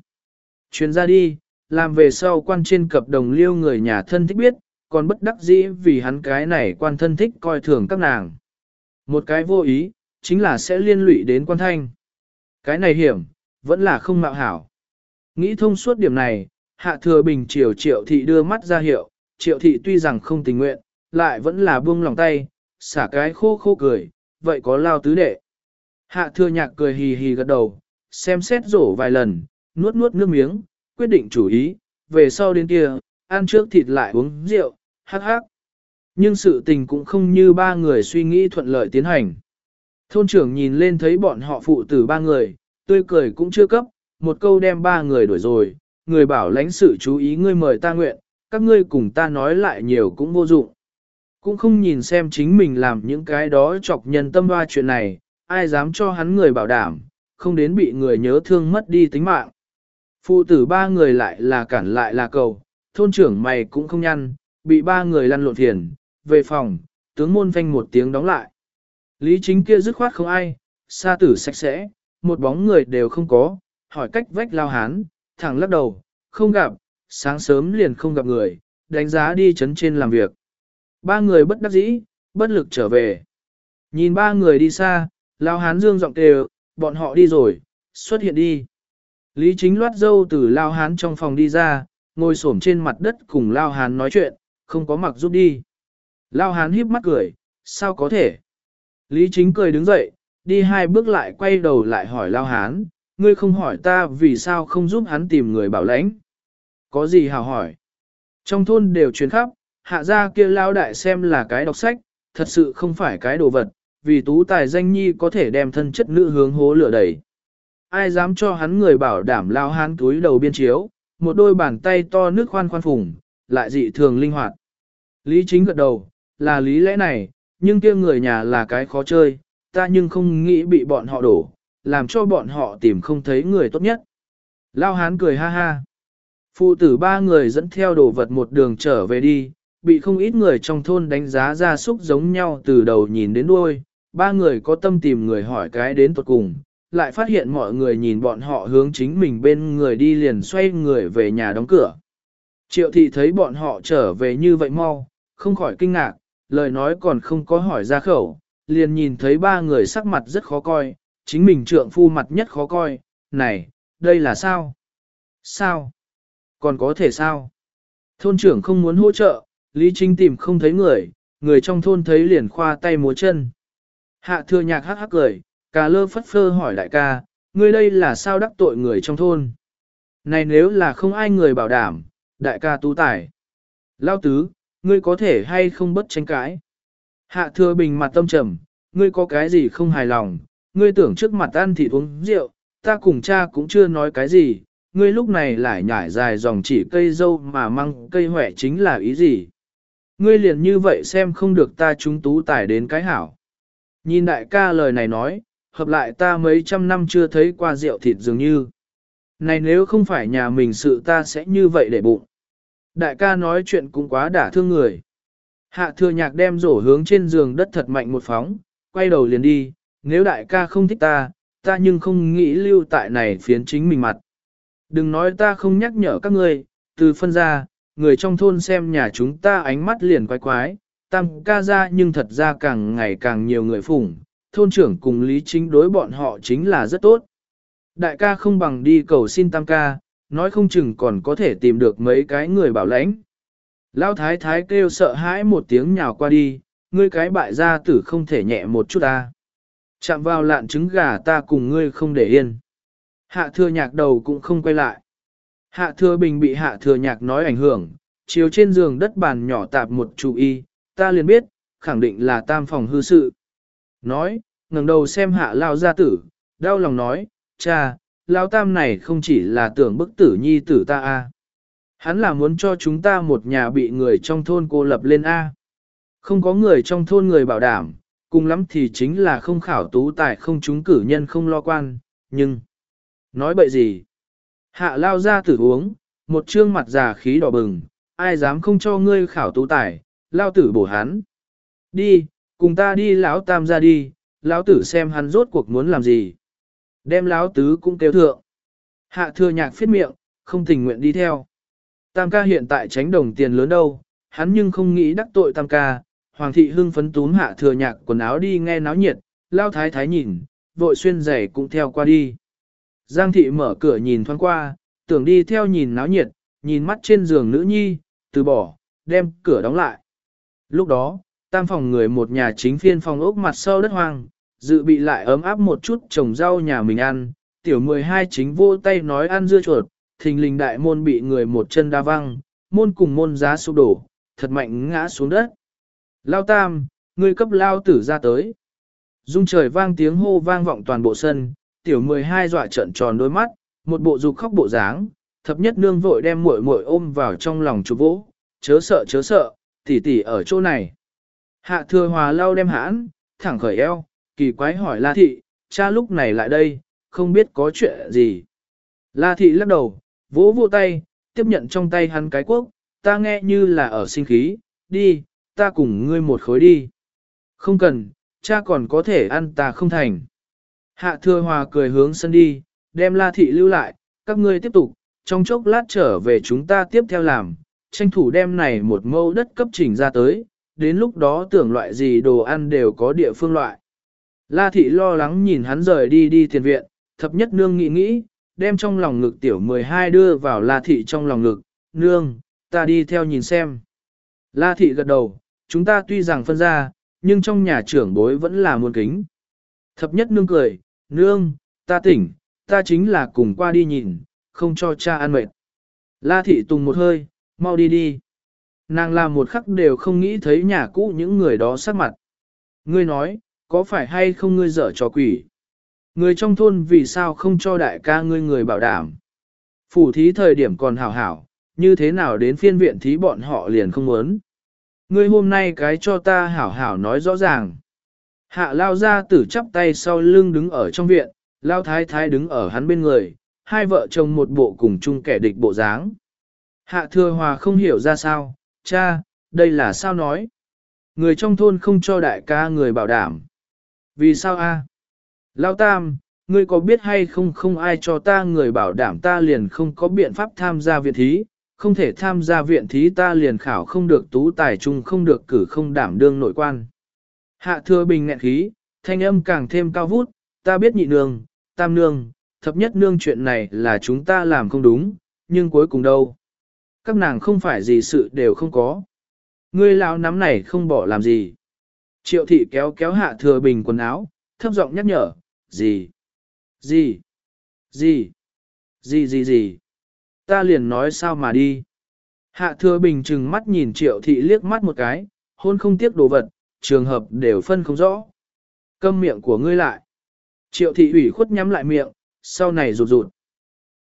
Chuyến ra đi, làm về sau quan trên cập đồng liêu người nhà thân thích biết, còn bất đắc dĩ vì hắn cái này quan thân thích coi thường các nàng. Một cái vô ý, chính là sẽ liên lụy đến quan thanh. Cái này hiểm, vẫn là không mạo hảo. Nghĩ thông suốt điểm này, hạ thừa bình triều triệu thị đưa mắt ra hiệu, triệu thị tuy rằng không tình nguyện, lại vẫn là buông lòng tay, xả cái khô khô cười, vậy có lao tứ đệ. Hạ thừa nhạc cười hì hì gật đầu, xem xét rổ vài lần, nuốt nuốt nước miếng, quyết định chủ ý, về sau đến kia, ăn trước thịt lại uống rượu, hắc hắc. Nhưng sự tình cũng không như ba người suy nghĩ thuận lợi tiến hành. Thôn trưởng nhìn lên thấy bọn họ phụ tử ba người, tươi cười cũng chưa cấp, một câu đem ba người đuổi rồi, người bảo lãnh sự chú ý ngươi mời ta nguyện, các ngươi cùng ta nói lại nhiều cũng vô dụng. Cũng không nhìn xem chính mình làm những cái đó chọc nhân tâm hoa chuyện này, ai dám cho hắn người bảo đảm, không đến bị người nhớ thương mất đi tính mạng. Phụ tử ba người lại là cản lại là cầu, thôn trưởng mày cũng không nhăn, bị ba người lăn lộn thiền, về phòng, tướng môn phanh một tiếng đóng lại. Lý chính kia dứt khoát không ai, xa tử sạch sẽ, một bóng người đều không có, hỏi cách vách lao hán, thẳng lắc đầu, không gặp, sáng sớm liền không gặp người, đánh giá đi chấn trên làm việc. Ba người bất đắc dĩ, bất lực trở về. Nhìn ba người đi xa, lao hán dương giọng kêu, bọn họ đi rồi, xuất hiện đi. Lý chính loát dâu từ lao hán trong phòng đi ra, ngồi xổm trên mặt đất cùng lao hán nói chuyện, không có mặc giúp đi. Lao hán híp mắt cười, sao có thể? Lý chính cười đứng dậy, đi hai bước lại quay đầu lại hỏi lao hán, ngươi không hỏi ta vì sao không giúp hắn tìm người bảo lãnh. Có gì hào hỏi? Trong thôn đều truyền khắp, hạ gia kia lao đại xem là cái đọc sách, thật sự không phải cái đồ vật, vì tú tài danh nhi có thể đem thân chất nữ hướng hố lửa đẩy. Ai dám cho hắn người bảo đảm lao hán túi đầu biên chiếu, một đôi bàn tay to nước khoan khoan phùng, lại dị thường linh hoạt. Lý chính gật đầu, là lý lẽ này, nhưng kia người nhà là cái khó chơi, ta nhưng không nghĩ bị bọn họ đổ, làm cho bọn họ tìm không thấy người tốt nhất. Lao hán cười ha ha. Phụ tử ba người dẫn theo đồ vật một đường trở về đi, bị không ít người trong thôn đánh giá ra súc giống nhau từ đầu nhìn đến đuôi, ba người có tâm tìm người hỏi cái đến tuột cùng, lại phát hiện mọi người nhìn bọn họ hướng chính mình bên người đi liền xoay người về nhà đóng cửa. Triệu thị thấy bọn họ trở về như vậy mau, không khỏi kinh ngạc, lời nói còn không có hỏi ra khẩu, liền nhìn thấy ba người sắc mặt rất khó coi, chính mình trượng phu mặt nhất khó coi, này, đây là sao? Sao? Còn có thể sao? Thôn trưởng không muốn hỗ trợ, Lý Trinh tìm không thấy người, người trong thôn thấy liền khoa tay múa chân. Hạ thừa nhạc hắc hắc cười, cà lơ phất phơ hỏi đại ca, ngươi đây là sao đắc tội người trong thôn? Này nếu là không ai người bảo đảm, đại ca tú tài, Lao tứ, ngươi có thể hay không bất tranh cãi? Hạ thừa bình mặt tâm trầm, ngươi có cái gì không hài lòng, ngươi tưởng trước mặt ăn thịt uống rượu, ta cùng cha cũng chưa nói cái gì, ngươi lúc này lại nhảy dài dòng chỉ cây dâu mà măng cây hỏe chính là ý gì? Ngươi liền như vậy xem không được ta chúng tú tài đến cái hảo. Nhìn đại ca lời này nói, hợp lại ta mấy trăm năm chưa thấy qua rượu thịt dường như. Này nếu không phải nhà mình sự ta sẽ như vậy để bụng. Đại ca nói chuyện cũng quá đả thương người. Hạ thừa nhạc đem rổ hướng trên giường đất thật mạnh một phóng, quay đầu liền đi, nếu đại ca không thích ta, ta nhưng không nghĩ lưu tại này phiến chính mình mặt. Đừng nói ta không nhắc nhở các ngươi, từ phân ra, người trong thôn xem nhà chúng ta ánh mắt liền quái quái, tam ca ra nhưng thật ra càng ngày càng nhiều người phủng, thôn trưởng cùng lý chính đối bọn họ chính là rất tốt. Đại ca không bằng đi cầu xin tam ca, nói không chừng còn có thể tìm được mấy cái người bảo lãnh. Lão thái thái kêu sợ hãi một tiếng nhào qua đi, ngươi cái bại gia tử không thể nhẹ một chút ta. Chạm vào lạn trứng gà ta cùng ngươi không để yên. Hạ thừa nhạc đầu cũng không quay lại. Hạ thừa bình bị hạ thừa nhạc nói ảnh hưởng, chiều trên giường đất bàn nhỏ tạp một chú y, ta liền biết, khẳng định là tam phòng hư sự. Nói, ngẩng đầu xem hạ lao gia tử, đau lòng nói, cha, lao tam này không chỉ là tưởng bức tử nhi tử ta a, Hắn là muốn cho chúng ta một nhà bị người trong thôn cô lập lên a. Không có người trong thôn người bảo đảm, cùng lắm thì chính là không khảo tú tài không chúng cử nhân không lo quan, nhưng... Nói bậy gì? Hạ lao ra tử uống, một trương mặt già khí đỏ bừng, ai dám không cho ngươi khảo tú tài, lao tử bổ hắn. Đi, cùng ta đi lão tam ra đi, lão tử xem hắn rốt cuộc muốn làm gì. Đem lão tứ cũng kêu thượng. Hạ thừa nhạc phiết miệng, không tình nguyện đi theo. Tam ca hiện tại tránh đồng tiền lớn đâu, hắn nhưng không nghĩ đắc tội tam ca. Hoàng thị hưng phấn túm hạ thừa nhạc quần áo đi nghe náo nhiệt, lao thái thái nhìn, vội xuyên giày cũng theo qua đi. Giang thị mở cửa nhìn thoáng qua, tưởng đi theo nhìn náo nhiệt, nhìn mắt trên giường nữ nhi, từ bỏ, đem cửa đóng lại. Lúc đó, tam phòng người một nhà chính phiên phòng ốc mặt sau đất hoang, dự bị lại ấm áp một chút trồng rau nhà mình ăn, tiểu 12 chính vô tay nói ăn dưa chuột, thình lình đại môn bị người một chân đa văng, môn cùng môn giá sụp đổ, thật mạnh ngã xuống đất. Lao tam, người cấp lao tử ra tới. Dung trời vang tiếng hô vang vọng toàn bộ sân, tiểu 12 dọa trận tròn đôi mắt, một bộ dục khóc bộ dáng, thập nhất nương vội đem muội muội ôm vào trong lòng chụp vỗ, chớ sợ chớ sợ, tỷ tỷ ở chỗ này. Hạ thừa hòa lao đem hãn, thẳng khởi eo, kỳ quái hỏi La Thị, cha lúc này lại đây, không biết có chuyện gì. La Thị lắc đầu, vỗ vỗ tay, tiếp nhận trong tay hắn cái quốc, ta nghe như là ở sinh khí, đi, ta cùng ngươi một khối đi. Không cần, cha còn có thể ăn ta không thành. Hạ thừa hòa cười hướng sân đi, đem La Thị lưu lại, các ngươi tiếp tục, trong chốc lát trở về chúng ta tiếp theo làm, tranh thủ đem này một mâu đất cấp chỉnh ra tới, đến lúc đó tưởng loại gì đồ ăn đều có địa phương loại. La thị lo lắng nhìn hắn rời đi đi tiền viện, thập nhất nương nghĩ nghĩ, đem trong lòng ngực tiểu 12 đưa vào la thị trong lòng ngực, nương, ta đi theo nhìn xem. La thị gật đầu, chúng ta tuy rằng phân ra, nhưng trong nhà trưởng bối vẫn là muôn kính. Thập nhất nương cười, nương, ta tỉnh, ta chính là cùng qua đi nhìn, không cho cha ăn mệt. La thị tùng một hơi, mau đi đi. Nàng làm một khắc đều không nghĩ thấy nhà cũ những người đó sắc mặt. Ngươi nói, có phải hay không ngươi dở trò quỷ? Người trong thôn vì sao không cho đại ca ngươi người bảo đảm? Phủ thí thời điểm còn hảo hảo, như thế nào đến phiên viện thí bọn họ liền không muốn? Ngươi hôm nay cái cho ta hảo hảo nói rõ ràng. Hạ lao ra tử chắp tay sau lưng đứng ở trong viện, lao thái thái đứng ở hắn bên người, hai vợ chồng một bộ cùng chung kẻ địch bộ dáng. Hạ thừa hòa không hiểu ra sao, cha, đây là sao nói. Người trong thôn không cho đại ca người bảo đảm. Vì sao a? Lao tam, ngươi có biết hay không không ai cho ta người bảo đảm ta liền không có biện pháp tham gia viện thí, không thể tham gia viện thí ta liền khảo không được tú tài trung không được cử không đảm đương nội quan. Hạ thừa bình nghẹn khí, thanh âm càng thêm cao vút, ta biết nhị nương, tam nương, thập nhất nương chuyện này là chúng ta làm không đúng, nhưng cuối cùng đâu. Các nàng không phải gì sự đều không có. Ngươi lão nắm này không bỏ làm gì. Triệu thị kéo kéo hạ thừa bình quần áo, thấp giọng nhắc nhở, gì, gì, gì, gì gì gì. Ta liền nói sao mà đi. Hạ thừa bình chừng mắt nhìn triệu thị liếc mắt một cái, hôn không tiếc đồ vật, trường hợp đều phân không rõ. Câm miệng của ngươi lại. Triệu thị ủy khuất nhắm lại miệng, sau này rụt rụt.